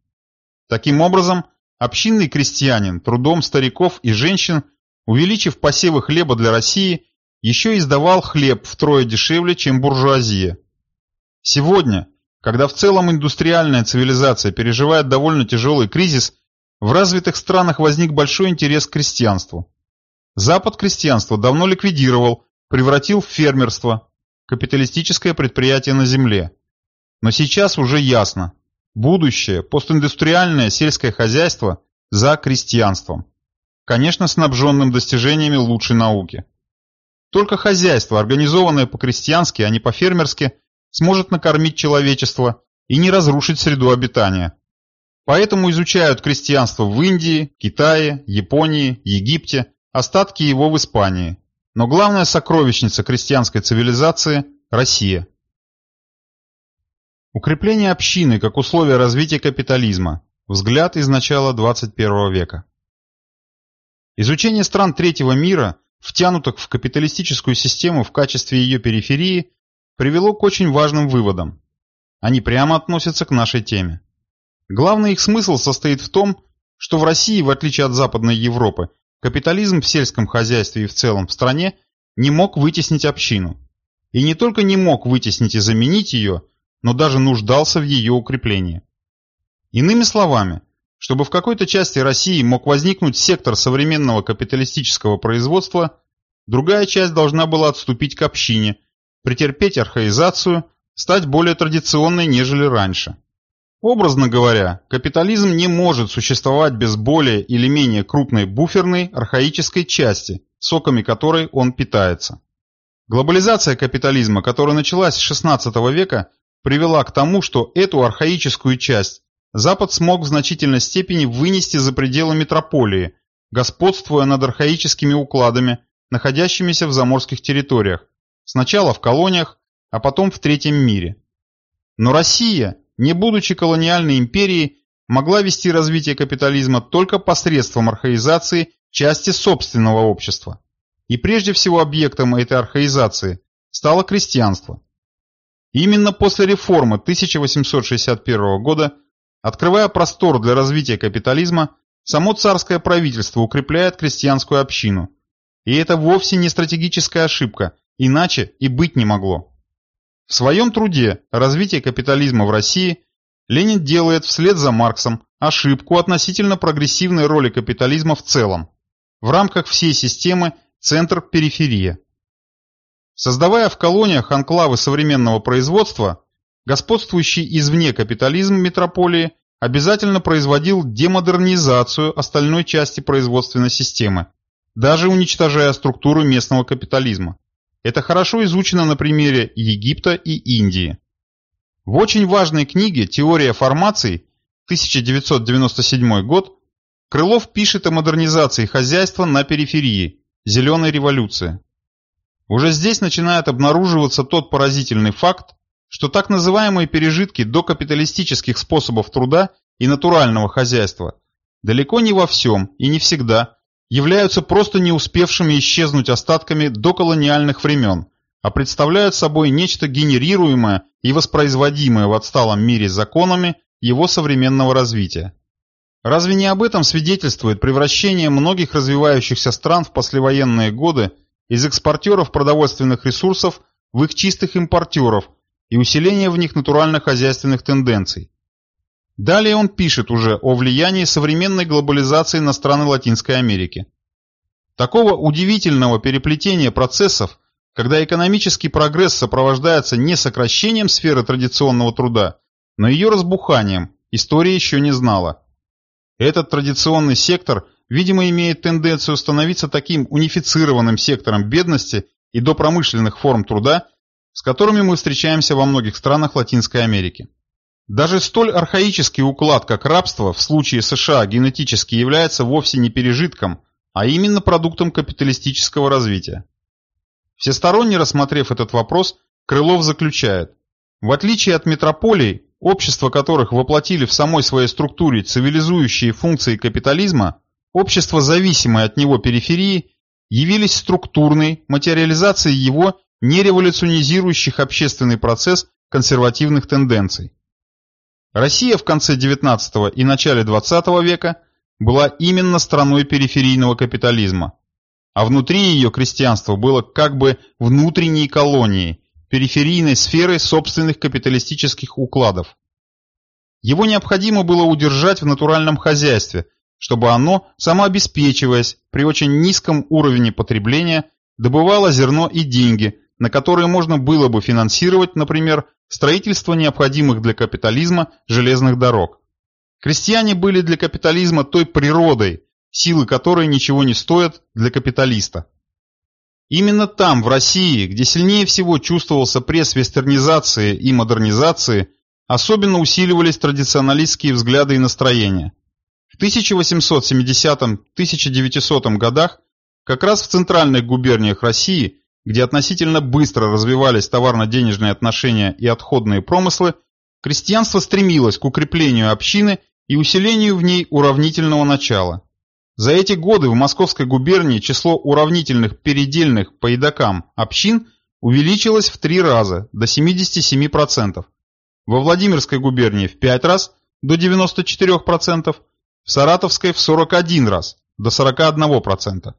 Таким образом, общинный крестьянин трудом стариков и женщин, увеличив посевы хлеба для России, еще издавал хлеб втрое дешевле, чем буржуазия. Сегодня, когда в целом индустриальная цивилизация переживает довольно тяжелый кризис, в развитых странах возник большой интерес к крестьянству. Запад крестьянство давно ликвидировал, превратил в фермерство, капиталистическое предприятие на земле. Но сейчас уже ясно, будущее, постиндустриальное сельское хозяйство за крестьянством. Конечно, снабженным достижениями лучшей науки. Только хозяйство, организованное по-крестьянски, а не по-фермерски, сможет накормить человечество и не разрушить среду обитания. Поэтому изучают крестьянство в Индии, Китае, Японии, Египте, остатки его в Испании, но главная сокровищница крестьянской цивилизации – Россия. Укрепление общины как условие развития капитализма. Взгляд из начала 21 века. Изучение стран третьего мира, втянутых в капиталистическую систему в качестве ее периферии, привело к очень важным выводам. Они прямо относятся к нашей теме. Главный их смысл состоит в том, что в России, в отличие от Западной Европы, Капитализм в сельском хозяйстве и в целом в стране не мог вытеснить общину. И не только не мог вытеснить и заменить ее, но даже нуждался в ее укреплении. Иными словами, чтобы в какой-то части России мог возникнуть сектор современного капиталистического производства, другая часть должна была отступить к общине, претерпеть архаизацию, стать более традиционной, нежели раньше. Образно говоря, капитализм не может существовать без более или менее крупной буферной архаической части, соками которой он питается. Глобализация капитализма, которая началась с XVI века, привела к тому, что эту архаическую часть Запад смог в значительной степени вынести за пределы метрополии, господствуя над архаическими укладами, находящимися в заморских территориях, сначала в колониях, а потом в третьем мире. Но Россия, не будучи колониальной империей, могла вести развитие капитализма только посредством архаизации части собственного общества. И прежде всего объектом этой архаизации стало крестьянство. Именно после реформы 1861 года, открывая простор для развития капитализма, само царское правительство укрепляет крестьянскую общину. И это вовсе не стратегическая ошибка, иначе и быть не могло. В своем труде «Развитие капитализма в России» Ленин делает вслед за Марксом ошибку относительно прогрессивной роли капитализма в целом, в рамках всей системы центр-периферия. Создавая в колониях анклавы современного производства, господствующий извне капитализм метрополии обязательно производил демодернизацию остальной части производственной системы, даже уничтожая структуру местного капитализма. Это хорошо изучено на примере Египта и Индии. В очень важной книге «Теория формаций» 1997 год Крылов пишет о модернизации хозяйства на периферии, зеленой революции. Уже здесь начинает обнаруживаться тот поразительный факт, что так называемые пережитки докапиталистических способов труда и натурального хозяйства далеко не во всем и не всегда являются просто не успевшими исчезнуть остатками доколониальных времен, а представляют собой нечто генерируемое и воспроизводимое в отсталом мире законами его современного развития. Разве не об этом свидетельствует превращение многих развивающихся стран в послевоенные годы из экспортеров продовольственных ресурсов в их чистых импортеров и усиление в них натурально-хозяйственных тенденций? Далее он пишет уже о влиянии современной глобализации на страны Латинской Америки. Такого удивительного переплетения процессов, когда экономический прогресс сопровождается не сокращением сферы традиционного труда, но ее разбуханием, история еще не знала. Этот традиционный сектор, видимо, имеет тенденцию становиться таким унифицированным сектором бедности и допромышленных форм труда, с которыми мы встречаемся во многих странах Латинской Америки. Даже столь архаический уклад, как рабство, в случае США генетически является вовсе не пережитком, а именно продуктом капиталистического развития. Всесторонне рассмотрев этот вопрос, Крылов заключает, в отличие от метрополий, общества которых воплотили в самой своей структуре цивилизующие функции капитализма, общества, зависимые от него периферии, явились структурной материализацией его нереволюционизирующих общественный процесс консервативных тенденций. Россия в конце XIX и начале XX века была именно страной периферийного капитализма, а внутри ее крестьянство было как бы внутренней колонией, периферийной сферой собственных капиталистических укладов. Его необходимо было удержать в натуральном хозяйстве, чтобы оно, самообеспечиваясь при очень низком уровне потребления, добывало зерно и деньги, на которые можно было бы финансировать, например, строительство необходимых для капитализма железных дорог. Крестьяне были для капитализма той природой, силы которой ничего не стоят для капиталиста. Именно там, в России, где сильнее всего чувствовался пресс вестернизации и модернизации, особенно усиливались традиционалистские взгляды и настроения. В 1870-1900 годах как раз в центральных губерниях России где относительно быстро развивались товарно-денежные отношения и отходные промыслы, крестьянство стремилось к укреплению общины и усилению в ней уравнительного начала. За эти годы в Московской губернии число уравнительных передельных по едокам общин увеличилось в три раза, до 77%, во Владимирской губернии в 5 раз, до 94%, в Саратовской в 41 раз, до 41%.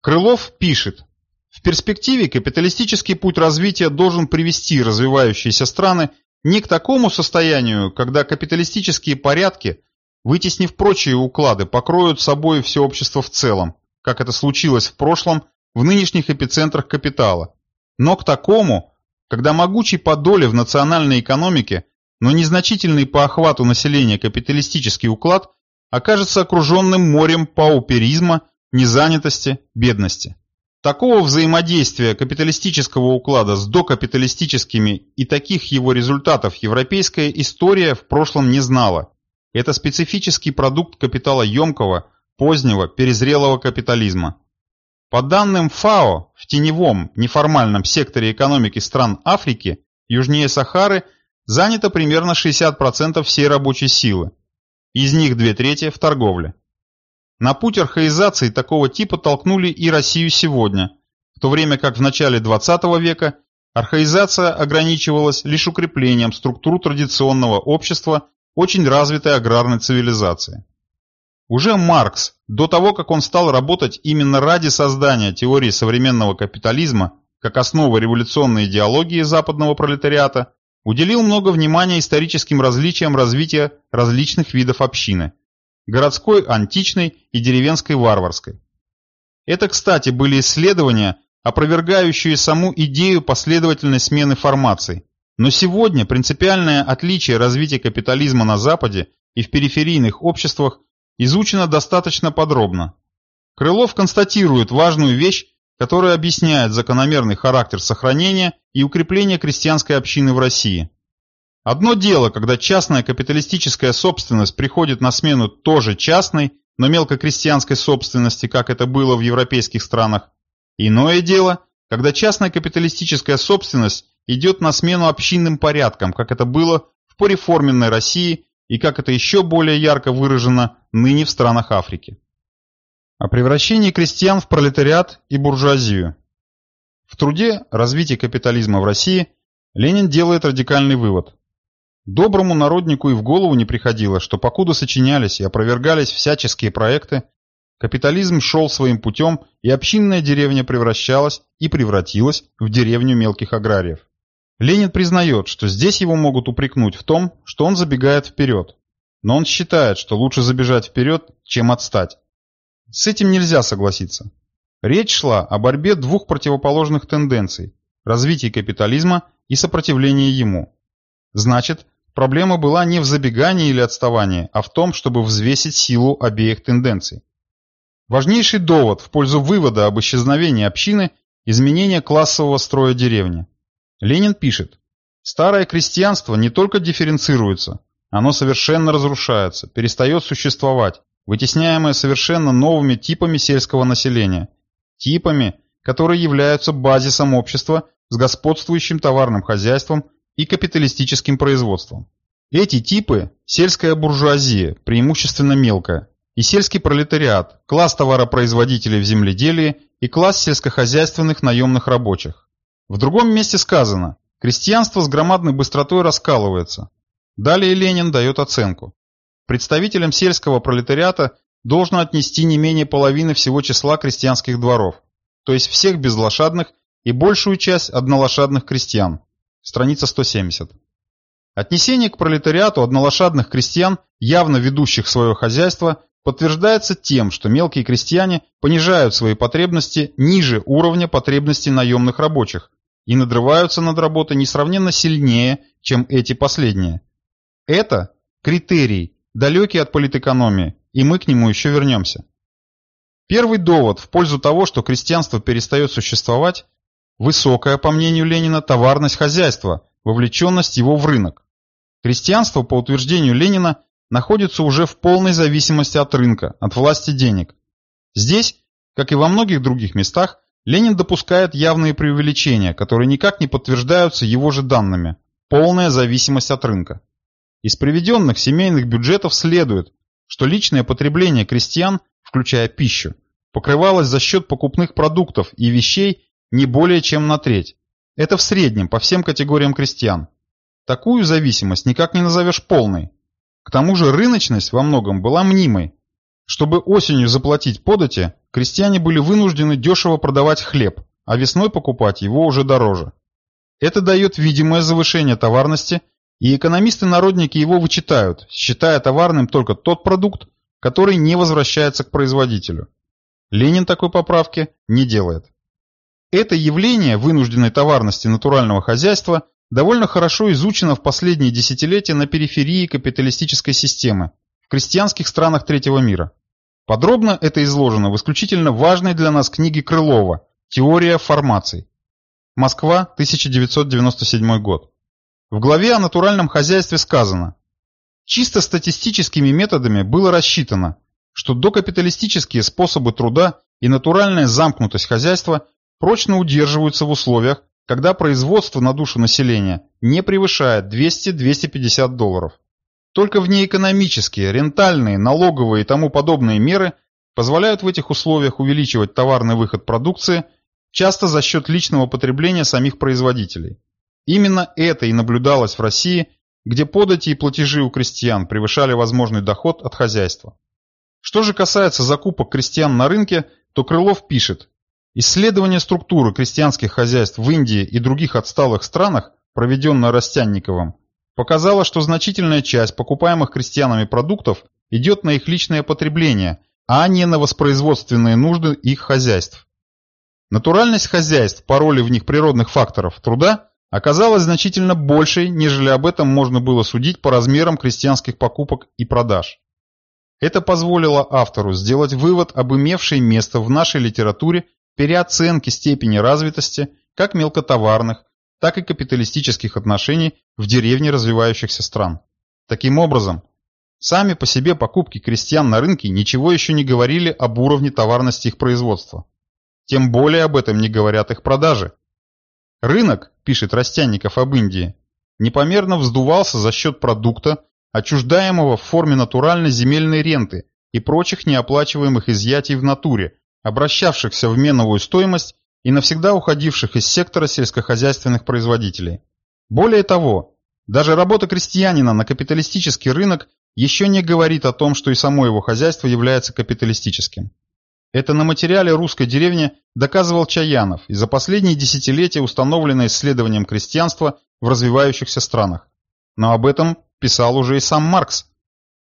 Крылов пишет, в перспективе капиталистический путь развития должен привести развивающиеся страны не к такому состоянию, когда капиталистические порядки, вытеснив прочие уклады, покроют собой все общество в целом, как это случилось в прошлом в нынешних эпицентрах капитала, но к такому, когда могучий по доле в национальной экономике, но незначительный по охвату населения капиталистический уклад окажется окруженным морем пауперизма, незанятости, бедности. Такого взаимодействия капиталистического уклада с докапиталистическими и таких его результатов европейская история в прошлом не знала. Это специфический продукт капитала емкого, позднего, перезрелого капитализма. По данным ФАО, в теневом, неформальном секторе экономики стран Африки, южнее Сахары, занято примерно 60% всей рабочей силы. Из них две трети в торговле. На путь архаизации такого типа толкнули и Россию сегодня, в то время как в начале XX века архаизация ограничивалась лишь укреплением структур традиционного общества очень развитой аграрной цивилизации. Уже Маркс, до того как он стал работать именно ради создания теории современного капитализма как основы революционной идеологии западного пролетариата, уделил много внимания историческим различиям развития различных видов общины – городской античной и деревенской варварской. Это, кстати, были исследования, опровергающие саму идею последовательной смены формаций. Но сегодня принципиальное отличие развития капитализма на Западе и в периферийных обществах изучено достаточно подробно. Крылов констатирует важную вещь, которая объясняет закономерный характер сохранения и укрепления крестьянской общины в России. Одно дело, когда частная капиталистическая собственность приходит на смену тоже частной, но мелкокрестьянской собственности, как это было в европейских странах. Иное дело, когда частная капиталистическая собственность идет на смену общинным порядкам, как это было в пореформенной России и как это еще более ярко выражено ныне в странах Африки. О превращении крестьян в пролетариат и буржуазию. В труде «Развитие капитализма в России» Ленин делает радикальный вывод. Доброму народнику и в голову не приходило, что покуда сочинялись и опровергались всяческие проекты, капитализм шел своим путем, и общинная деревня превращалась и превратилась в деревню мелких аграриев. Ленин признает, что здесь его могут упрекнуть в том, что он забегает вперед. Но он считает, что лучше забежать вперед, чем отстать. С этим нельзя согласиться. Речь шла о борьбе двух противоположных тенденций – развитии капитализма и сопротивлении ему. Значит, проблема была не в забегании или отставании, а в том, чтобы взвесить силу обеих тенденций. Важнейший довод в пользу вывода об исчезновении общины – изменение классового строя деревни. Ленин пишет, «Старое крестьянство не только дифференцируется, оно совершенно разрушается, перестает существовать, вытесняемое совершенно новыми типами сельского населения, типами, которые являются базисом общества с господствующим товарным хозяйством и капиталистическим производством. Эти типы – сельская буржуазия, преимущественно мелкая, и сельский пролетариат, класс товаропроизводителей в земледелии и класс сельскохозяйственных наемных рабочих. В другом месте сказано, крестьянство с громадной быстротой раскалывается. Далее Ленин дает оценку. Представителям сельского пролетариата должно отнести не менее половины всего числа крестьянских дворов, то есть всех безлошадных и большую часть однолошадных крестьян. Страница 170. Отнесение к пролетариату однолошадных крестьян, явно ведущих свое хозяйство, подтверждается тем, что мелкие крестьяне понижают свои потребности ниже уровня потребностей наемных рабочих, и надрываются над работой несравненно сильнее, чем эти последние. Это критерий, далекий от политэкономии, и мы к нему еще вернемся. Первый довод в пользу того, что крестьянство перестает существовать – высокая, по мнению Ленина, товарность хозяйства, вовлеченность его в рынок. Крестьянство, по утверждению Ленина, находится уже в полной зависимости от рынка, от власти денег. Здесь, как и во многих других местах, Ленин допускает явные преувеличения, которые никак не подтверждаются его же данными. Полная зависимость от рынка. Из приведенных семейных бюджетов следует, что личное потребление крестьян, включая пищу, покрывалось за счет покупных продуктов и вещей не более чем на треть. Это в среднем по всем категориям крестьян. Такую зависимость никак не назовешь полной. К тому же рыночность во многом была мнимой, чтобы осенью заплатить подати, крестьяне были вынуждены дешево продавать хлеб, а весной покупать его уже дороже. Это дает видимое завышение товарности, и экономисты-народники его вычитают, считая товарным только тот продукт, который не возвращается к производителю. Ленин такой поправки не делает. Это явление вынужденной товарности натурального хозяйства довольно хорошо изучено в последние десятилетия на периферии капиталистической системы, крестьянских странах третьего мира. Подробно это изложено в исключительно важной для нас книге Крылова «Теория формаций». Москва, 1997 год. В главе о натуральном хозяйстве сказано «Чисто статистическими методами было рассчитано, что докапиталистические способы труда и натуральная замкнутость хозяйства прочно удерживаются в условиях, когда производство на душу населения не превышает 200-250 долларов. Только внеэкономические, рентальные, налоговые и тому подобные меры позволяют в этих условиях увеличивать товарный выход продукции, часто за счет личного потребления самих производителей. Именно это и наблюдалось в России, где подати и платежи у крестьян превышали возможный доход от хозяйства. Что же касается закупок крестьян на рынке, то Крылов пишет, исследование структуры крестьянских хозяйств в Индии и других отсталых странах, проведенное Растянниковым, показала, что значительная часть покупаемых крестьянами продуктов идет на их личное потребление, а не на воспроизводственные нужды их хозяйств. Натуральность хозяйств по роли в них природных факторов труда оказалась значительно большей, нежели об этом можно было судить по размерам крестьянских покупок и продаж. Это позволило автору сделать вывод об имевшей место в нашей литературе переоценке степени развитости как мелкотоварных, так и капиталистических отношений в деревне развивающихся стран. Таким образом, сами по себе покупки крестьян на рынке ничего еще не говорили об уровне товарности их производства. Тем более об этом не говорят их продажи. Рынок, пишет Растянников об Индии, непомерно вздувался за счет продукта, отчуждаемого в форме натуральной земельной ренты и прочих неоплачиваемых изъятий в натуре, обращавшихся в меновую стоимость и навсегда уходивших из сектора сельскохозяйственных производителей. Более того, даже работа крестьянина на капиталистический рынок еще не говорит о том, что и само его хозяйство является капиталистическим. Это на материале русской деревни доказывал Чаянов и за последние десятилетия установленное исследованием крестьянства в развивающихся странах. Но об этом писал уже и сам Маркс.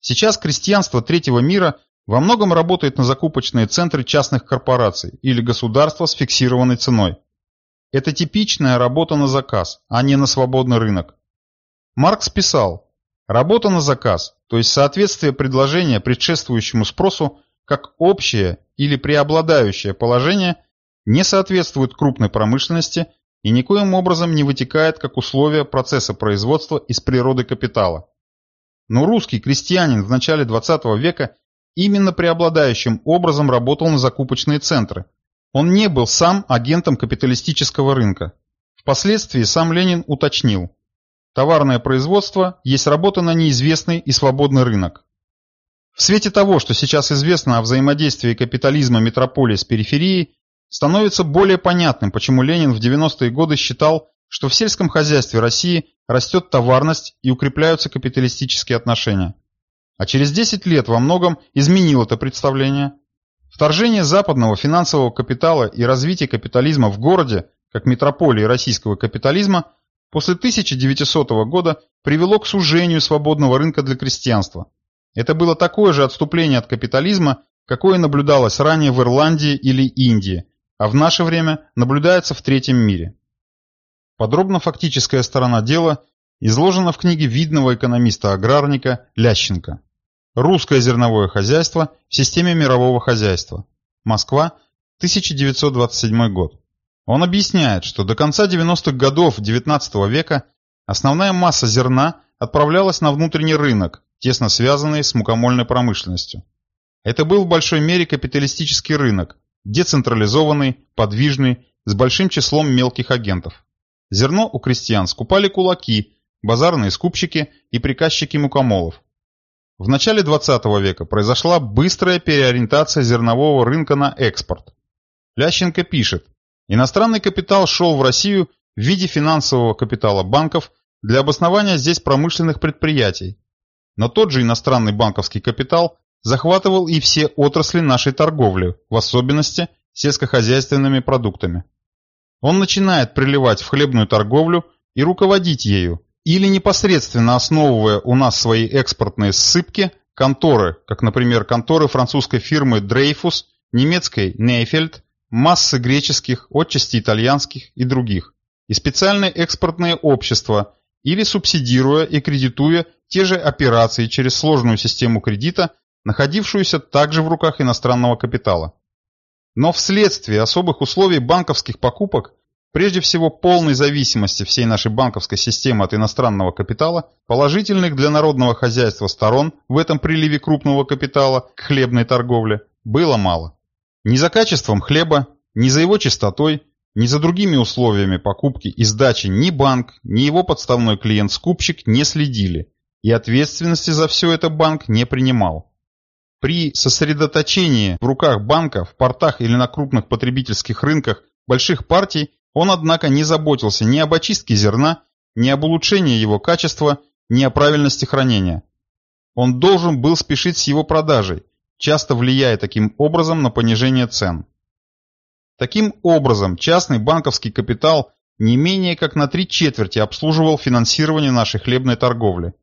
Сейчас крестьянство третьего мира во многом работает на закупочные центры частных корпораций или государства с фиксированной ценой. Это типичная работа на заказ, а не на свободный рынок. Маркс писал, работа на заказ, то есть соответствие предложения предшествующему спросу, как общее или преобладающее положение, не соответствует крупной промышленности и никоим образом не вытекает как условие процесса производства из природы капитала. Но русский крестьянин в начале 20 века именно преобладающим образом работал на закупочные центры. Он не был сам агентом капиталистического рынка. Впоследствии сам Ленин уточнил. Товарное производство есть работа на неизвестный и свободный рынок. В свете того, что сейчас известно о взаимодействии капитализма метрополии с периферией, становится более понятным, почему Ленин в 90-е годы считал, что в сельском хозяйстве России растет товарность и укрепляются капиталистические отношения. А через 10 лет во многом изменил это представление. Вторжение западного финансового капитала и развитие капитализма в городе, как метрополии российского капитализма, после 1900 года привело к сужению свободного рынка для крестьянства. Это было такое же отступление от капитализма, какое наблюдалось ранее в Ирландии или Индии, а в наше время наблюдается в третьем мире. Подробно фактическая сторона дела изложена в книге видного экономиста-аграрника Лященко. Русское зерновое хозяйство в системе мирового хозяйства. Москва, 1927 год. Он объясняет, что до конца 90-х годов XIX века основная масса зерна отправлялась на внутренний рынок, тесно связанный с мукомольной промышленностью. Это был в большой мере капиталистический рынок, децентрализованный, подвижный, с большим числом мелких агентов. Зерно у крестьян скупали кулаки, базарные скупщики и приказчики мукомолов. В начале 20 века произошла быстрая переориентация зернового рынка на экспорт. Лященко пишет, иностранный капитал шел в Россию в виде финансового капитала банков для обоснования здесь промышленных предприятий. Но тот же иностранный банковский капитал захватывал и все отрасли нашей торговли, в особенности сельскохозяйственными продуктами. Он начинает приливать в хлебную торговлю и руководить ею, или непосредственно основывая у нас свои экспортные ссыпки, конторы, как, например, конторы французской фирмы Dreyfus, немецкой Neyfeld, массы греческих, отчасти итальянских и других, и специальные экспортные общества, или субсидируя и кредитуя те же операции через сложную систему кредита, находившуюся также в руках иностранного капитала. Но вследствие особых условий банковских покупок Прежде всего, полной зависимости всей нашей банковской системы от иностранного капитала, положительных для народного хозяйства сторон в этом приливе крупного капитала к хлебной торговле было мало. Ни за качеством хлеба, ни за его чистотой, ни за другими условиями покупки и сдачи ни банк, ни его подставной клиент-скупщик не следили, и ответственности за все это банк не принимал. При сосредоточении в руках банка, в портах или на крупных потребительских рынках больших партий он, однако, не заботился ни об очистке зерна, ни об улучшении его качества, ни о правильности хранения. Он должен был спешить с его продажей, часто влияя таким образом на понижение цен. Таким образом, частный банковский капитал не менее как на три четверти обслуживал финансирование нашей хлебной торговли.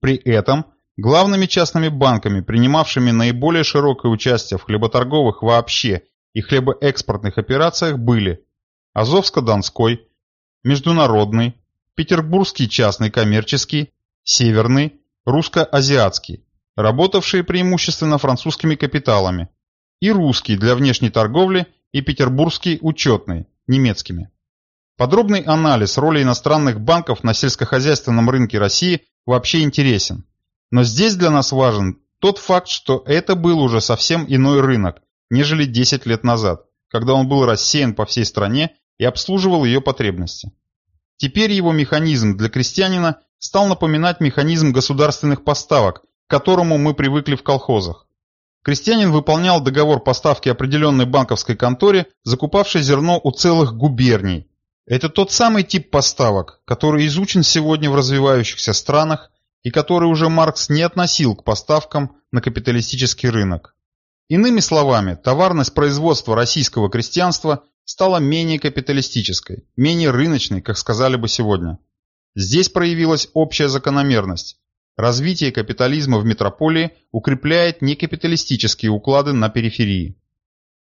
При этом главными частными банками, принимавшими наиболее широкое участие в хлеботорговых вообще и хлебоэкспортных операциях были Азовско-Донской, Международный, петербургский частный коммерческий, северный, русско-азиатский, работавшие преимущественно французскими капиталами, и русский для внешней торговли и петербургский учетный, немецкими. Подробный анализ роли иностранных банков на сельскохозяйственном рынке России вообще интересен. Но здесь для нас важен тот факт, что это был уже совсем иной рынок, нежели 10 лет назад, когда он был рассеян по всей стране и обслуживал ее потребности. Теперь его механизм для крестьянина стал напоминать механизм государственных поставок, к которому мы привыкли в колхозах. Крестьянин выполнял договор поставки определенной банковской конторе, закупавшей зерно у целых губерний. Это тот самый тип поставок, который изучен сегодня в развивающихся странах и который уже Маркс не относил к поставкам на капиталистический рынок. Иными словами, товарность производства российского крестьянства стала менее капиталистической, менее рыночной, как сказали бы сегодня. Здесь проявилась общая закономерность. Развитие капитализма в метрополии укрепляет некапиталистические уклады на периферии.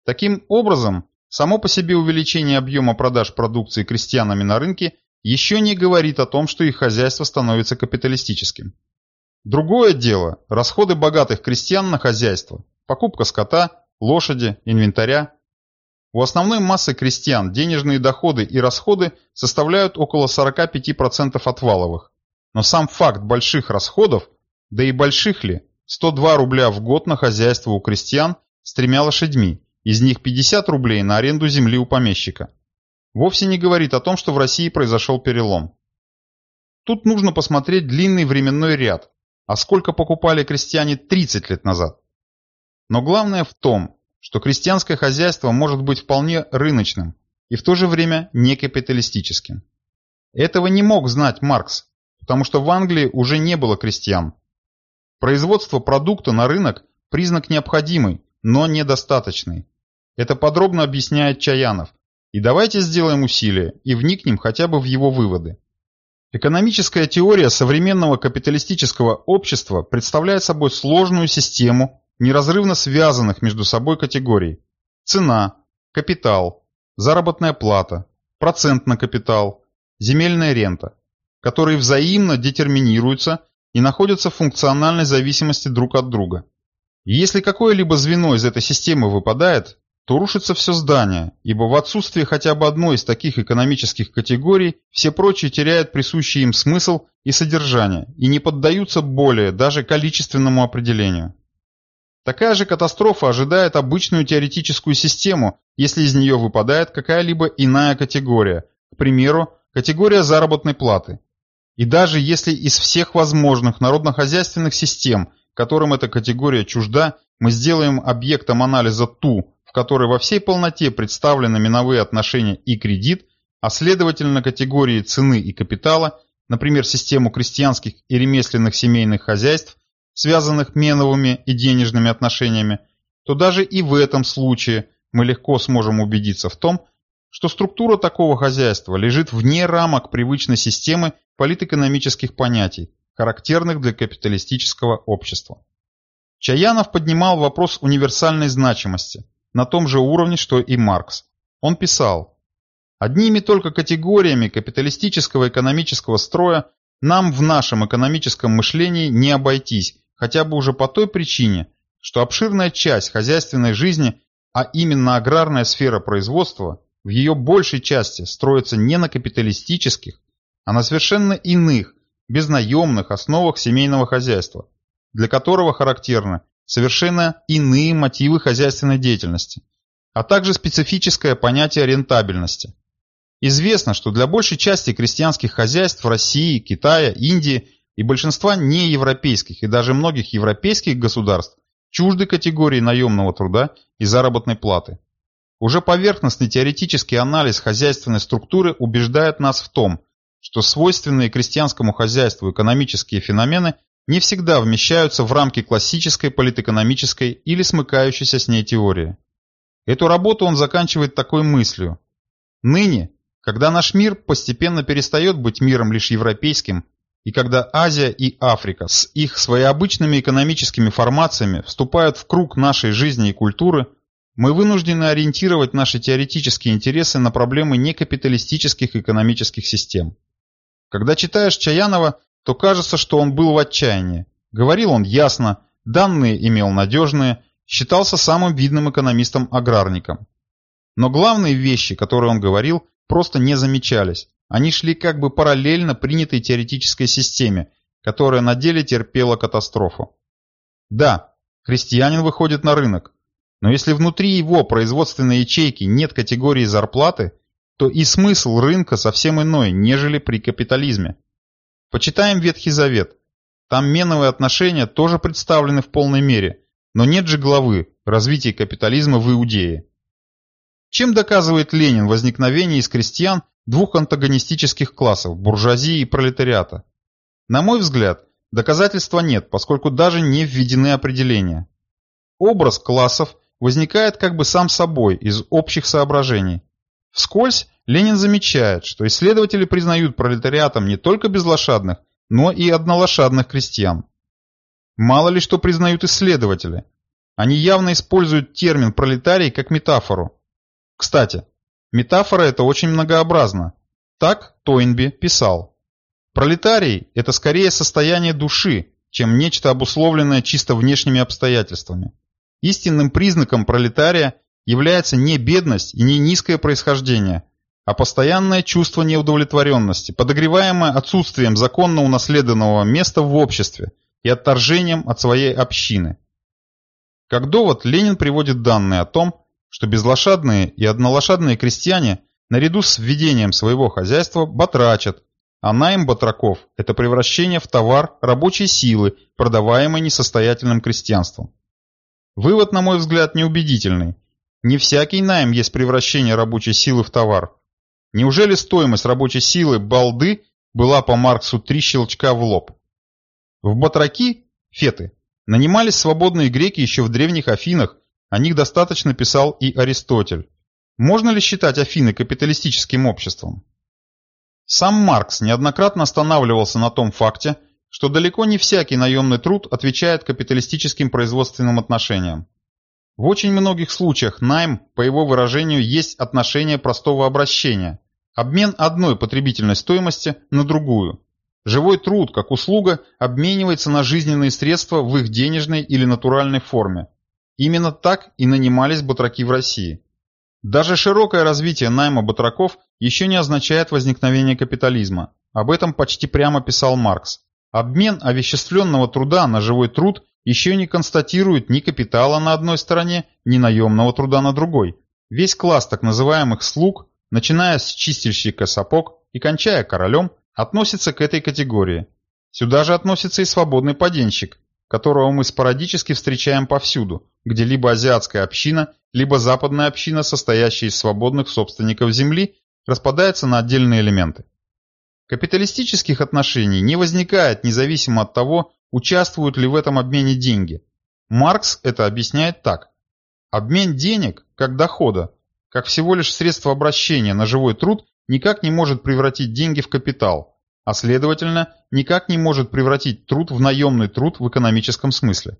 Таким образом, само по себе увеличение объема продаж продукции крестьянами на рынке еще не говорит о том, что их хозяйство становится капиталистическим. Другое дело – расходы богатых крестьян на хозяйство, покупка скота, лошади, инвентаря. У основной массы крестьян денежные доходы и расходы составляют около 45% от валовых. Но сам факт больших расходов, да и больших ли, 102 рубля в год на хозяйство у крестьян с тремя лошадьми, из них 50 рублей на аренду земли у помещика – вовсе не говорит о том, что в России произошел перелом. Тут нужно посмотреть длинный временной ряд, а сколько покупали крестьяне 30 лет назад. Но главное в том, что крестьянское хозяйство может быть вполне рыночным и в то же время не капиталистическим. Этого не мог знать Маркс, потому что в Англии уже не было крестьян. Производство продукта на рынок – признак необходимый, но недостаточный. Это подробно объясняет Чаянов, и давайте сделаем усилие и вникнем хотя бы в его выводы. Экономическая теория современного капиталистического общества представляет собой сложную систему неразрывно связанных между собой категорий. Цена, капитал, заработная плата, процент на капитал, земельная рента, которые взаимно детерминируются и находятся в функциональной зависимости друг от друга. И если какое-либо звено из этой системы выпадает, то рушится все здание, ибо в отсутствие хотя бы одной из таких экономических категорий все прочие теряют присущий им смысл и содержание и не поддаются более даже количественному определению. Такая же катастрофа ожидает обычную теоретическую систему, если из нее выпадает какая-либо иная категория, к примеру, категория заработной платы. И даже если из всех возможных народно-хозяйственных систем, которым эта категория чужда, мы сделаем объектом анализа ту, в которой во всей полноте представлены миновые отношения и кредит, а следовательно категории цены и капитала, например, систему крестьянских и ремесленных семейных хозяйств, связанных меновыми и денежными отношениями, то даже и в этом случае мы легко сможем убедиться в том, что структура такого хозяйства лежит вне рамок привычной системы политэкономических понятий, характерных для капиталистического общества. Чаянов поднимал вопрос универсальной значимости, на том же уровне, что и Маркс. Он писал, «Одними только категориями капиталистического экономического строя нам в нашем экономическом мышлении не обойтись, хотя бы уже по той причине, что обширная часть хозяйственной жизни, а именно аграрная сфера производства, в ее большей части строится не на капиталистических, а на совершенно иных, безнаемных основах семейного хозяйства, для которого характерно совершенно иные мотивы хозяйственной деятельности, а также специфическое понятие рентабельности. Известно, что для большей части крестьянских хозяйств России, Китая, Индии и большинства неевропейских и даже многих европейских государств чужды категории наемного труда и заработной платы. Уже поверхностный теоретический анализ хозяйственной структуры убеждает нас в том, что свойственные крестьянскому хозяйству экономические феномены не всегда вмещаются в рамки классической политэкономической или смыкающейся с ней теории. Эту работу он заканчивает такой мыслью. Ныне, когда наш мир постепенно перестает быть миром лишь европейским, и когда Азия и Африка с их своеобычными экономическими формациями вступают в круг нашей жизни и культуры, мы вынуждены ориентировать наши теоретические интересы на проблемы некапиталистических экономических систем. Когда читаешь Чаянова, то кажется, что он был в отчаянии. Говорил он ясно, данные имел надежные, считался самым видным экономистом-аграрником. Но главные вещи, которые он говорил, просто не замечались. Они шли как бы параллельно принятой теоретической системе, которая на деле терпела катастрофу. Да, крестьянин выходит на рынок, но если внутри его производственной ячейки нет категории зарплаты, то и смысл рынка совсем иной, нежели при капитализме. Почитаем Ветхий Завет. Там меновые отношения тоже представлены в полной мере, но нет же главы «Развитие капитализма в Иудее». Чем доказывает Ленин возникновение из крестьян двух антагонистических классов – буржуазии и пролетариата? На мой взгляд, доказательства нет, поскольку даже не введены определения. Образ классов возникает как бы сам собой из общих соображений. Вскользь Ленин замечает, что исследователи признают пролетариатом не только безлошадных, но и однолошадных крестьян. Мало ли что признают исследователи. Они явно используют термин «пролетарий» как метафору. Кстати, метафора это очень многообразна. Так Тойнби писал. Пролетарий – это скорее состояние души, чем нечто обусловленное чисто внешними обстоятельствами. Истинным признаком пролетария является не бедность и не низкое происхождение, а постоянное чувство неудовлетворенности, подогреваемое отсутствием законно унаследованного места в обществе и отторжением от своей общины. Как довод Ленин приводит данные о том, что безлошадные и однолошадные крестьяне наряду с введением своего хозяйства батрачат, а найм батраков – это превращение в товар рабочей силы, продаваемой несостоятельным крестьянством. Вывод, на мой взгляд, неубедительный. Не всякий найм есть превращение рабочей силы в товар. Неужели стоимость рабочей силы балды была по Марксу три щелчка в лоб? В батраки, феты, нанимались свободные греки еще в древних Афинах, о них достаточно писал и Аристотель. Можно ли считать Афины капиталистическим обществом? Сам Маркс неоднократно останавливался на том факте, что далеко не всякий наемный труд отвечает капиталистическим производственным отношениям. В очень многих случаях найм, по его выражению, есть отношение простого обращения, обмен одной потребительной стоимости на другую. Живой труд, как услуга, обменивается на жизненные средства в их денежной или натуральной форме. Именно так и нанимались батраки в России. Даже широкое развитие найма батраков еще не означает возникновение капитализма. Об этом почти прямо писал Маркс. Обмен овеществленного труда на живой труд еще не констатирует ни капитала на одной стороне, ни наемного труда на другой. Весь класс так называемых слуг, начиная с чистильщика сапог и кончая королем, относится к этой категории. Сюда же относится и свободный поденщик, которого мы спорадически встречаем повсюду, где либо азиатская община, либо западная община, состоящая из свободных собственников земли, распадается на отдельные элементы. Капиталистических отношений не возникает независимо от того, участвуют ли в этом обмене деньги. Маркс это объясняет так. Обмен денег, как дохода, как всего лишь средство обращения на живой труд, никак не может превратить деньги в капитал, а следовательно, никак не может превратить труд в наемный труд в экономическом смысле.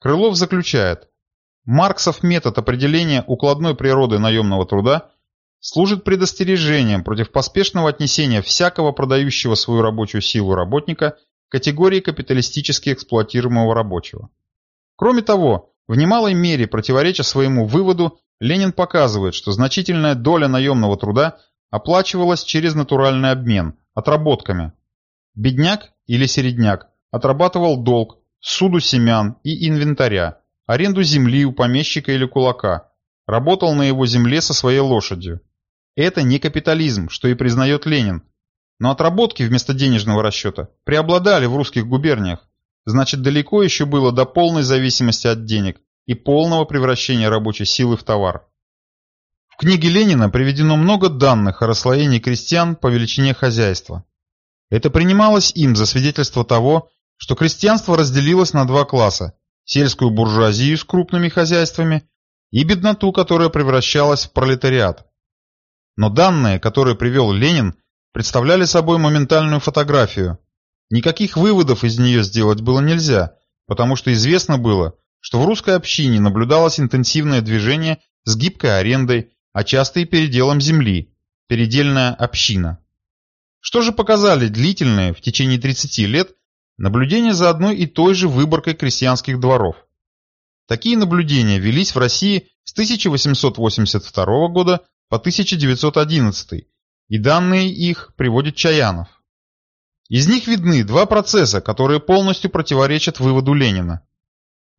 Крылов заключает, Марксов метод определения укладной природы наемного труда служит предостережением против поспешного отнесения всякого продающего свою рабочую силу работника к категории капиталистически эксплуатируемого рабочего. Кроме того, в немалой мере противореча своему выводу, Ленин показывает, что значительная доля наемного труда оплачивалась через натуральный обмен, отработками. Бедняк или середняк отрабатывал долг, суду семян и инвентаря, аренду земли у помещика или кулака, работал на его земле со своей лошадью. Это не капитализм, что и признает Ленин. Но отработки вместо денежного расчета преобладали в русских губерниях. Значит, далеко еще было до полной зависимости от денег и полного превращения рабочей силы в товар. В книге Ленина приведено много данных о расслоении крестьян по величине хозяйства. Это принималось им за свидетельство того, что крестьянство разделилось на два класса – сельскую буржуазию с крупными хозяйствами и бедноту, которая превращалась в пролетариат. Но данные, которые привел Ленин, представляли собой моментальную фотографию. Никаких выводов из нее сделать было нельзя, потому что известно было, что в русской общине наблюдалось интенсивное движение с гибкой арендой, а часто и переделом земли, передельная община. Что же показали длительные, в течение 30 лет, наблюдения за одной и той же выборкой крестьянских дворов? Такие наблюдения велись в России с 1882 года по 1911, и данные их приводит Чаянов. Из них видны два процесса, которые полностью противоречат выводу Ленина.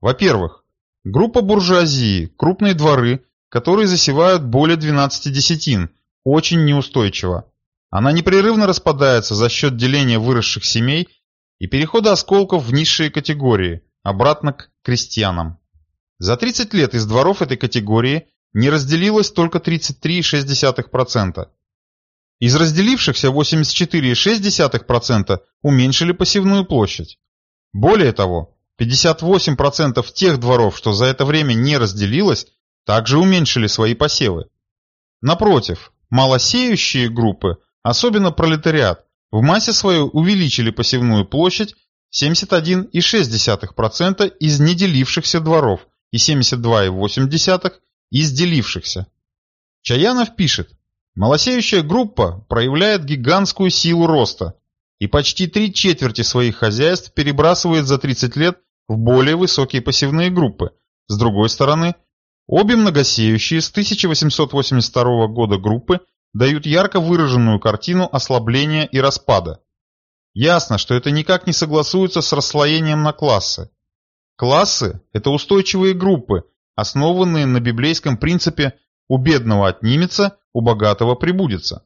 Во-первых, группа буржуазии, крупные дворы, которые засевают более 12 десятин, очень неустойчива. Она непрерывно распадается за счет деления выросших семей и перехода осколков в низшие категории, обратно к крестьянам. За 30 лет из дворов этой категории не разделилось только 33,6%. Из разделившихся 84,6% уменьшили посевную площадь. Более того, 58% тех дворов, что за это время не разделилось, также уменьшили свои посевы. Напротив, малосеющие группы Особенно пролетариат в массе своей увеличили посевную площадь 71,6% из неделившихся дворов и 72,8% из делившихся. Чаянов пишет, малосеющая группа проявляет гигантскую силу роста и почти три четверти своих хозяйств перебрасывает за 30 лет в более высокие посевные группы. С другой стороны, обе многосеющие с 1882 года группы дают ярко выраженную картину ослабления и распада. Ясно, что это никак не согласуется с расслоением на классы. Классы – это устойчивые группы, основанные на библейском принципе «у бедного отнимется, у богатого прибудется».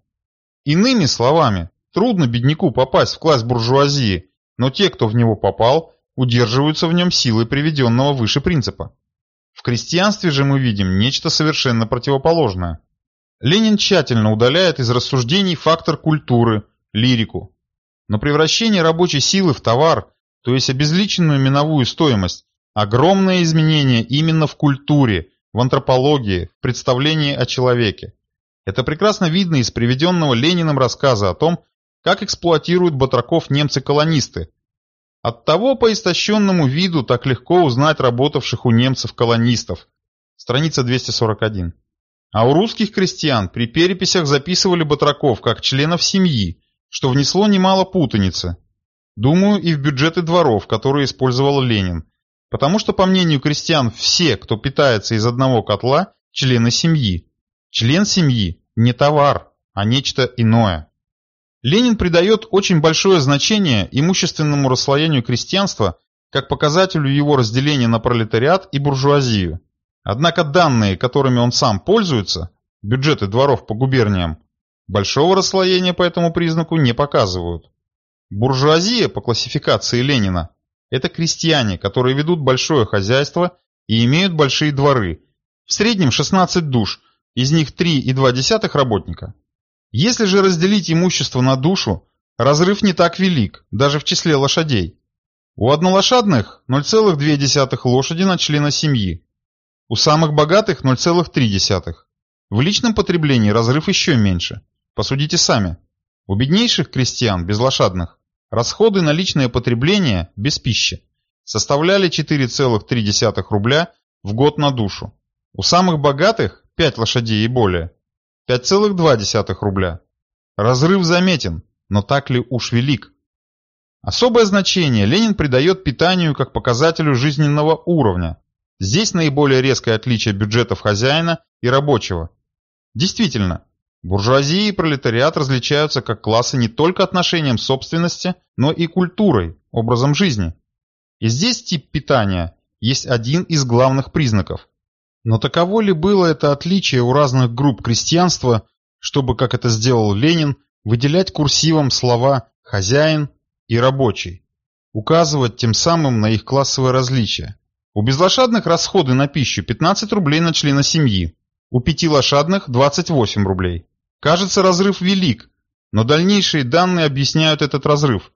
Иными словами, трудно бедняку попасть в класс буржуазии, но те, кто в него попал, удерживаются в нем силой приведенного выше принципа. В крестьянстве же мы видим нечто совершенно противоположное. Ленин тщательно удаляет из рассуждений фактор культуры, лирику. Но превращение рабочей силы в товар, то есть обезличенную миновую стоимость, огромное изменение именно в культуре, в антропологии, в представлении о человеке. Это прекрасно видно из приведенного Лениным рассказа о том, как эксплуатируют батраков немцы-колонисты. От того по истощенному виду так легко узнать работавших у немцев колонистов. Страница 241. А у русских крестьян при переписях записывали батраков как членов семьи, что внесло немало путаницы. Думаю, и в бюджеты дворов, которые использовал Ленин. Потому что, по мнению крестьян, все, кто питается из одного котла, члены семьи. Член семьи не товар, а нечто иное. Ленин придает очень большое значение имущественному расслоению крестьянства как показателю его разделения на пролетариат и буржуазию. Однако данные, которыми он сам пользуется, бюджеты дворов по губерниям, большого расслоения по этому признаку не показывают. Буржуазия по классификации Ленина – это крестьяне, которые ведут большое хозяйство и имеют большие дворы, в среднем 16 душ, из них 3,2 работника. Если же разделить имущество на душу, разрыв не так велик, даже в числе лошадей. У однолошадных 0,2 лошади на члена семьи, у самых богатых 0,3. В личном потреблении разрыв еще меньше. Посудите сами. У беднейших крестьян, безлошадных, расходы на личное потребление, без пищи, составляли 4,3 рубля в год на душу. У самых богатых, 5 лошадей и более, 5,2 рубля. Разрыв заметен, но так ли уж велик? Особое значение Ленин придает питанию как показателю жизненного уровня, Здесь наиболее резкое отличие бюджетов хозяина и рабочего. Действительно, буржуазия и пролетариат различаются как классы не только отношением собственности, но и культурой, образом жизни. И здесь тип питания есть один из главных признаков. Но таково ли было это отличие у разных групп крестьянства, чтобы, как это сделал Ленин, выделять курсивом слова «хозяин» и «рабочий», указывать тем самым на их классовое различие? У безлошадных расходы на пищу 15 рублей на члена семьи, у пятилошадных 28 рублей. Кажется, разрыв велик, но дальнейшие данные объясняют этот разрыв.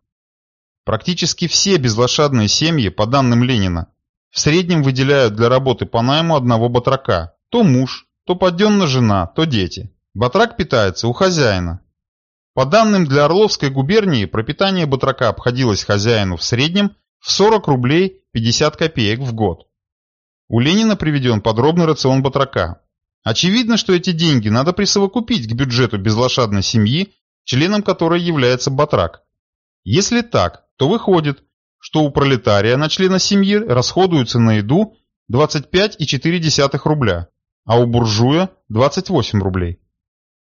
Практически все безлошадные семьи, по данным Ленина, в среднем выделяют для работы по найму одного батрака. То муж, то подденно жена, то дети. Батрак питается у хозяина. По данным для Орловской губернии, пропитание батрака обходилось хозяину в среднем в 40 рублей 50 копеек в год. У Ленина приведен подробный рацион батрака. Очевидно, что эти деньги надо присовокупить к бюджету безлошадной семьи членом которой является батрак. Если так, то выходит, что у пролетария на члена семьи расходуется на еду 25,4 рубля, а у буржуя 28 рублей.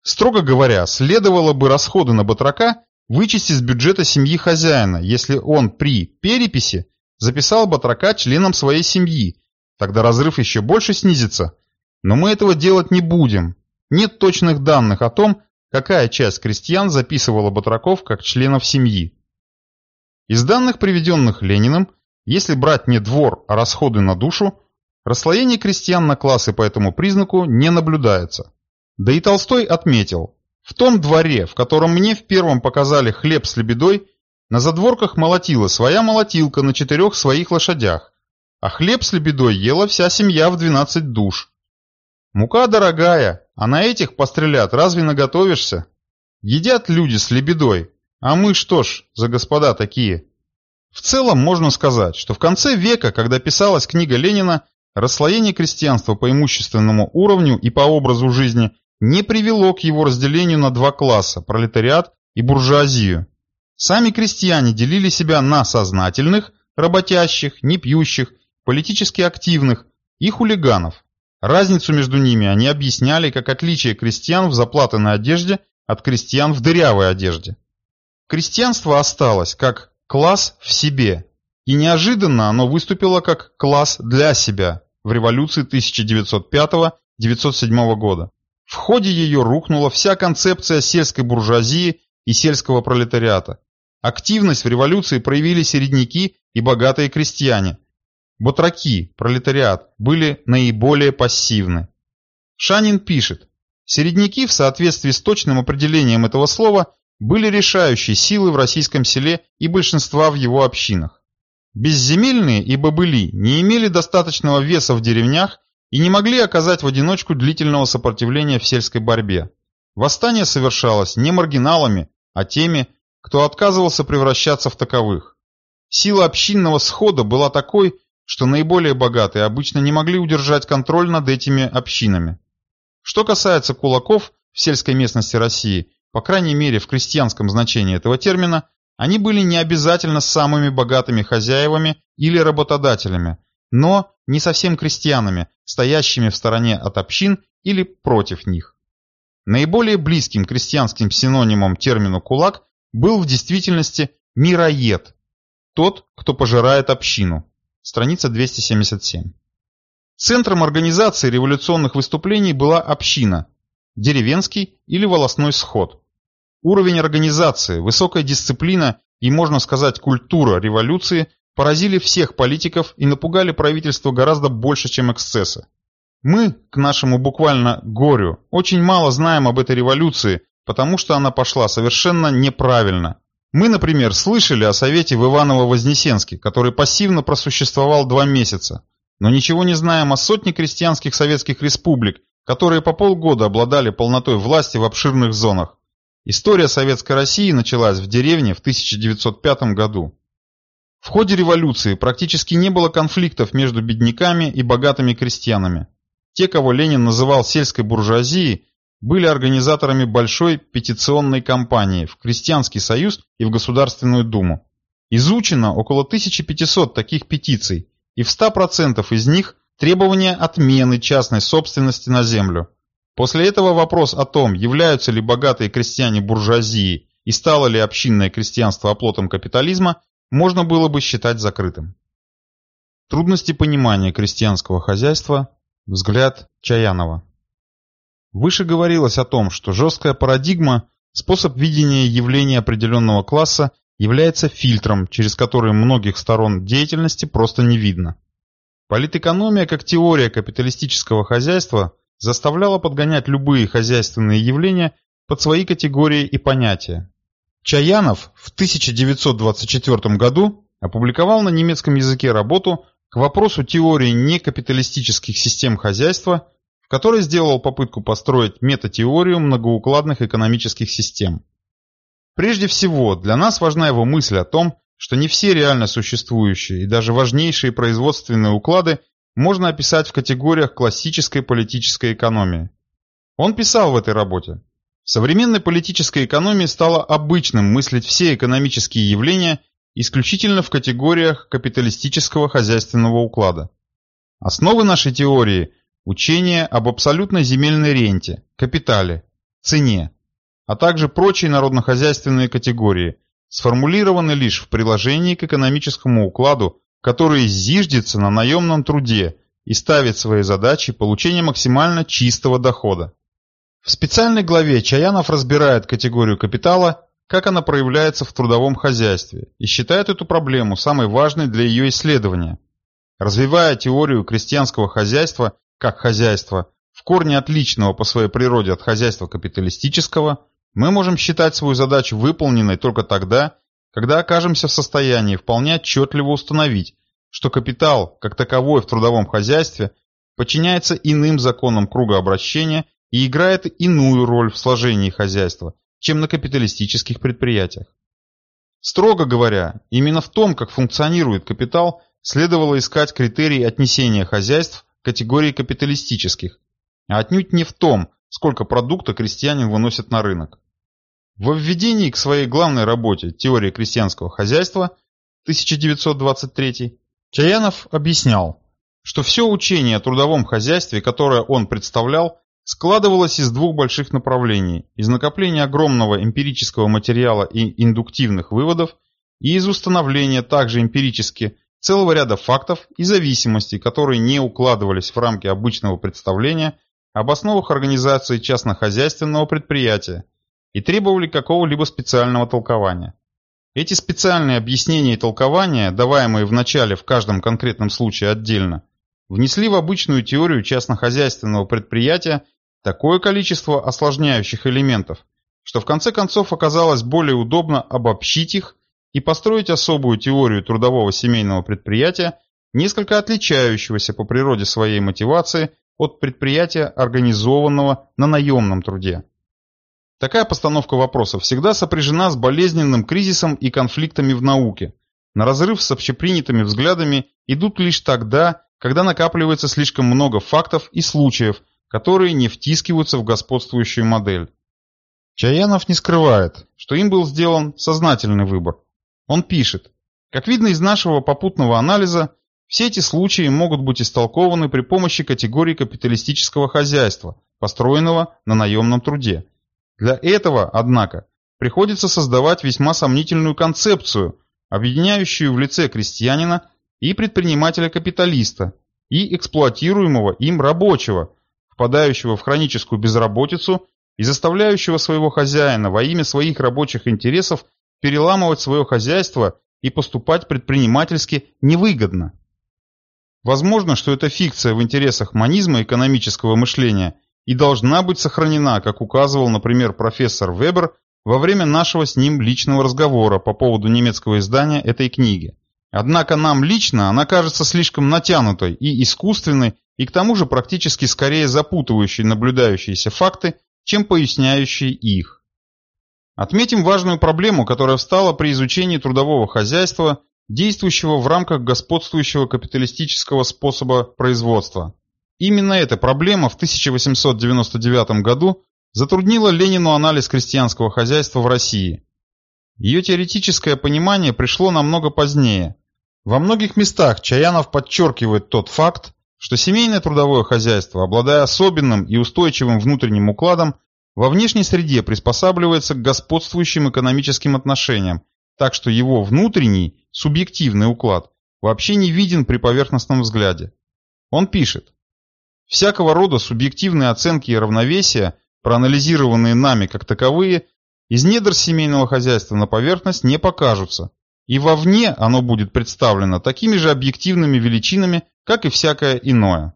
Строго говоря, следовало бы расходы на батрака вычесть из бюджета семьи хозяина, если он при переписи записал батрака членом своей семьи, тогда разрыв еще больше снизится. Но мы этого делать не будем. Нет точных данных о том, какая часть крестьян записывала батраков как членов семьи. Из данных, приведенных Лениным, если брать не двор, а расходы на душу, расслоение крестьян на классы по этому признаку не наблюдается. Да и Толстой отметил, в том дворе, в котором мне в первом показали хлеб с лебедой, на задворках молотила своя молотилка на четырех своих лошадях, а хлеб с лебедой ела вся семья в двенадцать душ. Мука дорогая, а на этих пострелят разве наготовишься? Едят люди с лебедой, а мы что ж за господа такие? В целом можно сказать, что в конце века, когда писалась книга Ленина, расслоение крестьянства по имущественному уровню и по образу жизни не привело к его разделению на два класса – пролетариат и буржуазию. Сами крестьяне делили себя на сознательных, работящих, непьющих, политически активных и хулиганов. Разницу между ними они объясняли как отличие крестьян в заплатанной одежде от крестьян в дырявой одежде. Крестьянство осталось как класс в себе, и неожиданно оно выступило как класс для себя в революции 1905-1907 года. В ходе ее рухнула вся концепция сельской буржуазии и сельского пролетариата. Активность в революции проявили середняки и богатые крестьяне. Батраки, пролетариат, были наиболее пассивны. Шанин пишет, середняки в соответствии с точным определением этого слова были решающей силой в российском селе и большинства в его общинах. Безземельные и бобыли не имели достаточного веса в деревнях и не могли оказать в одиночку длительного сопротивления в сельской борьбе. Восстание совершалось не маргиналами, а теми, кто отказывался превращаться в таковых. Сила общинного схода была такой, что наиболее богатые обычно не могли удержать контроль над этими общинами. Что касается кулаков в сельской местности России, по крайней мере в крестьянском значении этого термина, они были не обязательно самыми богатыми хозяевами или работодателями, но не совсем крестьянами, стоящими в стороне от общин или против них. Наиболее близким крестьянским синонимом термину «кулак» был в действительности «мироед», тот, кто пожирает общину. Страница 277. Центром организации революционных выступлений была община, деревенский или волосной сход. Уровень организации, высокая дисциплина и, можно сказать, культура революции поразили всех политиков и напугали правительство гораздо больше, чем эксцессы. Мы, к нашему буквально горю, очень мало знаем об этой революции, потому что она пошла совершенно неправильно. Мы, например, слышали о совете в Иваново-Вознесенске, который пассивно просуществовал два месяца, но ничего не знаем о сотне крестьянских советских республик, которые по полгода обладали полнотой власти в обширных зонах. История Советской России началась в деревне в 1905 году. В ходе революции практически не было конфликтов между бедняками и богатыми крестьянами. Те, кого Ленин называл сельской буржуазией, были организаторами большой петиционной кампании в Крестьянский союз и в Государственную Думу. Изучено около 1500 таких петиций, и в 100% из них требования отмены частной собственности на землю. После этого вопрос о том, являются ли богатые крестьяне буржуазией и стало ли общинное крестьянство оплотом капитализма, можно было бы считать закрытым. Трудности понимания крестьянского хозяйства, взгляд Чаянова. Выше говорилось о том, что жесткая парадигма, способ видения явления определенного класса, является фильтром, через который многих сторон деятельности просто не видно. Политэкономия как теория капиталистического хозяйства заставляла подгонять любые хозяйственные явления под свои категории и понятия, Чаянов в 1924 году опубликовал на немецком языке работу к вопросу теории некапиталистических систем хозяйства, в которой сделал попытку построить метатеорию многоукладных экономических систем. Прежде всего, для нас важна его мысль о том, что не все реально существующие и даже важнейшие производственные уклады можно описать в категориях классической политической экономии. Он писал в этой работе, В современной политической экономии стало обычным мыслить все экономические явления исключительно в категориях капиталистического хозяйственного уклада. Основы нашей теории – учение об абсолютной земельной ренте, капитале, цене, а также прочие народнохозяйственные категории, сформулированы лишь в приложении к экономическому укладу, который зиждется на наемном труде и ставит своей задачей получение максимально чистого дохода. В специальной главе Чаянов разбирает категорию капитала, как она проявляется в трудовом хозяйстве, и считает эту проблему самой важной для ее исследования. Развивая теорию крестьянского хозяйства как хозяйства, в корне отличного по своей природе от хозяйства капиталистического, мы можем считать свою задачу выполненной только тогда, когда окажемся в состоянии вполне отчетливо установить, что капитал, как таковой в трудовом хозяйстве, подчиняется иным законам круга обращения и играет иную роль в сложении хозяйства, чем на капиталистических предприятиях. Строго говоря, именно в том, как функционирует капитал, следовало искать критерии отнесения хозяйств к категории капиталистических, а отнюдь не в том, сколько продукта крестьянин выносит на рынок. Во введении к своей главной работе «Теория крестьянского хозяйства» 1923 Чаянов объяснял, что все учение о трудовом хозяйстве, которое он представлял, складывалось из двух больших направлений – из накопления огромного эмпирического материала и индуктивных выводов и из установления также эмпирически целого ряда фактов и зависимостей, которые не укладывались в рамки обычного представления об основах организации частнохозяйственного предприятия и требовали какого-либо специального толкования. Эти специальные объяснения и толкования, даваемые в начале в каждом конкретном случае отдельно, внесли в обычную теорию частнохозяйственного предприятия такое количество осложняющих элементов, что в конце концов оказалось более удобно обобщить их и построить особую теорию трудового семейного предприятия, несколько отличающегося по природе своей мотивации от предприятия, организованного на наемном труде. Такая постановка вопросов всегда сопряжена с болезненным кризисом и конфликтами в науке. На разрыв с общепринятыми взглядами идут лишь тогда, когда накапливается слишком много фактов и случаев, которые не втискиваются в господствующую модель. Чаянов не скрывает, что им был сделан сознательный выбор. Он пишет, как видно из нашего попутного анализа, все эти случаи могут быть истолкованы при помощи категории капиталистического хозяйства, построенного на наемном труде. Для этого, однако, приходится создавать весьма сомнительную концепцию, объединяющую в лице крестьянина и предпринимателя-капиталиста, и эксплуатируемого им рабочего, впадающего в хроническую безработицу и заставляющего своего хозяина во имя своих рабочих интересов переламывать свое хозяйство и поступать предпринимательски невыгодно. Возможно, что эта фикция в интересах манизма экономического мышления и должна быть сохранена, как указывал, например, профессор Вебер во время нашего с ним личного разговора по поводу немецкого издания этой книги. Однако нам лично она кажется слишком натянутой и искусственной и к тому же практически скорее запутывающей наблюдающиеся факты, чем поясняющие их. Отметим важную проблему, которая встала при изучении трудового хозяйства, действующего в рамках господствующего капиталистического способа производства. Именно эта проблема в 1899 году затруднила Ленину анализ крестьянского хозяйства в России. Ее теоретическое понимание пришло намного позднее. Во многих местах Чаянов подчеркивает тот факт, что семейное трудовое хозяйство, обладая особенным и устойчивым внутренним укладом, во внешней среде приспосабливается к господствующим экономическим отношениям, так что его внутренний, субъективный уклад вообще не виден при поверхностном взгляде. Он пишет, «Всякого рода субъективные оценки и равновесия, проанализированные нами как таковые, из недр семейного хозяйства на поверхность не покажутся, и вовне оно будет представлено такими же объективными величинами, как и всякое иное.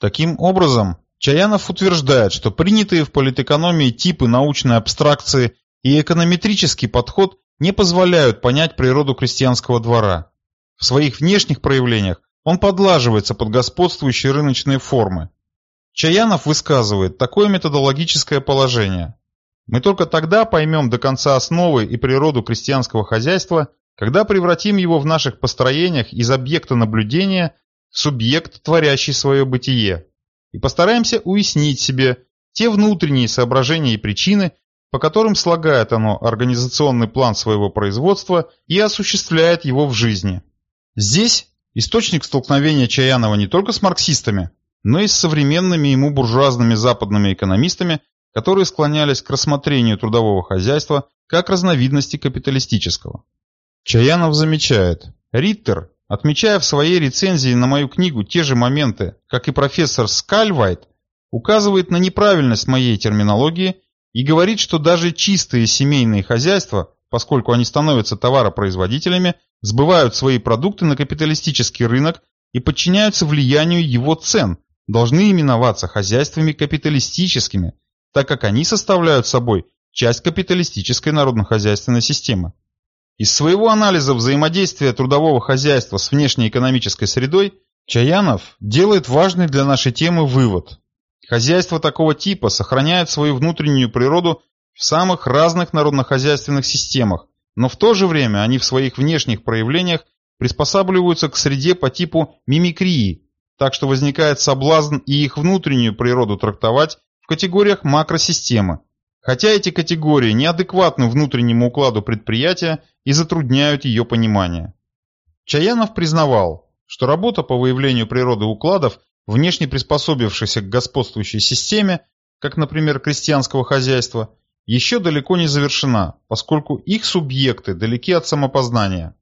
Таким образом, Чаянов утверждает, что принятые в политэкономии типы научной абстракции и эконометрический подход не позволяют понять природу крестьянского двора. В своих внешних проявлениях он подлаживается под господствующие рыночные формы. Чаянов высказывает такое методологическое положение. Мы только тогда поймем до конца основы и природу крестьянского хозяйства, когда превратим его в наших построениях из объекта наблюдения в субъект, творящий свое бытие, и постараемся уяснить себе те внутренние соображения и причины, по которым слагает оно организационный план своего производства и осуществляет его в жизни. Здесь источник столкновения Чаянова не только с марксистами, но и с современными ему буржуазными западными экономистами, которые склонялись к рассмотрению трудового хозяйства как разновидности капиталистического. Чаянов замечает, Риттер, отмечая в своей рецензии на мою книгу те же моменты, как и профессор Скальвайт, указывает на неправильность моей терминологии и говорит, что даже чистые семейные хозяйства, поскольку они становятся товаропроизводителями, сбывают свои продукты на капиталистический рынок и подчиняются влиянию его цен, должны именоваться хозяйствами капиталистическими, так как они составляют собой часть капиталистической народно-хозяйственной системы. Из своего анализа взаимодействия трудового хозяйства с внешней экономической средой Чаянов делает важный для нашей темы вывод. Хозяйства такого типа сохраняют свою внутреннюю природу в самых разных народно-хозяйственных системах, но в то же время они в своих внешних проявлениях приспосабливаются к среде по типу мимикрии, так что возникает соблазн и их внутреннюю природу трактовать в категориях макросистемы, хотя эти категории неадекватны внутреннему укладу предприятия и затрудняют ее понимание. Чаянов признавал, что работа по выявлению природы укладов внешне приспособившихся к господствующей системе, как, например, крестьянского хозяйства, еще далеко не завершена, поскольку их субъекты далеки от самопознания.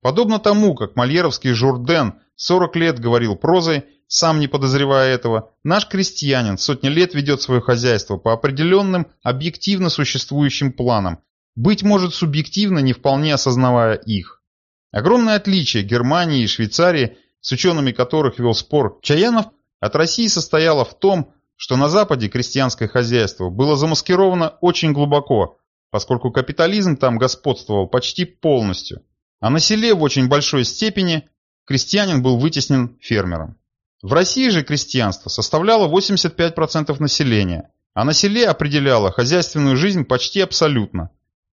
Подобно тому, как мольеровский Журден 40 лет говорил прозой, сам не подозревая этого, наш крестьянин сотни лет ведет свое хозяйство по определенным объективно существующим планам, быть может субъективно не вполне осознавая их. Огромное отличие Германии и Швейцарии с учеными которых вел спор Чаянов, от России состояла в том, что на Западе крестьянское хозяйство было замаскировано очень глубоко, поскольку капитализм там господствовал почти полностью, а на селе в очень большой степени крестьянин был вытеснен фермером. В России же крестьянство составляло 85% населения, а на селе определяло хозяйственную жизнь почти абсолютно.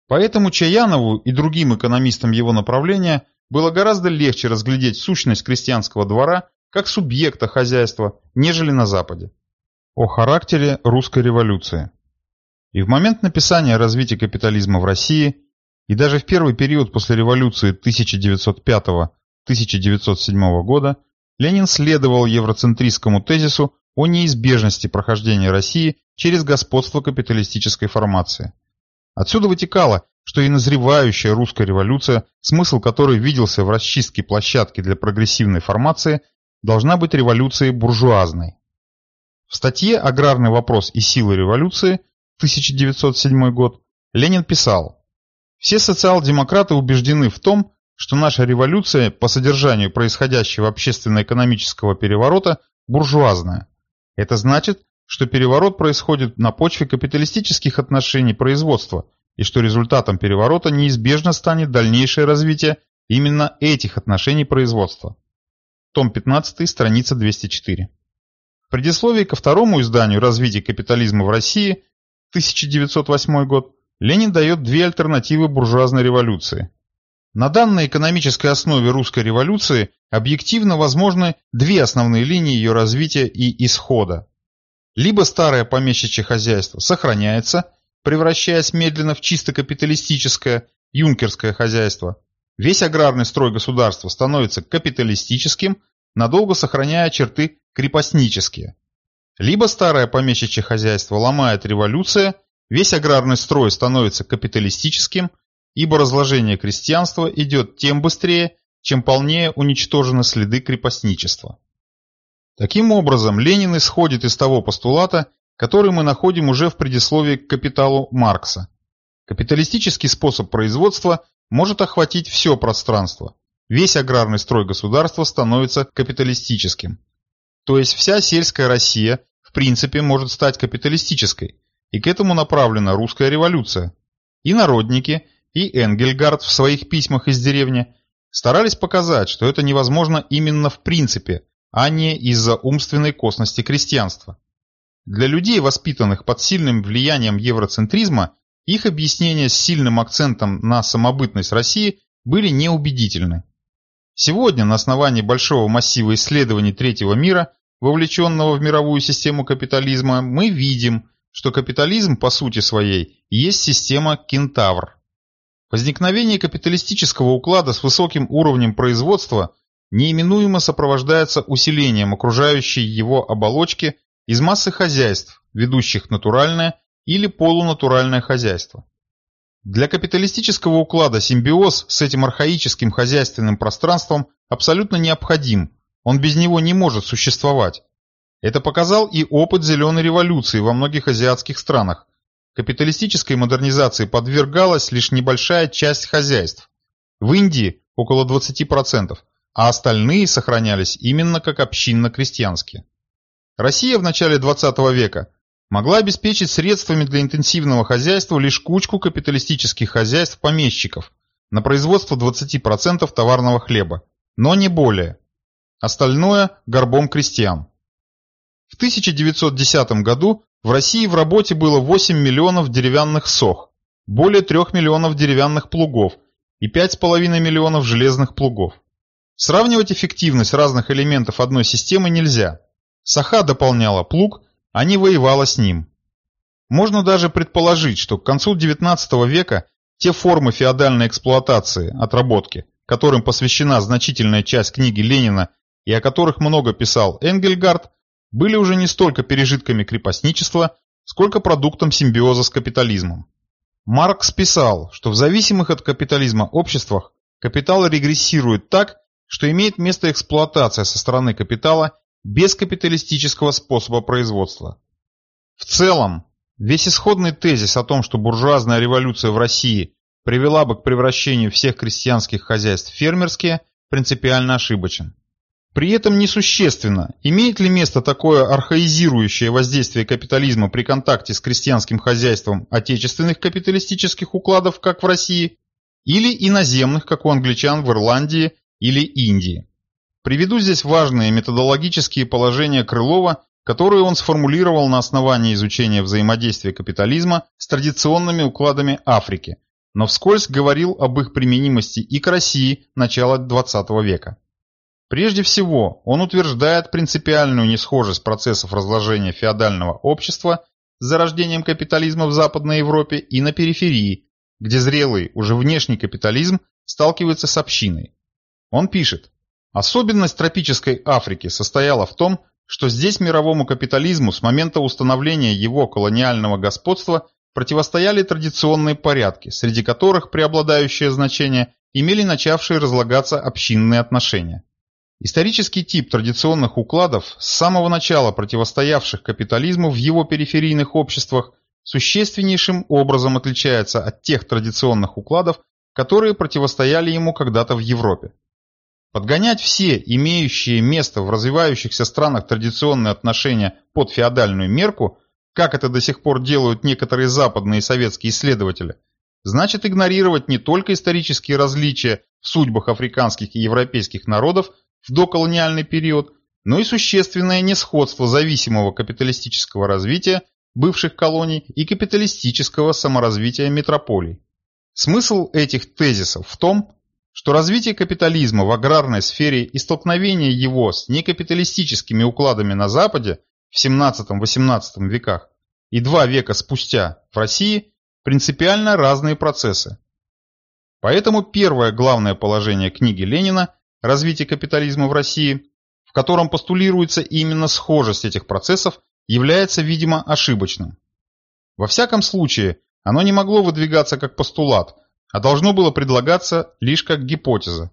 Поэтому Чаянову и другим экономистам его направления – было гораздо легче разглядеть сущность крестьянского двора как субъекта хозяйства, нежели на Западе. О характере русской революции. И в момент написания о развитии капитализма в России, и даже в первый период после революции 1905-1907 года, Ленин следовал евроцентристскому тезису о неизбежности прохождения России через господство капиталистической формации. Отсюда вытекало, что и назревающая русская революция, смысл которой виделся в расчистке площадки для прогрессивной формации, должна быть революцией буржуазной. В статье «Аграрный вопрос и силы революции» 1907 год Ленин писал «Все социал-демократы убеждены в том, что наша революция по содержанию происходящего общественно-экономического переворота буржуазная. Это значит, что переворот происходит на почве капиталистических отношений производства – и что результатом переворота неизбежно станет дальнейшее развитие именно этих отношений производства. Том 15, страница 204. В предисловии ко второму изданию «Развитие капитализма в России» 1908 год Ленин дает две альтернативы буржуазной революции. На данной экономической основе русской революции объективно возможны две основные линии ее развития и исхода. Либо старое помещичье хозяйство сохраняется – превращаясь медленно в чисто капиталистическое, юнкерское хозяйство. Весь аграрный строй государства становится капиталистическим, надолго сохраняя черты крепостнические. Либо старое помещичье хозяйство ломает революция, весь аграрный строй становится капиталистическим, ибо разложение крестьянства идет тем быстрее, чем полнее уничтожены следы крепостничества. Таким образом, Ленин исходит из того постулата, который мы находим уже в предисловии к «Капиталу» Маркса. Капиталистический способ производства может охватить все пространство. Весь аграрный строй государства становится капиталистическим. То есть вся сельская Россия в принципе может стать капиталистической, и к этому направлена русская революция. И народники, и Энгельгард в своих письмах из деревни старались показать, что это невозможно именно в принципе, а не из-за умственной косности крестьянства. Для людей, воспитанных под сильным влиянием евроцентризма, их объяснения с сильным акцентом на самобытность России были неубедительны. Сегодня на основании большого массива исследований третьего мира вовлеченного в мировую систему капитализма, мы видим, что капитализм по сути своей есть система кентавр. Возникновение капиталистического уклада с высоким уровнем производства неименуемо сопровождается усилением окружающей его оболочки из массы хозяйств, ведущих натуральное или полунатуральное хозяйство. Для капиталистического уклада симбиоз с этим архаическим хозяйственным пространством абсолютно необходим, он без него не может существовать. Это показал и опыт зеленой революции во многих азиатских странах. Капиталистической модернизации подвергалась лишь небольшая часть хозяйств. В Индии около 20%, а остальные сохранялись именно как общинно-крестьянские. Россия в начале 20 века могла обеспечить средствами для интенсивного хозяйства лишь кучку капиталистических хозяйств помещиков на производство 20% товарного хлеба, но не более. Остальное – горбом крестьян. В 1910 году в России в работе было 8 миллионов деревянных сох, более 3 миллионов деревянных плугов и 5,5 миллионов железных плугов. Сравнивать эффективность разных элементов одной системы нельзя. Саха дополняла плуг, а не воевала с ним. Можно даже предположить, что к концу XIX века те формы феодальной эксплуатации, отработки, которым посвящена значительная часть книги Ленина и о которых много писал Энгельгард, были уже не столько пережитками крепостничества, сколько продуктом симбиоза с капитализмом. Маркс писал, что в зависимых от капитализма обществах капитал регрессирует так, что имеет место эксплуатация со стороны капитала без капиталистического способа производства. В целом, весь исходный тезис о том, что буржуазная революция в России привела бы к превращению всех крестьянских хозяйств в фермерские, принципиально ошибочен. При этом несущественно, имеет ли место такое архаизирующее воздействие капитализма при контакте с крестьянским хозяйством отечественных капиталистических укладов, как в России, или иноземных, как у англичан в Ирландии или Индии. Приведу здесь важные методологические положения Крылова, которые он сформулировал на основании изучения взаимодействия капитализма с традиционными укладами Африки, но вскользь говорил об их применимости и к России начала XX века. Прежде всего, он утверждает принципиальную несхожесть процессов разложения феодального общества с зарождением капитализма в Западной Европе и на периферии, где зрелый, уже внешний капитализм сталкивается с общиной. Он пишет, особенность тропической Африки состояла в том, что здесь мировому капитализму с момента установления его колониального господства противостояли традиционные порядки, среди которых преобладающее значение имели начавшие разлагаться общинные отношения. Исторический тип традиционных укладов, с самого начала противостоявших капитализму в его периферийных обществах, существеннейшим образом отличается от тех традиционных укладов, которые противостояли ему когда-то в Европе. Подгонять все имеющие место в развивающихся странах традиционные отношения под феодальную мерку, как это до сих пор делают некоторые западные и советские исследователи, значит игнорировать не только исторические различия в судьбах африканских и европейских народов, в доколониальный период, но и существенное несходство зависимого капиталистического развития бывших колоний и капиталистического саморазвития метрополий. Смысл этих тезисов в том, что развитие капитализма в аграрной сфере и столкновение его с некапиталистическими укладами на Западе в 17-18 веках и два века спустя в России принципиально разные процессы. Поэтому первое главное положение книги Ленина развития капитализма в России, в котором постулируется именно схожесть этих процессов, является, видимо, ошибочным. Во всяком случае, оно не могло выдвигаться как постулат, а должно было предлагаться лишь как гипотеза.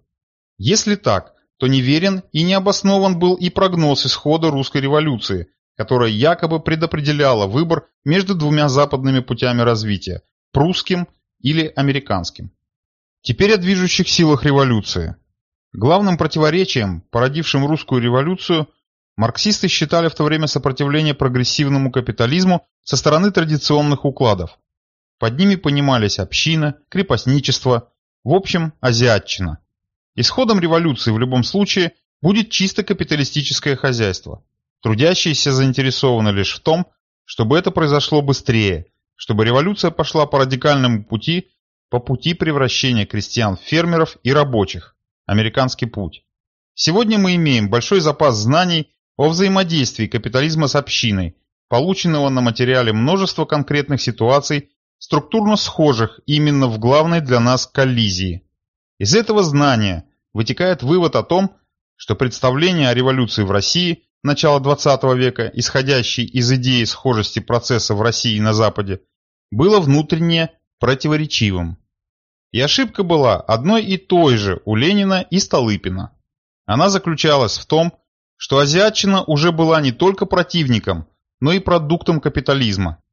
Если так, то неверен и необоснован был и прогноз исхода русской революции, которая якобы предопределяла выбор между двумя западными путями развития – прусским или американским. Теперь о движущих силах революции. Главным противоречием, породившим русскую революцию, марксисты считали в то время сопротивление прогрессивному капитализму со стороны традиционных укладов. Под ними понимались община, крепостничество, в общем, азиатчина. Исходом революции в любом случае будет чисто капиталистическое хозяйство. Трудящиеся заинтересованы лишь в том, чтобы это произошло быстрее, чтобы революция пошла по радикальному пути, по пути превращения крестьян в фермеров и рабочих, Американский путь. Сегодня мы имеем большой запас знаний о взаимодействии капитализма с общиной, полученного на материале множества конкретных ситуаций, структурно схожих именно в главной для нас коллизии. Из этого знания вытекает вывод о том, что представление о революции в России начала XX века, исходящей из идеи схожести процесса в России и на Западе, было внутренне противоречивым. И ошибка была одной и той же у Ленина и Столыпина. Она заключалась в том, что азиатчина уже была не только противником, но и продуктом капитализма.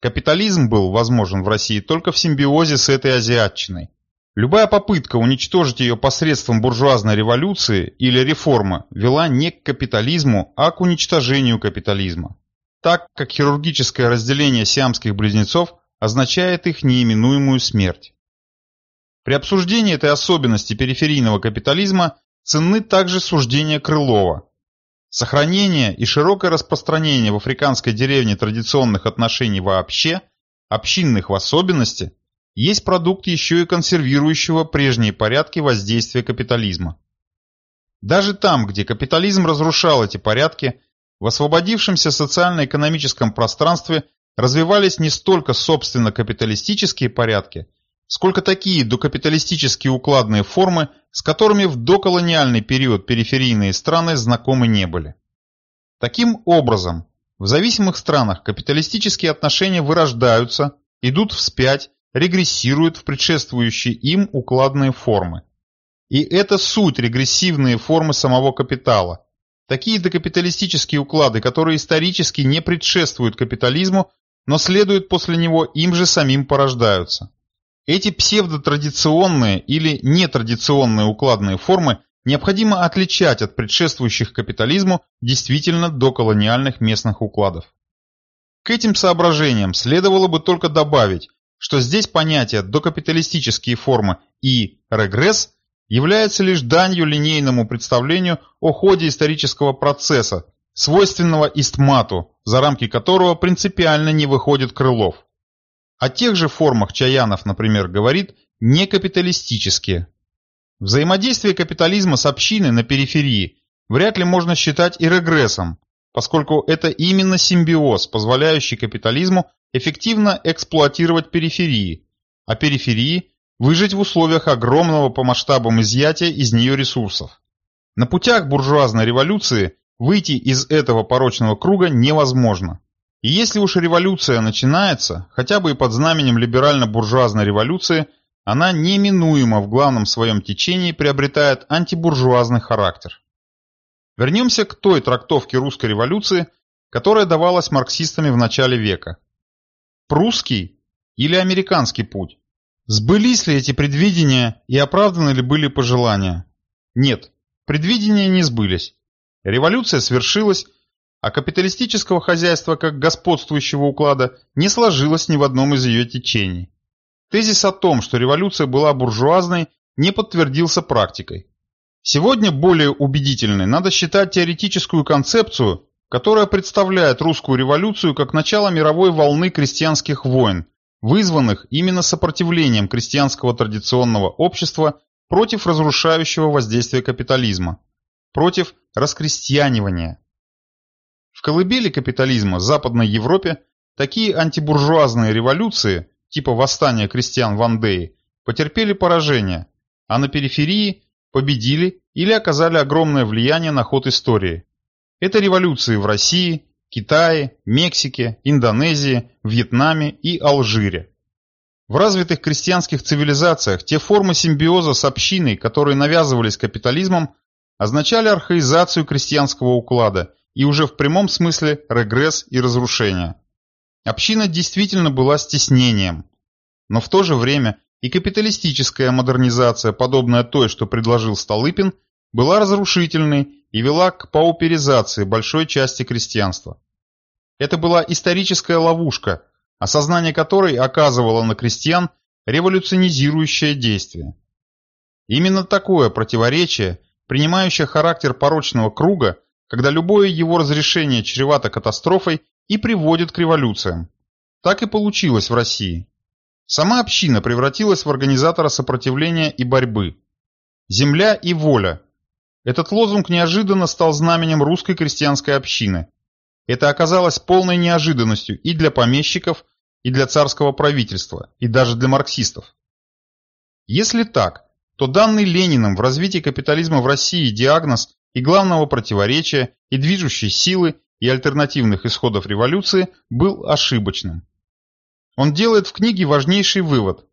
Капитализм был возможен в России только в симбиозе с этой азиатчиной. Любая попытка уничтожить ее посредством буржуазной революции или реформы вела не к капитализму, а к уничтожению капитализма. Так как хирургическое разделение сиамских близнецов означает их неименуемую смерть. При обсуждении этой особенности периферийного капитализма ценны также суждения Крылова. Сохранение и широкое распространение в африканской деревне традиционных отношений вообще, общинных в особенности, есть продукт еще и консервирующего прежние порядки воздействия капитализма. Даже там, где капитализм разрушал эти порядки, в освободившемся социально-экономическом пространстве развивались не столько собственно капиталистические порядки, сколько такие докапиталистические укладные формы, с которыми в доколониальный период периферийные страны знакомы не были. Таким образом, в зависимых странах капиталистические отношения вырождаются, идут вспять, регрессируют в предшествующие им укладные формы. И это суть регрессивные формы самого капитала. Такие докапиталистические уклады, которые исторически не предшествуют капитализму, но следуют после него, им же самим порождаются. Эти псевдотрадиционные или нетрадиционные укладные формы необходимо отличать от предшествующих капитализму действительно доколониальных местных укладов. К этим соображениям следовало бы только добавить, что здесь понятие «докапиталистические формы» и «регресс» являются лишь данью линейному представлению о ходе исторического процесса, свойственного истмату, за рамки которого принципиально не выходит Крылов. О тех же формах Чаянов, например, говорит не капиталистические. Взаимодействие капитализма с общиной на периферии вряд ли можно считать и регрессом, поскольку это именно симбиоз, позволяющий капитализму эффективно эксплуатировать периферии, а периферии выжить в условиях огромного по масштабам изъятия из нее ресурсов. На путях буржуазной революции Выйти из этого порочного круга невозможно. И если уж революция начинается, хотя бы и под знаменем либерально-буржуазной революции, она неминуемо в главном своем течении приобретает антибуржуазный характер. Вернемся к той трактовке русской революции, которая давалась марксистами в начале века. Прусский или американский путь? Сбылись ли эти предвидения и оправданы ли были пожелания? Нет, предвидения не сбылись. Революция свершилась, а капиталистического хозяйства как господствующего уклада не сложилось ни в одном из ее течений. Тезис о том, что революция была буржуазной, не подтвердился практикой. Сегодня более убедительной надо считать теоретическую концепцию, которая представляет русскую революцию как начало мировой волны крестьянских войн, вызванных именно сопротивлением крестьянского традиционного общества против разрушающего воздействия капитализма против раскрестьянивания. В колыбели капитализма в Западной Европе такие антибуржуазные революции, типа восстания крестьян в Андее, потерпели поражение, а на периферии победили или оказали огромное влияние на ход истории. Это революции в России, Китае, Мексике, Индонезии, Вьетнаме и Алжире. В развитых крестьянских цивилизациях те формы симбиоза с общиной, которые навязывались капитализмом, означали архаизацию крестьянского уклада и уже в прямом смысле регресс и разрушение. Община действительно была стеснением, но в то же время и капиталистическая модернизация, подобная той, что предложил Столыпин, была разрушительной и вела к пауперизации большой части крестьянства. Это была историческая ловушка, осознание которой оказывало на крестьян революционизирующее действие. Именно такое противоречие – принимающая характер порочного круга, когда любое его разрешение чревато катастрофой и приводит к революциям. Так и получилось в России. Сама община превратилась в организатора сопротивления и борьбы. Земля и воля. Этот лозунг неожиданно стал знаменем русской крестьянской общины. Это оказалось полной неожиданностью и для помещиков, и для царского правительства, и даже для марксистов. Если так, то данный Лениным в развитии капитализма в России диагноз и главного противоречия, и движущей силы, и альтернативных исходов революции был ошибочным. Он делает в книге важнейший вывод.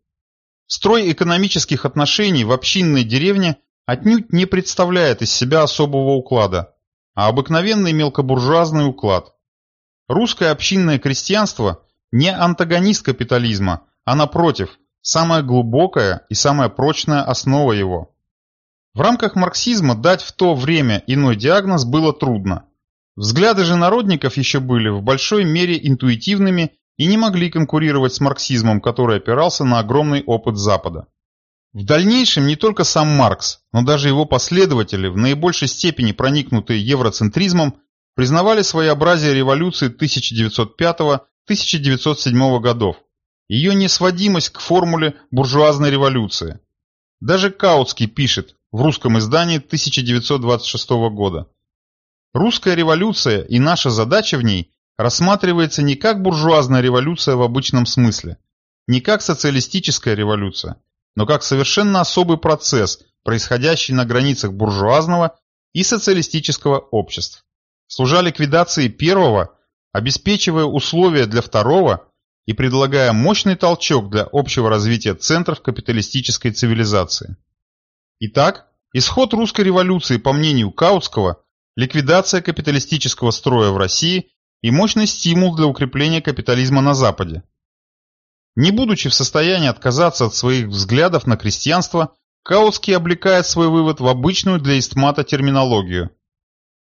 Строй экономических отношений в общинной деревне отнюдь не представляет из себя особого уклада, а обыкновенный мелкобуржуазный уклад. Русское общинное крестьянство не антагонист капитализма, а напротив, самая глубокая и самая прочная основа его. В рамках марксизма дать в то время иной диагноз было трудно. Взгляды же народников еще были в большой мере интуитивными и не могли конкурировать с марксизмом, который опирался на огромный опыт Запада. В дальнейшем не только сам Маркс, но даже его последователи, в наибольшей степени проникнутые евроцентризмом, признавали своеобразие революции 1905-1907 годов, ее несводимость к формуле буржуазной революции. Даже Каутский пишет в русском издании 1926 года. Русская революция и наша задача в ней рассматривается не как буржуазная революция в обычном смысле, не как социалистическая революция, но как совершенно особый процесс, происходящий на границах буржуазного и социалистического обществ. Служа ликвидации первого, обеспечивая условия для второго и предлагая мощный толчок для общего развития центров капиталистической цивилизации. Итак, исход русской революции, по мнению Каутского, ликвидация капиталистического строя в России и мощный стимул для укрепления капитализма на Западе. Не будучи в состоянии отказаться от своих взглядов на крестьянство, Каутский облекает свой вывод в обычную для истмата терминологию.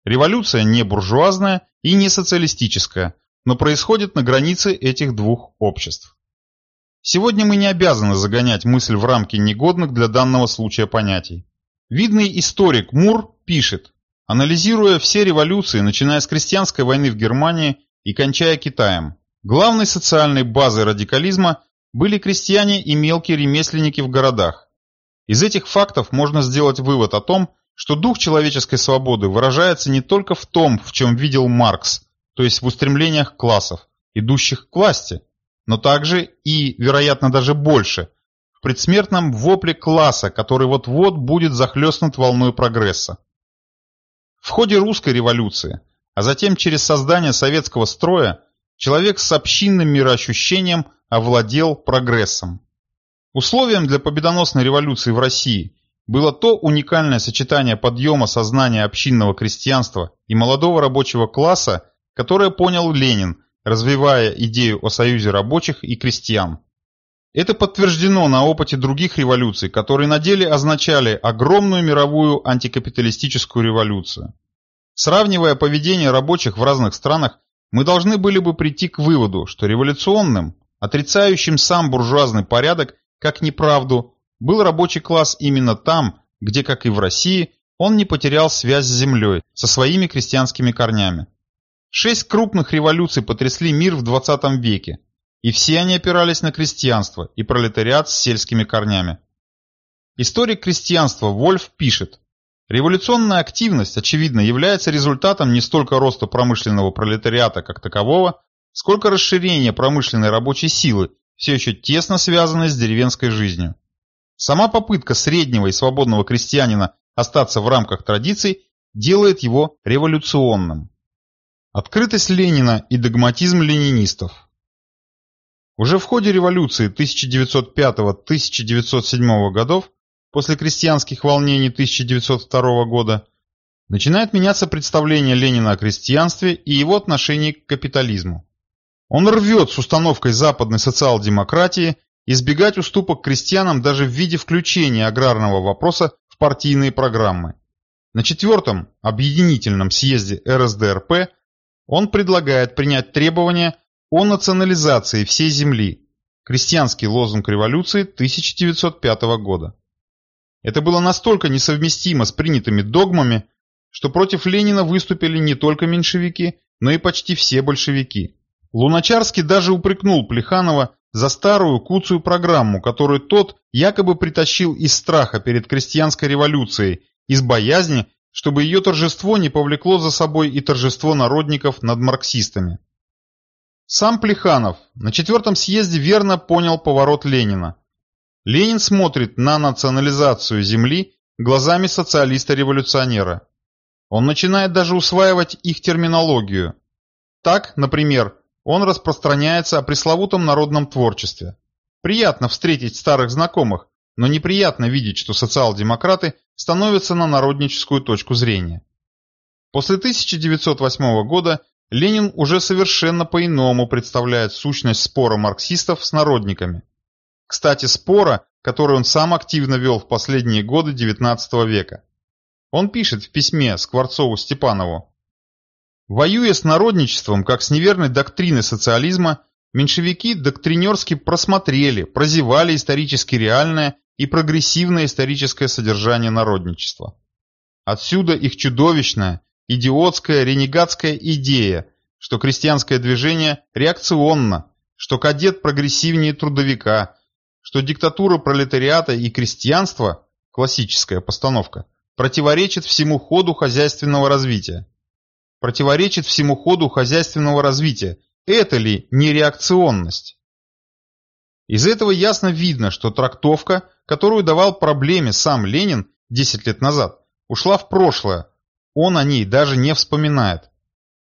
Революция не буржуазная и не социалистическая, но происходит на границе этих двух обществ. Сегодня мы не обязаны загонять мысль в рамки негодных для данного случая понятий. Видный историк Мур пишет, анализируя все революции, начиная с крестьянской войны в Германии и кончая Китаем, Главной социальной базой радикализма были крестьяне и мелкие ремесленники в городах. Из этих фактов можно сделать вывод о том, что дух человеческой свободы выражается не только в том, в чем видел Маркс, то есть в устремлениях классов, идущих к власти, но также и, вероятно, даже больше, в предсмертном вопле класса, который вот-вот будет захлестнут волной прогресса. В ходе русской революции, а затем через создание советского строя, Человек с общинным мироощущением овладел прогрессом. Условием для победоносной революции в России было то уникальное сочетание подъема сознания общинного крестьянства и молодого рабочего класса, которое понял Ленин, развивая идею о союзе рабочих и крестьян. Это подтверждено на опыте других революций, которые на деле означали огромную мировую антикапиталистическую революцию. Сравнивая поведение рабочих в разных странах, мы должны были бы прийти к выводу, что революционным, отрицающим сам буржуазный порядок как неправду, был рабочий класс именно там, где, как и в России, он не потерял связь с землей, со своими крестьянскими корнями. Шесть крупных революций потрясли мир в 20 веке, и все они опирались на крестьянство и пролетариат с сельскими корнями. Историк крестьянства Вольф пишет, Революционная активность, очевидно, является результатом не столько роста промышленного пролетариата как такового, сколько расширения промышленной рабочей силы, все еще тесно связанной с деревенской жизнью. Сама попытка среднего и свободного крестьянина остаться в рамках традиций делает его революционным. Открытость Ленина и догматизм ленинистов Уже в ходе революции 1905-1907 годов после крестьянских волнений 1902 года, начинает меняться представление Ленина о крестьянстве и его отношении к капитализму. Он рвет с установкой западной социал-демократии избегать уступок крестьянам даже в виде включения аграрного вопроса в партийные программы. На четвертом объединительном съезде РСДРП он предлагает принять требования о национализации всей земли, крестьянский лозунг революции 1905 года. Это было настолько несовместимо с принятыми догмами, что против Ленина выступили не только меньшевики, но и почти все большевики. Луначарский даже упрекнул Плеханова за старую куцую программу, которую тот якобы притащил из страха перед крестьянской революцией, из боязни, чтобы ее торжество не повлекло за собой и торжество народников над марксистами. Сам Плеханов на четвертом съезде верно понял поворот Ленина. Ленин смотрит на национализацию земли глазами социалиста-революционера. Он начинает даже усваивать их терминологию. Так, например, он распространяется о пресловутом народном творчестве. Приятно встретить старых знакомых, но неприятно видеть, что социал-демократы становятся на народническую точку зрения. После 1908 года Ленин уже совершенно по-иному представляет сущность спора марксистов с народниками. Кстати, спора, который он сам активно вел в последние годы XIX века. Он пишет в письме Скворцову-Степанову «Воюя с народничеством, как с неверной доктриной социализма, меньшевики доктринерски просмотрели, прозевали исторически реальное и прогрессивное историческое содержание народничества. Отсюда их чудовищная, идиотская, ренегатская идея, что крестьянское движение реакционно, что кадет прогрессивнее трудовика, что диктатура пролетариата и крестьянства, классическая постановка, противоречит всему ходу хозяйственного развития. Противоречит всему ходу хозяйственного развития. Это ли не реакционность? Из этого ясно видно, что трактовка, которую давал проблеме сам Ленин 10 лет назад, ушла в прошлое. Он о ней даже не вспоминает.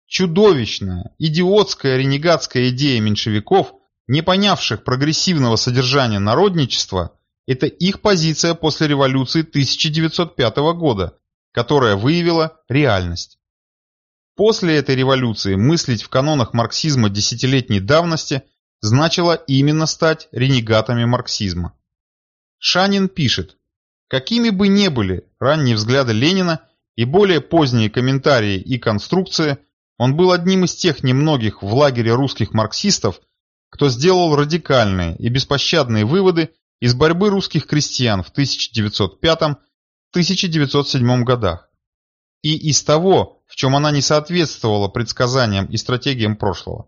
Чудовищная, идиотская ренегатская идея меньшевиков, не понявших прогрессивного содержания народничества, это их позиция после революции 1905 года, которая выявила реальность. После этой революции мыслить в канонах марксизма десятилетней давности значило именно стать ренегатами марксизма. Шанин пишет, какими бы ни были ранние взгляды Ленина и более поздние комментарии и конструкции, он был одним из тех немногих в лагере русских марксистов, кто сделал радикальные и беспощадные выводы из борьбы русских крестьян в 1905-1907 годах и из того, в чем она не соответствовала предсказаниям и стратегиям прошлого.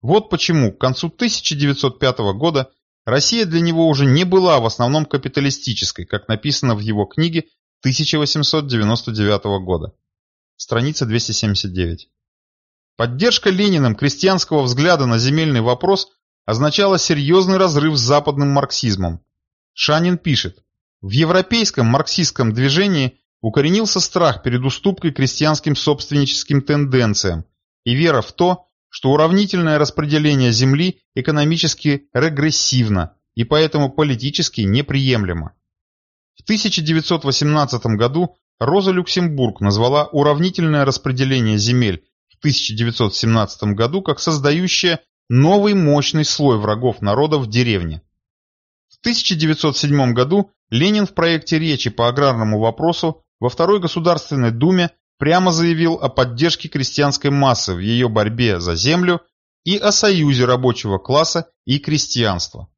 Вот почему к концу 1905 года Россия для него уже не была в основном капиталистической, как написано в его книге 1899 года. Страница 279. Поддержка Лениным крестьянского взгляда на земельный вопрос означала серьезный разрыв с западным марксизмом. Шанин пишет, в европейском марксистском движении укоренился страх перед уступкой крестьянским собственническим тенденциям и вера в то, что уравнительное распределение земли экономически регрессивно и поэтому политически неприемлемо. В 1918 году Роза Люксембург назвала уравнительное распределение земель в 1917 году как создающее новый мощный слой врагов народа в деревне. В 1907 году Ленин в проекте речи по аграрному вопросу во Второй Государственной Думе прямо заявил о поддержке крестьянской массы в ее борьбе за землю и о союзе рабочего класса и крестьянства.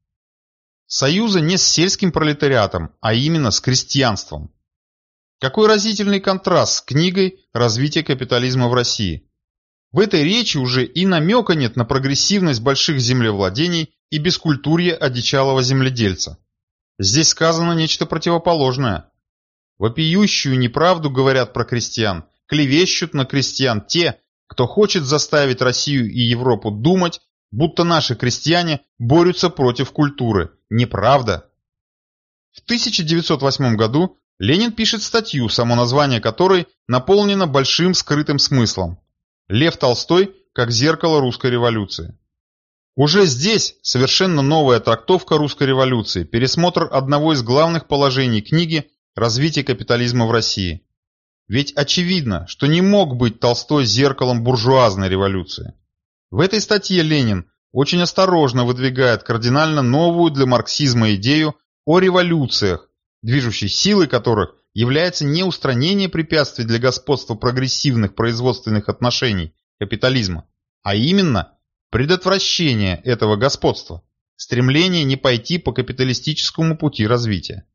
Союза не с сельским пролетариатом, а именно с крестьянством. Какой разительный контраст с книгой «Развитие капитализма в России». В этой речи уже и намека нет на прогрессивность больших землевладений и бескультурье одичалого земледельца. Здесь сказано нечто противоположное. Вопиющую неправду говорят про крестьян, клевещут на крестьян те, кто хочет заставить Россию и Европу думать, будто наши крестьяне борются против культуры. Неправда. В 1908 году Ленин пишет статью, само название которой наполнено большим скрытым смыслом. Лев Толстой как зеркало русской революции. Уже здесь совершенно новая трактовка русской революции, пересмотр одного из главных положений книги развитие капитализма в России. Ведь очевидно, что не мог быть Толстой зеркалом буржуазной революции. В этой статье Ленин очень осторожно выдвигает кардинально новую для марксизма идею о революциях, движущей силой которых является не устранение препятствий для господства прогрессивных производственных отношений капитализма, а именно предотвращение этого господства, стремление не пойти по капиталистическому пути развития.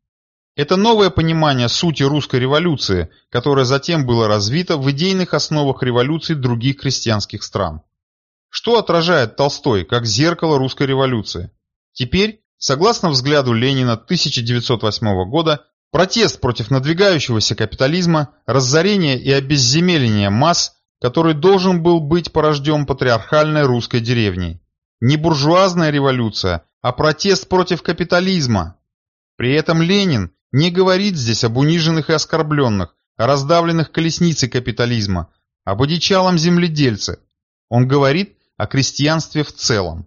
Это новое понимание сути русской революции, которое затем было развито в идейных основах революций других крестьянских стран. Что отражает Толстой как зеркало русской революции? Теперь, согласно взгляду Ленина 1908 года, Протест против надвигающегося капитализма, разорения и обезземеления масс, который должен был быть порожден патриархальной русской деревней. Не буржуазная революция, а протест против капитализма. При этом Ленин не говорит здесь об униженных и оскорбленных, о раздавленных колесницей капитализма, об одичалом земледельце. Он говорит о крестьянстве в целом.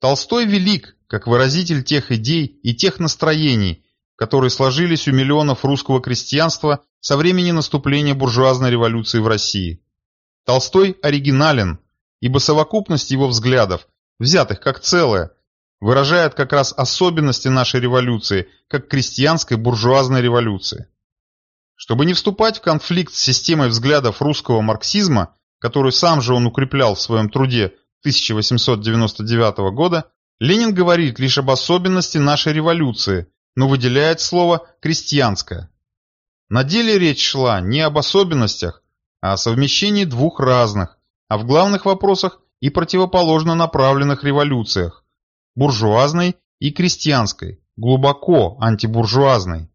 Толстой велик, как выразитель тех идей и тех настроений, которые сложились у миллионов русского крестьянства со времени наступления буржуазной революции в России. Толстой оригинален, ибо совокупность его взглядов, взятых как целое, выражает как раз особенности нашей революции, как крестьянской буржуазной революции. Чтобы не вступать в конфликт с системой взглядов русского марксизма, которую сам же он укреплял в своем труде 1899 года, Ленин говорит лишь об особенности нашей революции, но выделяет слово «крестьянская». На деле речь шла не об особенностях, а о совмещении двух разных, а в главных вопросах и противоположно направленных революциях – буржуазной и крестьянской, глубоко антибуржуазной.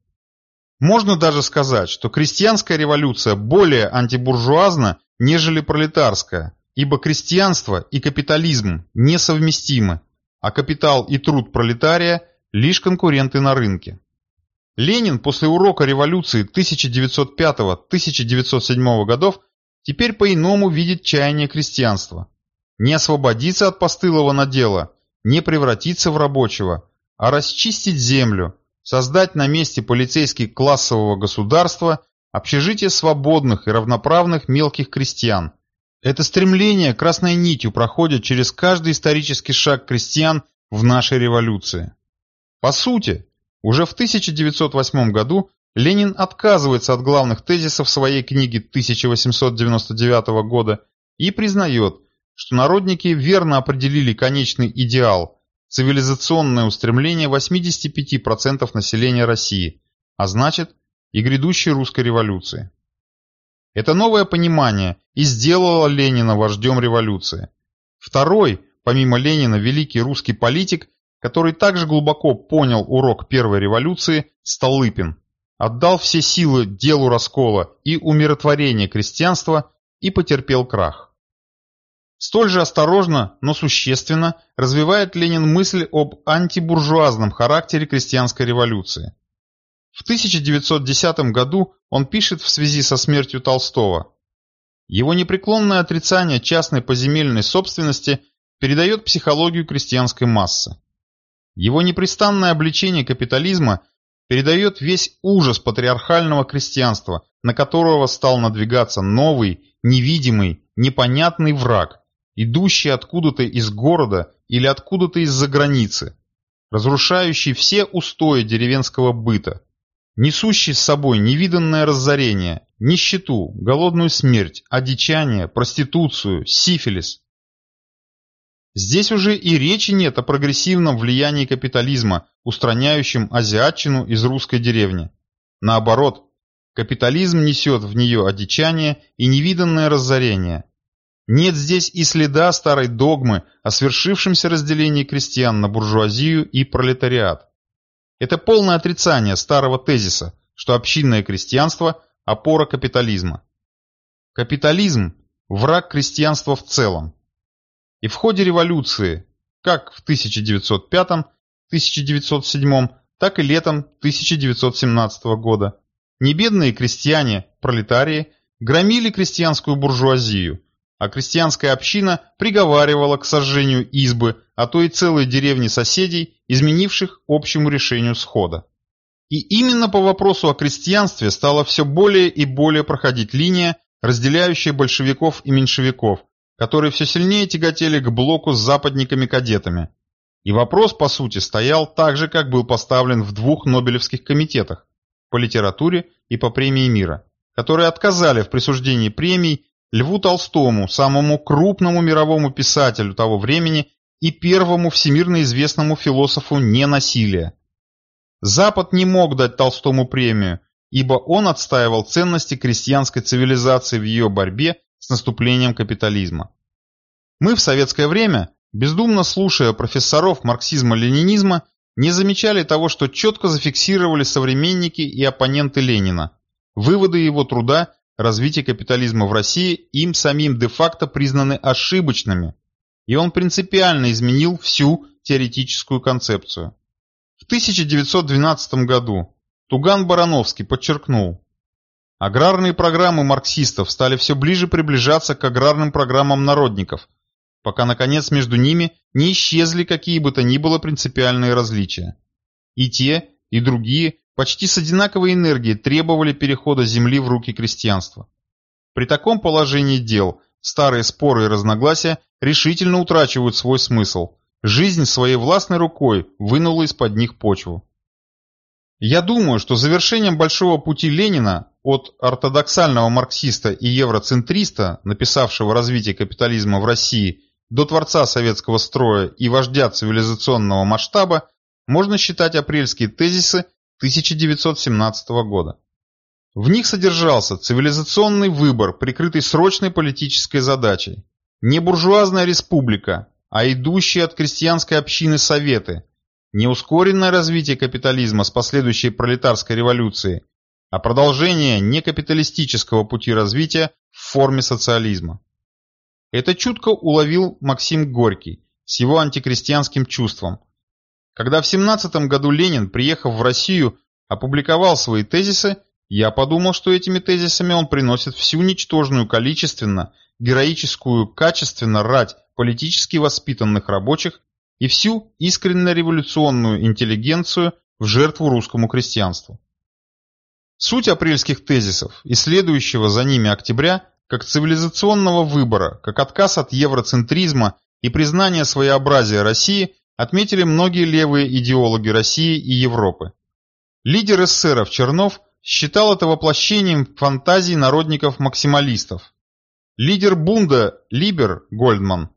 Можно даже сказать, что крестьянская революция более антибуржуазна, нежели пролетарская, ибо крестьянство и капитализм несовместимы, а капитал и труд пролетария – лишь конкуренты на рынке. Ленин после урока революции 1905-1907 годов теперь по-иному видит чаяние крестьянства. Не освободиться от постылого надела, не превратиться в рабочего, а расчистить землю, создать на месте полицейский классового государства общежитие свободных и равноправных мелких крестьян. Это стремление красной нитью проходит через каждый исторический шаг крестьян в нашей революции. По сути, уже в 1908 году Ленин отказывается от главных тезисов своей книги 1899 года и признает, что народники верно определили конечный идеал – цивилизационное устремление 85% населения России, а значит и грядущей русской революции. Это новое понимание и сделало Ленина вождем революции. Второй, помимо Ленина, великий русский политик который также глубоко понял урок первой революции, Столыпин, отдал все силы делу раскола и умиротворения крестьянства и потерпел крах. Столь же осторожно, но существенно развивает Ленин мысль об антибуржуазном характере крестьянской революции. В 1910 году он пишет в связи со смертью Толстого. Его непреклонное отрицание частной поземельной собственности передает психологию крестьянской массы. Его непрестанное обличение капитализма передает весь ужас патриархального крестьянства, на которого стал надвигаться новый, невидимый, непонятный враг, идущий откуда-то из города или откуда-то из-за границы, разрушающий все устои деревенского быта, несущий с собой невиданное разорение, нищету, голодную смерть, одичание, проституцию, сифилис, Здесь уже и речи нет о прогрессивном влиянии капитализма, устраняющем азиатчину из русской деревни. Наоборот, капитализм несет в нее одичание и невиданное разорение. Нет здесь и следа старой догмы о свершившемся разделении крестьян на буржуазию и пролетариат. Это полное отрицание старого тезиса, что общинное крестьянство – опора капитализма. Капитализм – враг крестьянства в целом. И в ходе революции, как в 1905-1907, так и летом 1917 года, небедные крестьяне, пролетарии, громили крестьянскую буржуазию, а крестьянская община приговаривала к сожжению избы, а то и целой деревни соседей, изменивших общему решению схода. И именно по вопросу о крестьянстве стала все более и более проходить линия, разделяющая большевиков и меньшевиков, которые все сильнее тяготели к блоку с западниками-кадетами. И вопрос, по сути, стоял так же, как был поставлен в двух Нобелевских комитетах по литературе и по премии мира, которые отказали в присуждении премий Льву Толстому, самому крупному мировому писателю того времени и первому всемирно известному философу ненасилия. Запад не мог дать Толстому премию, ибо он отстаивал ценности крестьянской цивилизации в ее борьбе с наступлением капитализма. Мы в советское время, бездумно слушая профессоров марксизма-ленинизма, не замечали того, что четко зафиксировали современники и оппоненты Ленина. Выводы его труда «Развитие капитализма в России» им самим де-факто признаны ошибочными, и он принципиально изменил всю теоретическую концепцию. В 1912 году Туган Барановский подчеркнул, аграрные программы марксистов стали все ближе приближаться к аграрным программам народников, пока, наконец, между ними не исчезли какие бы то ни было принципиальные различия. И те, и другие почти с одинаковой энергией требовали перехода земли в руки крестьянства. При таком положении дел старые споры и разногласия решительно утрачивают свой смысл. Жизнь своей властной рукой вынула из-под них почву. Я думаю, что завершением большого пути Ленина от ортодоксального марксиста и евроцентриста, написавшего развитие капитализма в России, до творца советского строя и вождя цивилизационного масштаба, можно считать апрельские тезисы 1917 года. В них содержался цивилизационный выбор, прикрытый срочной политической задачей. Не буржуазная республика, а идущие от крестьянской общины советы. Не ускоренное развитие капитализма с последующей пролетарской революцией, а продолжение некапиталистического пути развития в форме социализма. Это чутко уловил Максим Горький с его антикрестьянским чувством. Когда в 17 году Ленин, приехав в Россию, опубликовал свои тезисы, я подумал, что этими тезисами он приносит всю ничтожную количественно, героическую качественно рать политически воспитанных рабочих и всю искренне революционную интеллигенцию в жертву русскому крестьянству. Суть апрельских тезисов и следующего за ними октября как цивилизационного выбора, как отказ от евроцентризма и признание своеобразия России отметили многие левые идеологи России и Европы. Лидер эсеров Чернов считал это воплощением фантазий народников-максималистов. Лидер Бунда Либер Гольдман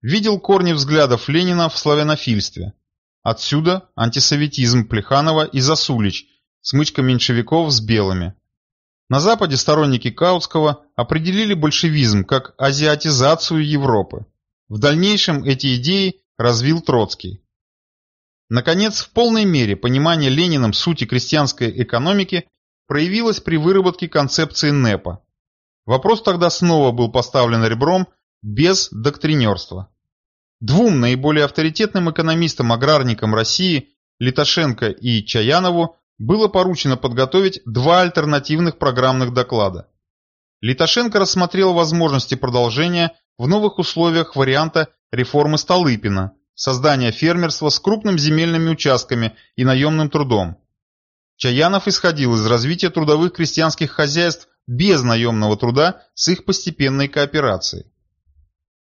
видел корни взглядов Ленина в славянофильстве. Отсюда антисоветизм Плеханова и Засулич, смычка меньшевиков с белыми. На Западе сторонники Каутского определили большевизм как азиатизацию Европы. В дальнейшем эти идеи развил Троцкий. Наконец, в полной мере понимание Лениным сути крестьянской экономики проявилось при выработке концепции НЭПа. Вопрос тогда снова был поставлен ребром без доктринерства. Двум наиболее авторитетным экономистам-аграрникам России, Литошенко и Чаянову, было поручено подготовить два альтернативных программных доклада. Литошенко рассмотрел возможности продолжения в новых условиях варианта реформы Столыпина, создания фермерства с крупными земельными участками и наемным трудом. Чаянов исходил из развития трудовых крестьянских хозяйств без наемного труда с их постепенной кооперацией.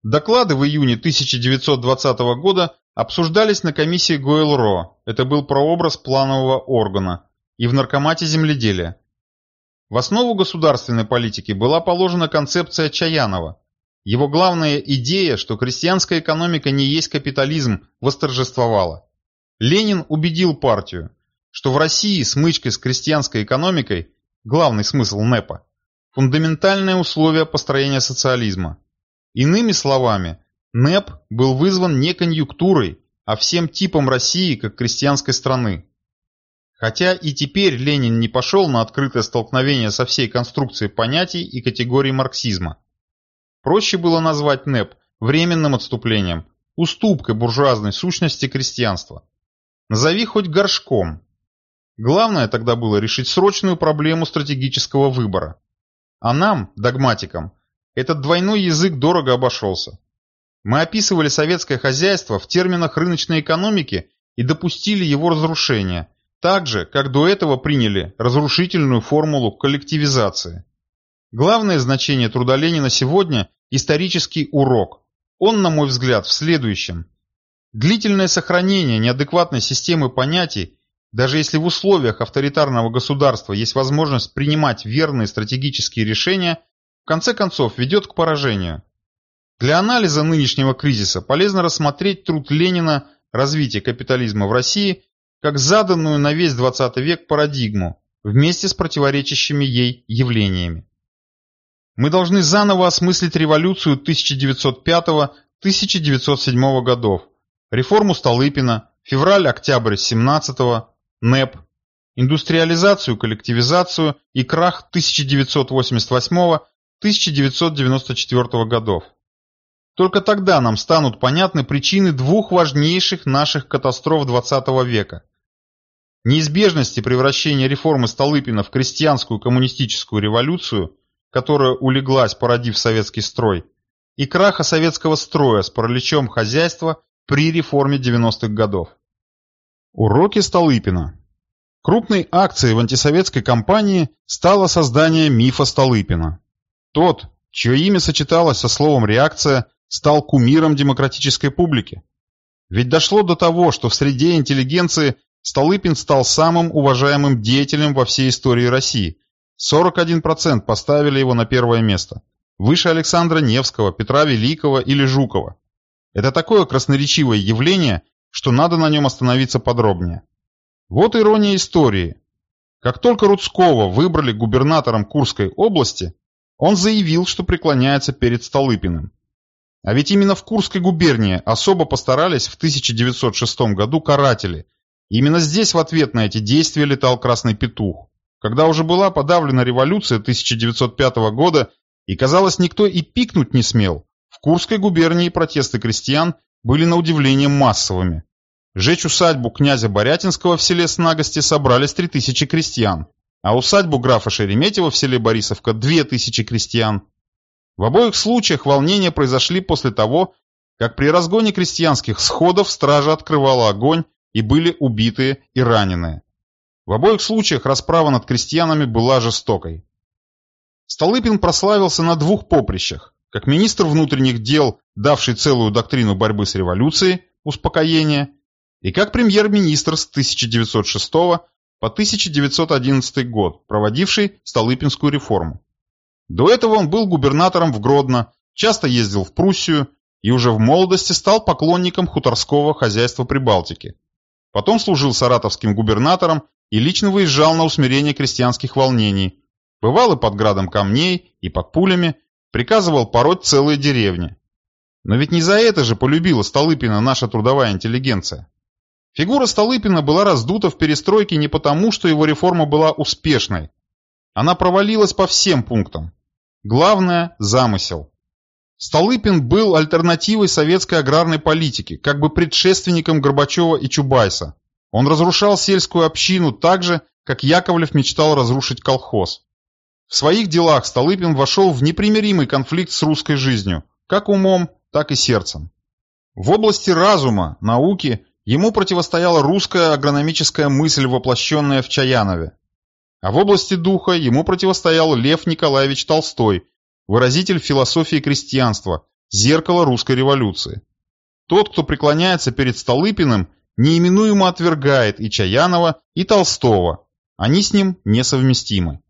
Доклады в июне 1920 года обсуждались на комиссии Гойл-Ро, это был прообраз планового органа, и в Наркомате земледелия. В основу государственной политики была положена концепция Чаянова. Его главная идея, что крестьянская экономика не есть капитализм, восторжествовала. Ленин убедил партию, что в России смычкой с крестьянской экономикой, главный смысл НЭПа, фундаментальное условие построения социализма. Иными словами, НЭП был вызван не конъюнктурой, а всем типом России как крестьянской страны. Хотя и теперь Ленин не пошел на открытое столкновение со всей конструкцией понятий и категорий марксизма. Проще было назвать НЭП временным отступлением, уступкой буржуазной сущности крестьянства. Назови хоть горшком. Главное тогда было решить срочную проблему стратегического выбора. А нам, догматикам, этот двойной язык дорого обошелся. Мы описывали советское хозяйство в терминах рыночной экономики и допустили его разрушение, так же, как до этого приняли разрушительную формулу коллективизации. Главное значение труда Ленина сегодня – исторический урок. Он, на мой взгляд, в следующем. Длительное сохранение неадекватной системы понятий, даже если в условиях авторитарного государства есть возможность принимать верные стратегические решения, в конце концов ведет к поражению. Для анализа нынешнего кризиса полезно рассмотреть труд Ленина «Развитие капитализма в России» как заданную на весь 20 век парадигму вместе с противоречащими ей явлениями. Мы должны заново осмыслить революцию 1905-1907 годов, реформу Столыпина, февраль-октябрь 17-го, НЭП, индустриализацию, коллективизацию и крах 1988-1994 годов. Только тогда нам станут понятны причины двух важнейших наших катастроф XX века. Неизбежности превращения реформы Столыпина в крестьянскую коммунистическую революцию, которая улеглась, породив советский строй, и краха советского строя с параличом хозяйства при реформе 90-х годов. Уроки Столыпина Крупной акцией в антисоветской кампании стало создание мифа Столыпина. Тот, чье имя сочеталось со словом «реакция», стал кумиром демократической публики. Ведь дошло до того, что в среде интеллигенции Столыпин стал самым уважаемым деятелем во всей истории России. 41% поставили его на первое место. Выше Александра Невского, Петра Великого или Жукова. Это такое красноречивое явление, что надо на нем остановиться подробнее. Вот ирония истории. Как только Рудского выбрали губернатором Курской области, он заявил, что преклоняется перед Столыпиным. А ведь именно в Курской губернии особо постарались в 1906 году каратели. Именно здесь в ответ на эти действия летал Красный Петух. Когда уже была подавлена революция 1905 года, и казалось, никто и пикнуть не смел, в Курской губернии протесты крестьян были на удивление массовыми. Жечь усадьбу князя Борятинского в селе Снагости собрались 3000 крестьян, а усадьбу графа Шереметьева в селе Борисовка 2000 крестьян. В обоих случаях волнения произошли после того, как при разгоне крестьянских сходов стража открывала огонь и были убитые и раненые. В обоих случаях расправа над крестьянами была жестокой. Столыпин прославился на двух поприщах, как министр внутренних дел, давший целую доктрину борьбы с революцией, успокоение, и как премьер-министр с 1906 по 1911 год, проводивший Столыпинскую реформу. До этого он был губернатором в Гродно, часто ездил в Пруссию и уже в молодости стал поклонником хуторского хозяйства Прибалтики. Потом служил саратовским губернатором и лично выезжал на усмирение крестьянских волнений. Бывал и под градом камней, и под пулями, приказывал пороть целые деревни. Но ведь не за это же полюбила Столыпина наша трудовая интеллигенция. Фигура Столыпина была раздута в перестройке не потому, что его реформа была успешной. Она провалилась по всем пунктам. Главное – замысел. Столыпин был альтернативой советской аграрной политики, как бы предшественником Горбачева и Чубайса. Он разрушал сельскую общину так же, как Яковлев мечтал разрушить колхоз. В своих делах Столыпин вошел в непримиримый конфликт с русской жизнью, как умом, так и сердцем. В области разума, науки Ему противостояла русская агрономическая мысль, воплощенная в Чаянове. А в области духа ему противостоял Лев Николаевич Толстой, выразитель философии крестьянства, зеркало русской революции. Тот, кто преклоняется перед Столыпиным, неименуемо отвергает и Чаянова, и Толстого. Они с ним несовместимы.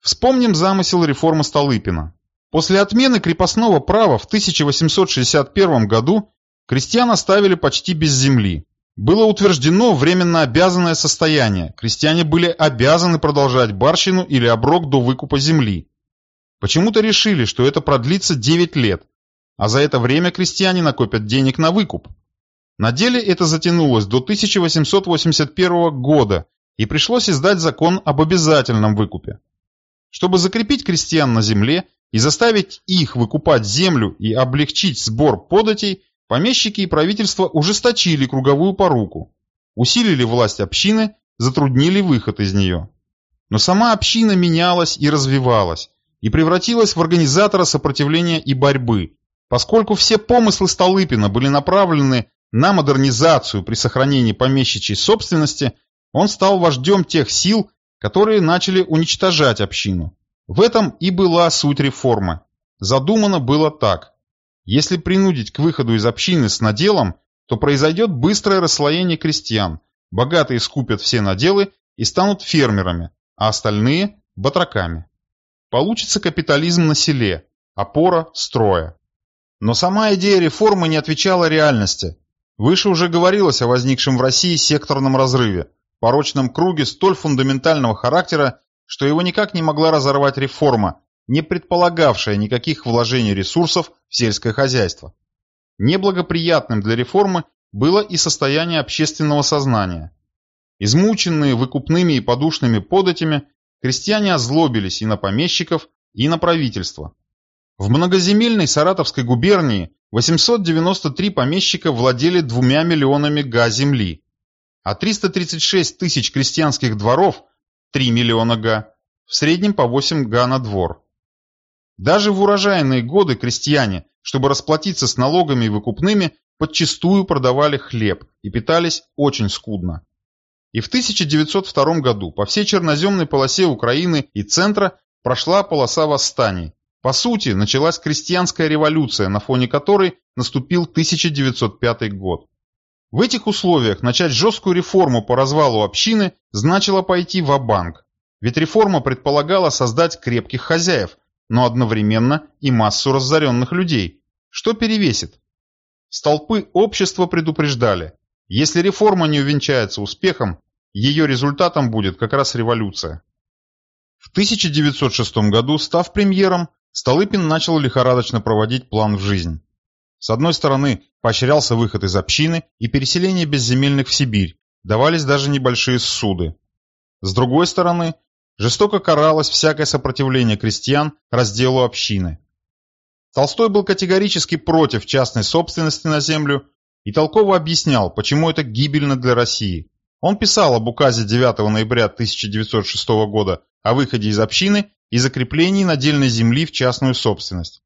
Вспомним замысел реформы Столыпина. После отмены крепостного права в 1861 году Крестьян оставили почти без земли. Было утверждено временно обязанное состояние. Крестьяне были обязаны продолжать барщину или оброк до выкупа земли. Почему-то решили, что это продлится 9 лет, а за это время крестьяне накопят денег на выкуп. На деле это затянулось до 1881 года, и пришлось издать закон об обязательном выкупе. Чтобы закрепить крестьян на земле и заставить их выкупать землю и облегчить сбор податей, Помещики и правительство ужесточили круговую поруку, усилили власть общины, затруднили выход из нее. Но сама община менялась и развивалась, и превратилась в организатора сопротивления и борьбы, поскольку все помыслы Столыпина были направлены на модернизацию при сохранении помещичьей собственности, он стал вождем тех сил, которые начали уничтожать общину. В этом и была суть реформы. Задумано было так. Если принудить к выходу из общины с наделом, то произойдет быстрое расслоение крестьян. Богатые скупят все наделы и станут фермерами, а остальные – батраками. Получится капитализм на селе, опора строя. Но сама идея реформы не отвечала реальности. Выше уже говорилось о возникшем в России секторном разрыве, порочном круге столь фундаментального характера, что его никак не могла разорвать реформа, не предполагавшая никаких вложений ресурсов в сельское хозяйство. Неблагоприятным для реформы было и состояние общественного сознания. Измученные выкупными и подушными податями, крестьяне озлобились и на помещиков, и на правительство. В многоземельной Саратовской губернии 893 помещика владели двумя миллионами га земли, а 336 тысяч крестьянских дворов – 3 миллиона га, в среднем по 8 га на двор. Даже в урожайные годы крестьяне, чтобы расплатиться с налогами и выкупными, подчистую продавали хлеб и питались очень скудно. И в 1902 году по всей черноземной полосе Украины и центра прошла полоса восстаний. По сути, началась крестьянская революция, на фоне которой наступил 1905 год. В этих условиях начать жесткую реформу по развалу общины значило пойти в банк ведь реформа предполагала создать крепких хозяев, но одновременно и массу разоренных людей. Что перевесит? Столпы общества предупреждали, если реформа не увенчается успехом, ее результатом будет как раз революция. В 1906 году, став премьером, Столыпин начал лихорадочно проводить план в жизнь. С одной стороны, поощрялся выход из общины и переселение безземельных в Сибирь, давались даже небольшие суды. С другой стороны, жестоко каралось всякое сопротивление крестьян разделу общины. Толстой был категорически против частной собственности на землю и толково объяснял, почему это гибельно для России. Он писал об указе 9 ноября 1906 года о выходе из общины и закреплении надельной земли в частную собственность.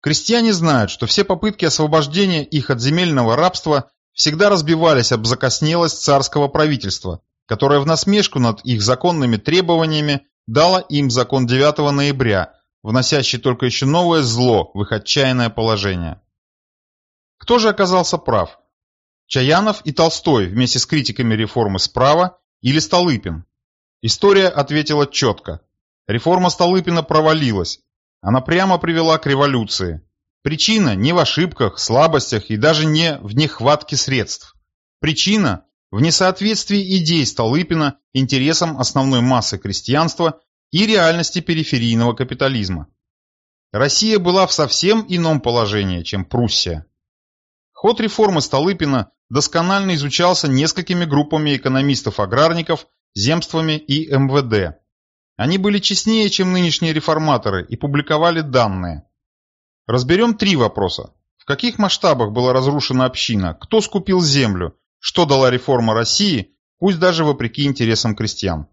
Крестьяне знают, что все попытки освобождения их от земельного рабства всегда разбивались об закоснелость царского правительства, которое в насмешку над их законными требованиями дало им закон 9 ноября, вносящий только еще новое зло в их отчаянное положение. Кто же оказался прав? Чаянов и Толстой вместе с критиками реформы справа или Столыпин? История ответила четко. Реформа Столыпина провалилась. Она прямо привела к революции. Причина не в ошибках, слабостях и даже не в нехватке средств. Причина в несоответствии идей Столыпина интересам основной массы крестьянства и реальности периферийного капитализма. Россия была в совсем ином положении, чем Пруссия. Ход реформы Столыпина досконально изучался несколькими группами экономистов-аграрников, земствами и МВД. Они были честнее, чем нынешние реформаторы, и публиковали данные. Разберем три вопроса. В каких масштабах была разрушена община, кто скупил землю, что дала реформа России, пусть даже вопреки интересам крестьян.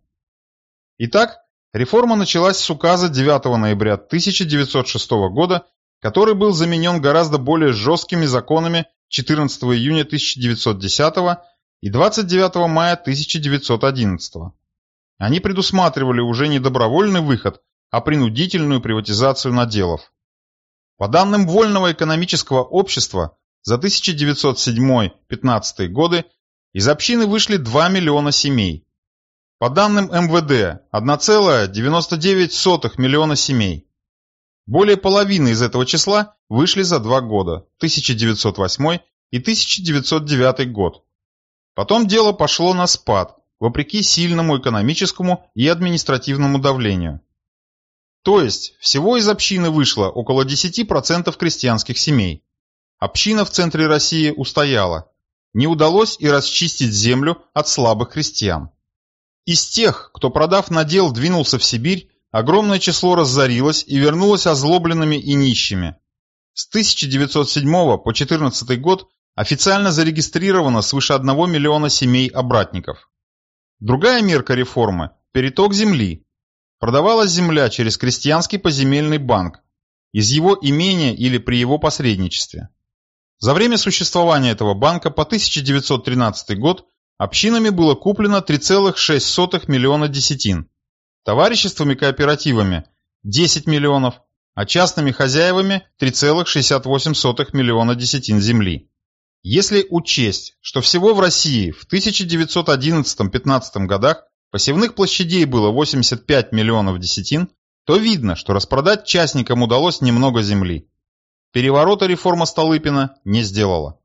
Итак, реформа началась с указа 9 ноября 1906 года, который был заменен гораздо более жесткими законами 14 июня 1910 и 29 мая 1911. Они предусматривали уже не добровольный выход, а принудительную приватизацию наделов. По данным Вольного экономического общества, за 1907-15 годы из общины вышли 2 миллиона семей. По данным МВД, 1,99 миллиона семей. Более половины из этого числа вышли за два года, 1908 и 1909 год. Потом дело пошло на спад, вопреки сильному экономическому и административному давлению. То есть, всего из общины вышло около 10% крестьянских семей. Община в центре России устояла. Не удалось и расчистить землю от слабых крестьян. Из тех, кто, продав надел, двинулся в Сибирь, огромное число разорилось и вернулось озлобленными и нищими. С 1907 по 14 год официально зарегистрировано свыше 1 миллиона семей-обратников. Другая мерка реформы – переток земли. Продавалась земля через крестьянский поземельный банк, из его имения или при его посредничестве. За время существования этого банка по 1913 год общинами было куплено 3,6 миллиона десятин, товариществами кооперативами 10 миллионов, а частными хозяевами 3,68 миллиона десятин земли. Если учесть, что всего в России в 1911-15 годах посевных площадей было 85 миллионов десятин, то видно, что распродать частникам удалось немного земли. Переворота реформа Столыпина не сделала.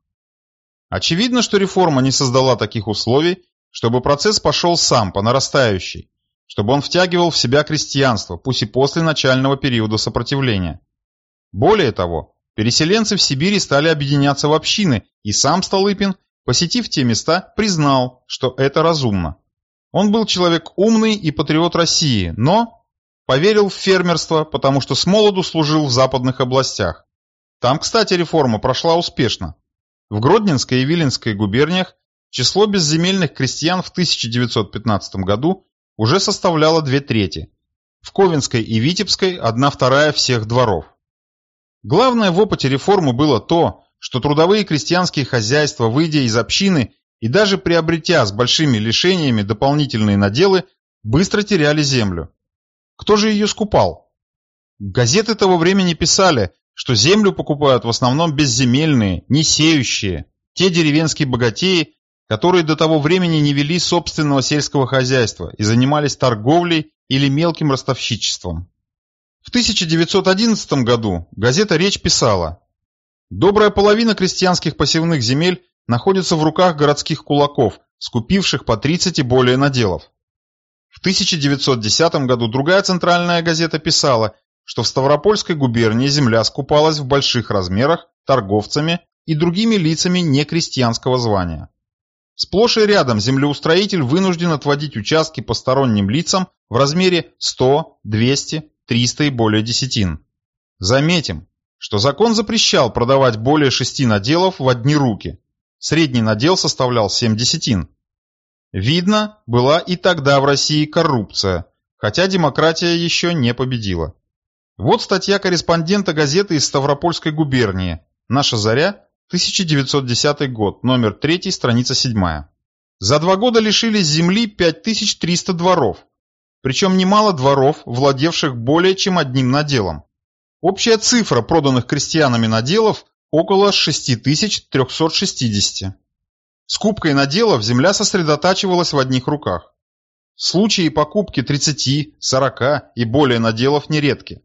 Очевидно, что реформа не создала таких условий, чтобы процесс пошел сам по нарастающей, чтобы он втягивал в себя крестьянство, пусть и после начального периода сопротивления. Более того, переселенцы в Сибири стали объединяться в общины, и сам Столыпин, посетив те места, признал, что это разумно. Он был человек умный и патриот России, но поверил в фермерство, потому что с молоду служил в западных областях. Там, кстати, реформа прошла успешно. В Гродненской и Виленской губерниях число безземельных крестьян в 1915 году уже составляло две трети. В Ковенской и Витебской – одна вторая всех дворов. Главное в опыте реформы было то, что трудовые крестьянские хозяйства, выйдя из общины и даже приобретя с большими лишениями дополнительные наделы, быстро теряли землю. Кто же ее скупал? Газеты того времени писали, что землю покупают в основном безземельные, не сеющие, те деревенские богатеи, которые до того времени не вели собственного сельского хозяйства и занимались торговлей или мелким ростовщичеством. В 1911 году газета «Речь» писала «Добрая половина крестьянских посевных земель находится в руках городских кулаков, скупивших по 30 и более наделов. В 1910 году другая центральная газета писала, что в Ставропольской губернии земля скупалась в больших размерах торговцами и другими лицами некрестьянского звания. Сплошь и рядом землеустроитель вынужден отводить участки посторонним лицам в размере 100, 200, 300 и более десятин. Заметим, что закон запрещал продавать более шести наделов в одни руки. Средний надел составлял 7 десятин. Видно, была и тогда в России коррупция, хотя демократия еще не победила. Вот статья корреспондента газеты из Ставропольской губернии «Наша заря», 1910 год, номер 3, страница 7. За два года лишились земли 5300 дворов, причем немало дворов, владевших более чем одним наделом. Общая цифра проданных крестьянами наделов около 6360. Скупкой наделов земля сосредотачивалась в одних руках. Случаи покупки 30, 40 и более наделов нередки.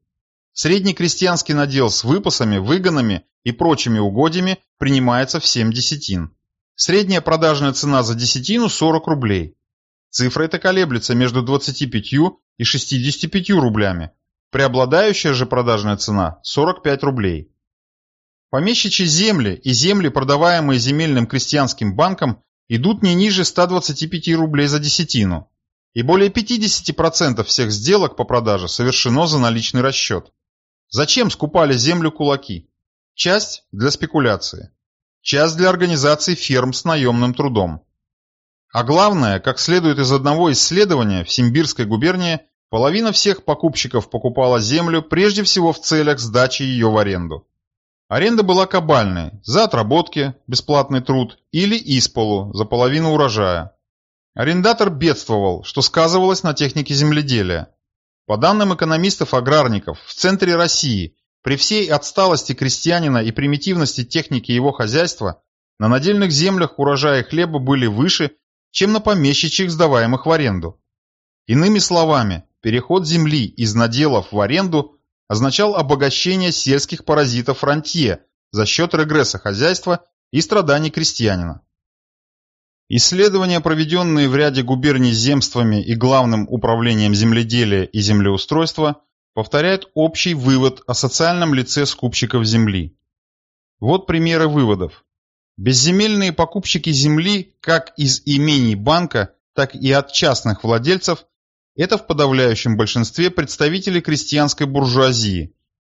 Средний крестьянский надел с выпасами, выгонами и прочими угодьями принимается в 7 десятин. Средняя продажная цена за десятину 40 рублей. Цифра эта колеблется между 25 и 65 рублями. Преобладающая же продажная цена 45 рублей. Помещичьи земли и земли, продаваемые земельным крестьянским банком, идут не ниже 125 рублей за десятину. И более 50% всех сделок по продаже совершено за наличный расчет. Зачем скупали землю кулаки? Часть для спекуляции, часть для организации ферм с наемным трудом. А главное, как следует из одного исследования, в Симбирской губернии половина всех покупщиков покупала землю прежде всего в целях сдачи ее в аренду. Аренда была кабальной, за отработки, бесплатный труд или исполу, за половину урожая. Арендатор бедствовал, что сказывалось на технике земледелия. По данным экономистов-аграрников, в центре России при всей отсталости крестьянина и примитивности техники его хозяйства на надельных землях урожаи хлеба были выше, чем на помещичьих, сдаваемых в аренду. Иными словами, переход земли из наделов в аренду означал обогащение сельских паразитов рантье за счет регресса хозяйства и страданий крестьянина. Исследования, проведенные в ряде губерний земствами и Главным управлением земледелия и землеустройства, повторяет общий вывод о социальном лице скупщиков земли. Вот примеры выводов. Безземельные покупщики земли как из имений банка, так и от частных владельцев – это в подавляющем большинстве представители крестьянской буржуазии,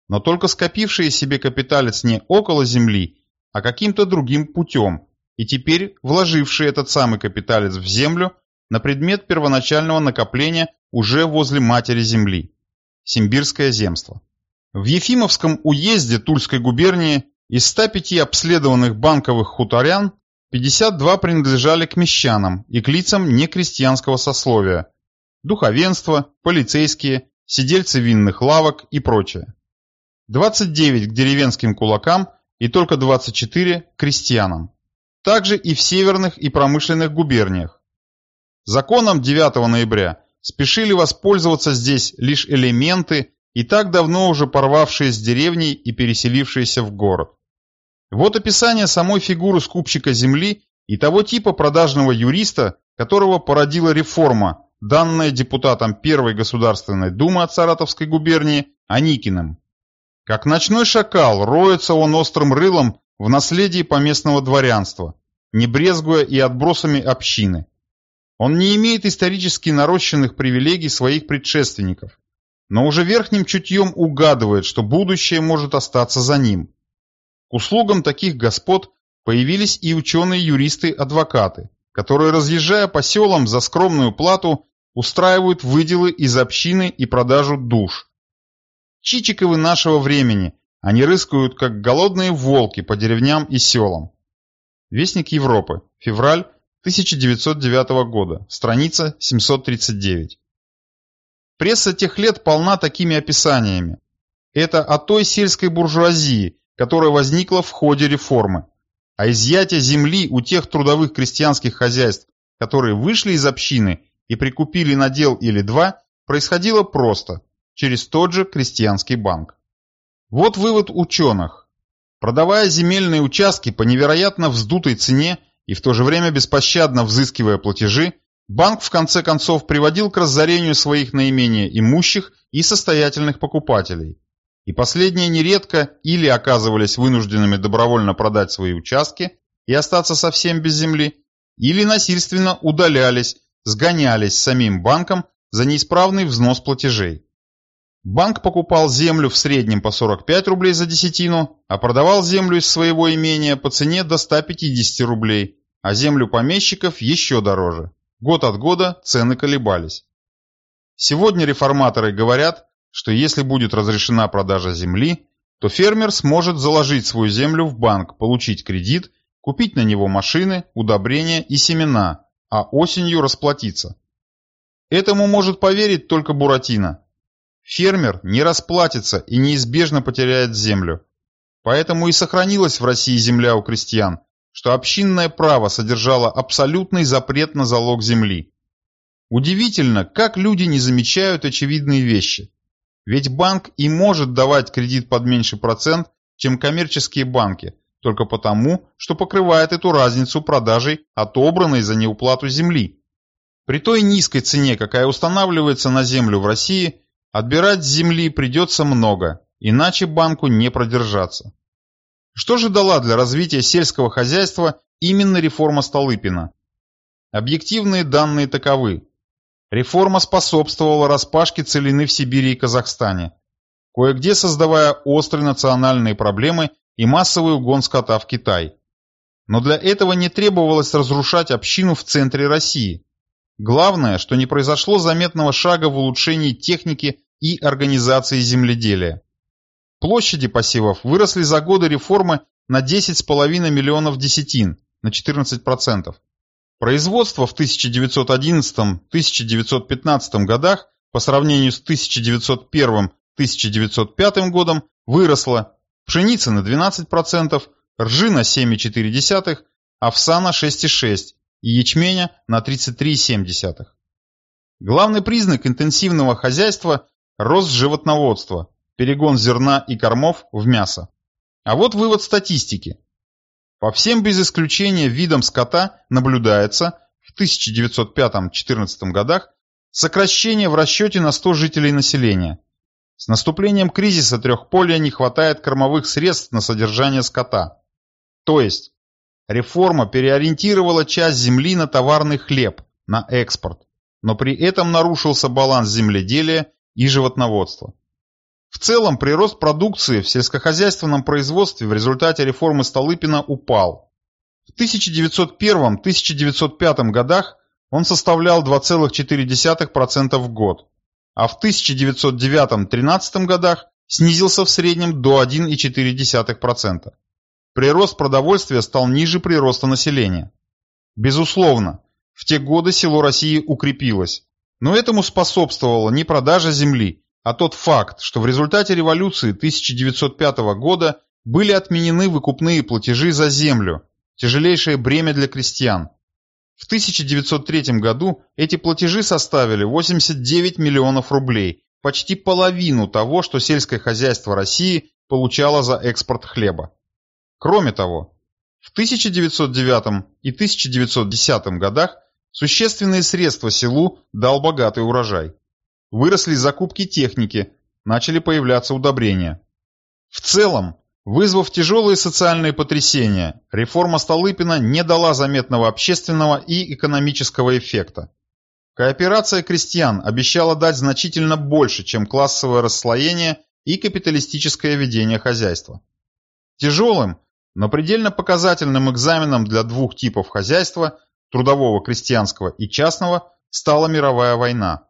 но только скопившие себе капиталец не около земли, а каким-то другим путем, и теперь вложившие этот самый капиталец в землю на предмет первоначального накопления уже возле матери земли. Симбирское земство. В Ефимовском уезде Тульской губернии из 105 обследованных банковых хуторян 52 принадлежали к мещанам и к лицам некрестьянского сословия, духовенство, полицейские, сидельцы винных лавок и прочее. 29 к деревенским кулакам и только 24 к крестьянам. Также и в северных и промышленных губерниях. Законом 9 ноября спешили воспользоваться здесь лишь элементы, и так давно уже порвавшие с деревней и переселившиеся в город. Вот описание самой фигуры скупщика земли и того типа продажного юриста, которого породила реформа, данная депутатом Первой Государственной Думы от Саратовской губернии Аникиным. Как ночной шакал роется он острым рылом в наследии поместного дворянства, не брезгуя и отбросами общины. Он не имеет исторически нарощенных привилегий своих предшественников, но уже верхним чутьем угадывает, что будущее может остаться за ним. К услугам таких господ появились и ученые-юристы-адвокаты, которые, разъезжая по селам за скромную плату, устраивают выделы из общины и продажу душ. Чичиковы нашего времени, они рыскают, как голодные волки по деревням и селам. Вестник Европы, февраль 1909 года, страница 739. Пресса тех лет полна такими описаниями. Это о той сельской буржуазии, которая возникла в ходе реформы. А изъятие земли у тех трудовых крестьянских хозяйств, которые вышли из общины и прикупили надел или два, происходило просто, через тот же крестьянский банк. Вот вывод ученых. Продавая земельные участки по невероятно вздутой цене и в то же время беспощадно взыскивая платежи, банк в конце концов приводил к разорению своих наименее имущих и состоятельных покупателей. И последние нередко или оказывались вынужденными добровольно продать свои участки и остаться совсем без земли, или насильственно удалялись сгонялись самим банком за неисправный взнос платежей. Банк покупал землю в среднем по 45 рублей за десятину, а продавал землю из своего имения по цене до 150 рублей, а землю помещиков еще дороже. Год от года цены колебались. Сегодня реформаторы говорят, что если будет разрешена продажа земли, то фермер сможет заложить свою землю в банк, получить кредит, купить на него машины, удобрения и семена, а осенью расплатиться. Этому может поверить только Буратино. Фермер не расплатится и неизбежно потеряет землю. Поэтому и сохранилась в России земля у крестьян, что общинное право содержало абсолютный запрет на залог земли. Удивительно, как люди не замечают очевидные вещи. Ведь банк и может давать кредит под меньший процент, чем коммерческие банки – только потому, что покрывает эту разницу продажей отобранной за неуплату земли. При той низкой цене, какая устанавливается на землю в России, отбирать земли придется много, иначе банку не продержаться. Что же дала для развития сельского хозяйства именно реформа Столыпина? Объективные данные таковы. Реформа способствовала распашке целины в Сибири и Казахстане, кое-где создавая острые национальные проблемы и массовый угон скота в Китай. Но для этого не требовалось разрушать общину в центре России. Главное, что не произошло заметного шага в улучшении техники и организации земледелия. Площади посевов выросли за годы реформы на 10,5 миллионов десятин, на 14%. Производство в 1911-1915 годах по сравнению с 1901-1905 годом выросло пшеница на 12%, ржи на 7,4%, овса на 6,6% и ячменя на 33,7%. Главный признак интенсивного хозяйства – рост животноводства, перегон зерна и кормов в мясо. А вот вывод статистики. По всем без исключения видам скота наблюдается в 1905-14 годах сокращение в расчете на 100 жителей населения – с наступлением кризиса трехполя не хватает кормовых средств на содержание скота. То есть, реформа переориентировала часть земли на товарный хлеб, на экспорт, но при этом нарушился баланс земледелия и животноводства. В целом, прирост продукции в сельскохозяйственном производстве в результате реформы Столыпина упал. В 1901-1905 годах он составлял 2,4% в год, а в 1909-13 годах снизился в среднем до 1,4%. Прирост продовольствия стал ниже прироста населения. Безусловно, в те годы село России укрепилось, но этому способствовала не продажа земли, а тот факт, что в результате революции 1905 года были отменены выкупные платежи за землю, тяжелейшее бремя для крестьян, в 1903 году эти платежи составили 89 миллионов рублей, почти половину того, что сельское хозяйство России получало за экспорт хлеба. Кроме того, в 1909 и 1910 годах существенные средства селу дал богатый урожай. Выросли закупки техники, начали появляться удобрения. В целом, Вызвав тяжелые социальные потрясения, реформа Столыпина не дала заметного общественного и экономического эффекта. Кооперация крестьян обещала дать значительно больше, чем классовое расслоение и капиталистическое ведение хозяйства. Тяжелым, но предельно показательным экзаменом для двух типов хозяйства, трудового крестьянского и частного, стала мировая война.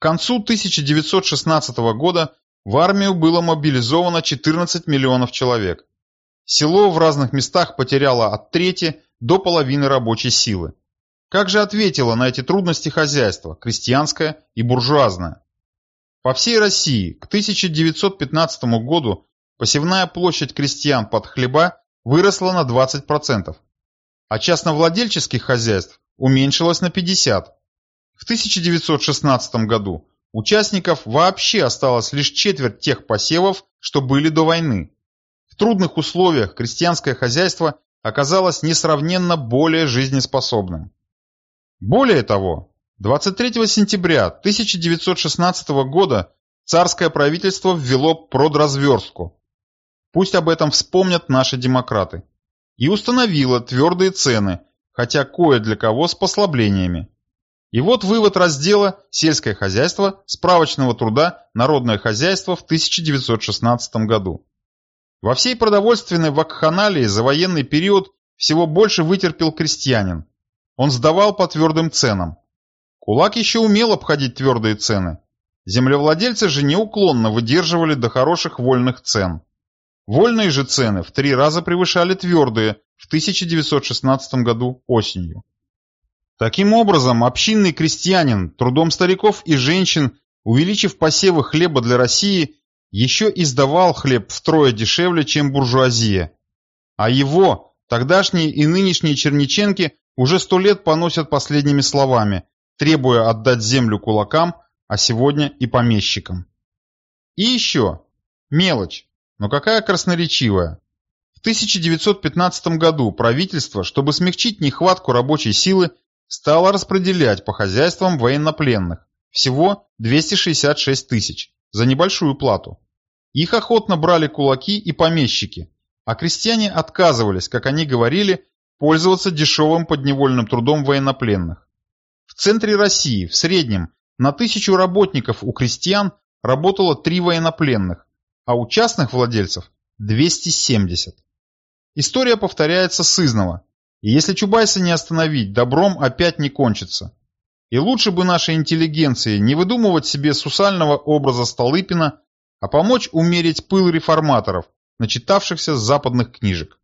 К концу 1916 года в армию было мобилизовано 14 миллионов человек. Село в разных местах потеряло от трети до половины рабочей силы. Как же ответило на эти трудности хозяйство, крестьянское и буржуазное? По всей России к 1915 году посевная площадь крестьян под хлеба выросла на 20%, а частновладельческих хозяйств уменьшилась на 50%. В 1916 году участников вообще осталось лишь четверть тех посевов, что были до войны. В трудных условиях крестьянское хозяйство оказалось несравненно более жизнеспособным. Более того, 23 сентября 1916 года царское правительство ввело продразверстку. Пусть об этом вспомнят наши демократы. И установило твердые цены, хотя кое для кого с послаблениями. И вот вывод раздела «Сельское хозяйство» справочного труда «Народное хозяйство» в 1916 году. Во всей продовольственной вакханалии за военный период всего больше вытерпел крестьянин. Он сдавал по твердым ценам. Кулак еще умел обходить твердые цены. Землевладельцы же неуклонно выдерживали до хороших вольных цен. Вольные же цены в три раза превышали твердые в 1916 году осенью. Таким образом, общинный крестьянин, трудом стариков и женщин, увеличив посевы хлеба для России, еще и сдавал хлеб втрое дешевле, чем буржуазия. А его, тогдашние и нынешние черниченки, уже сто лет поносят последними словами, требуя отдать землю кулакам, а сегодня и помещикам. И еще, мелочь, но какая красноречивая. В 1915 году правительство, чтобы смягчить нехватку рабочей силы, стала распределять по хозяйствам военнопленных, всего 266 тысяч, за небольшую плату. Их охотно брали кулаки и помещики, а крестьяне отказывались, как они говорили, пользоваться дешевым подневольным трудом военнопленных. В центре России в среднем на тысячу работников у крестьян работало три военнопленных, а у частных владельцев 270. История повторяется сызново, если Чубайса не остановить, добром опять не кончится. И лучше бы нашей интеллигенции не выдумывать себе сусального образа Столыпина, а помочь умерить пыл реформаторов, начитавшихся западных книжек.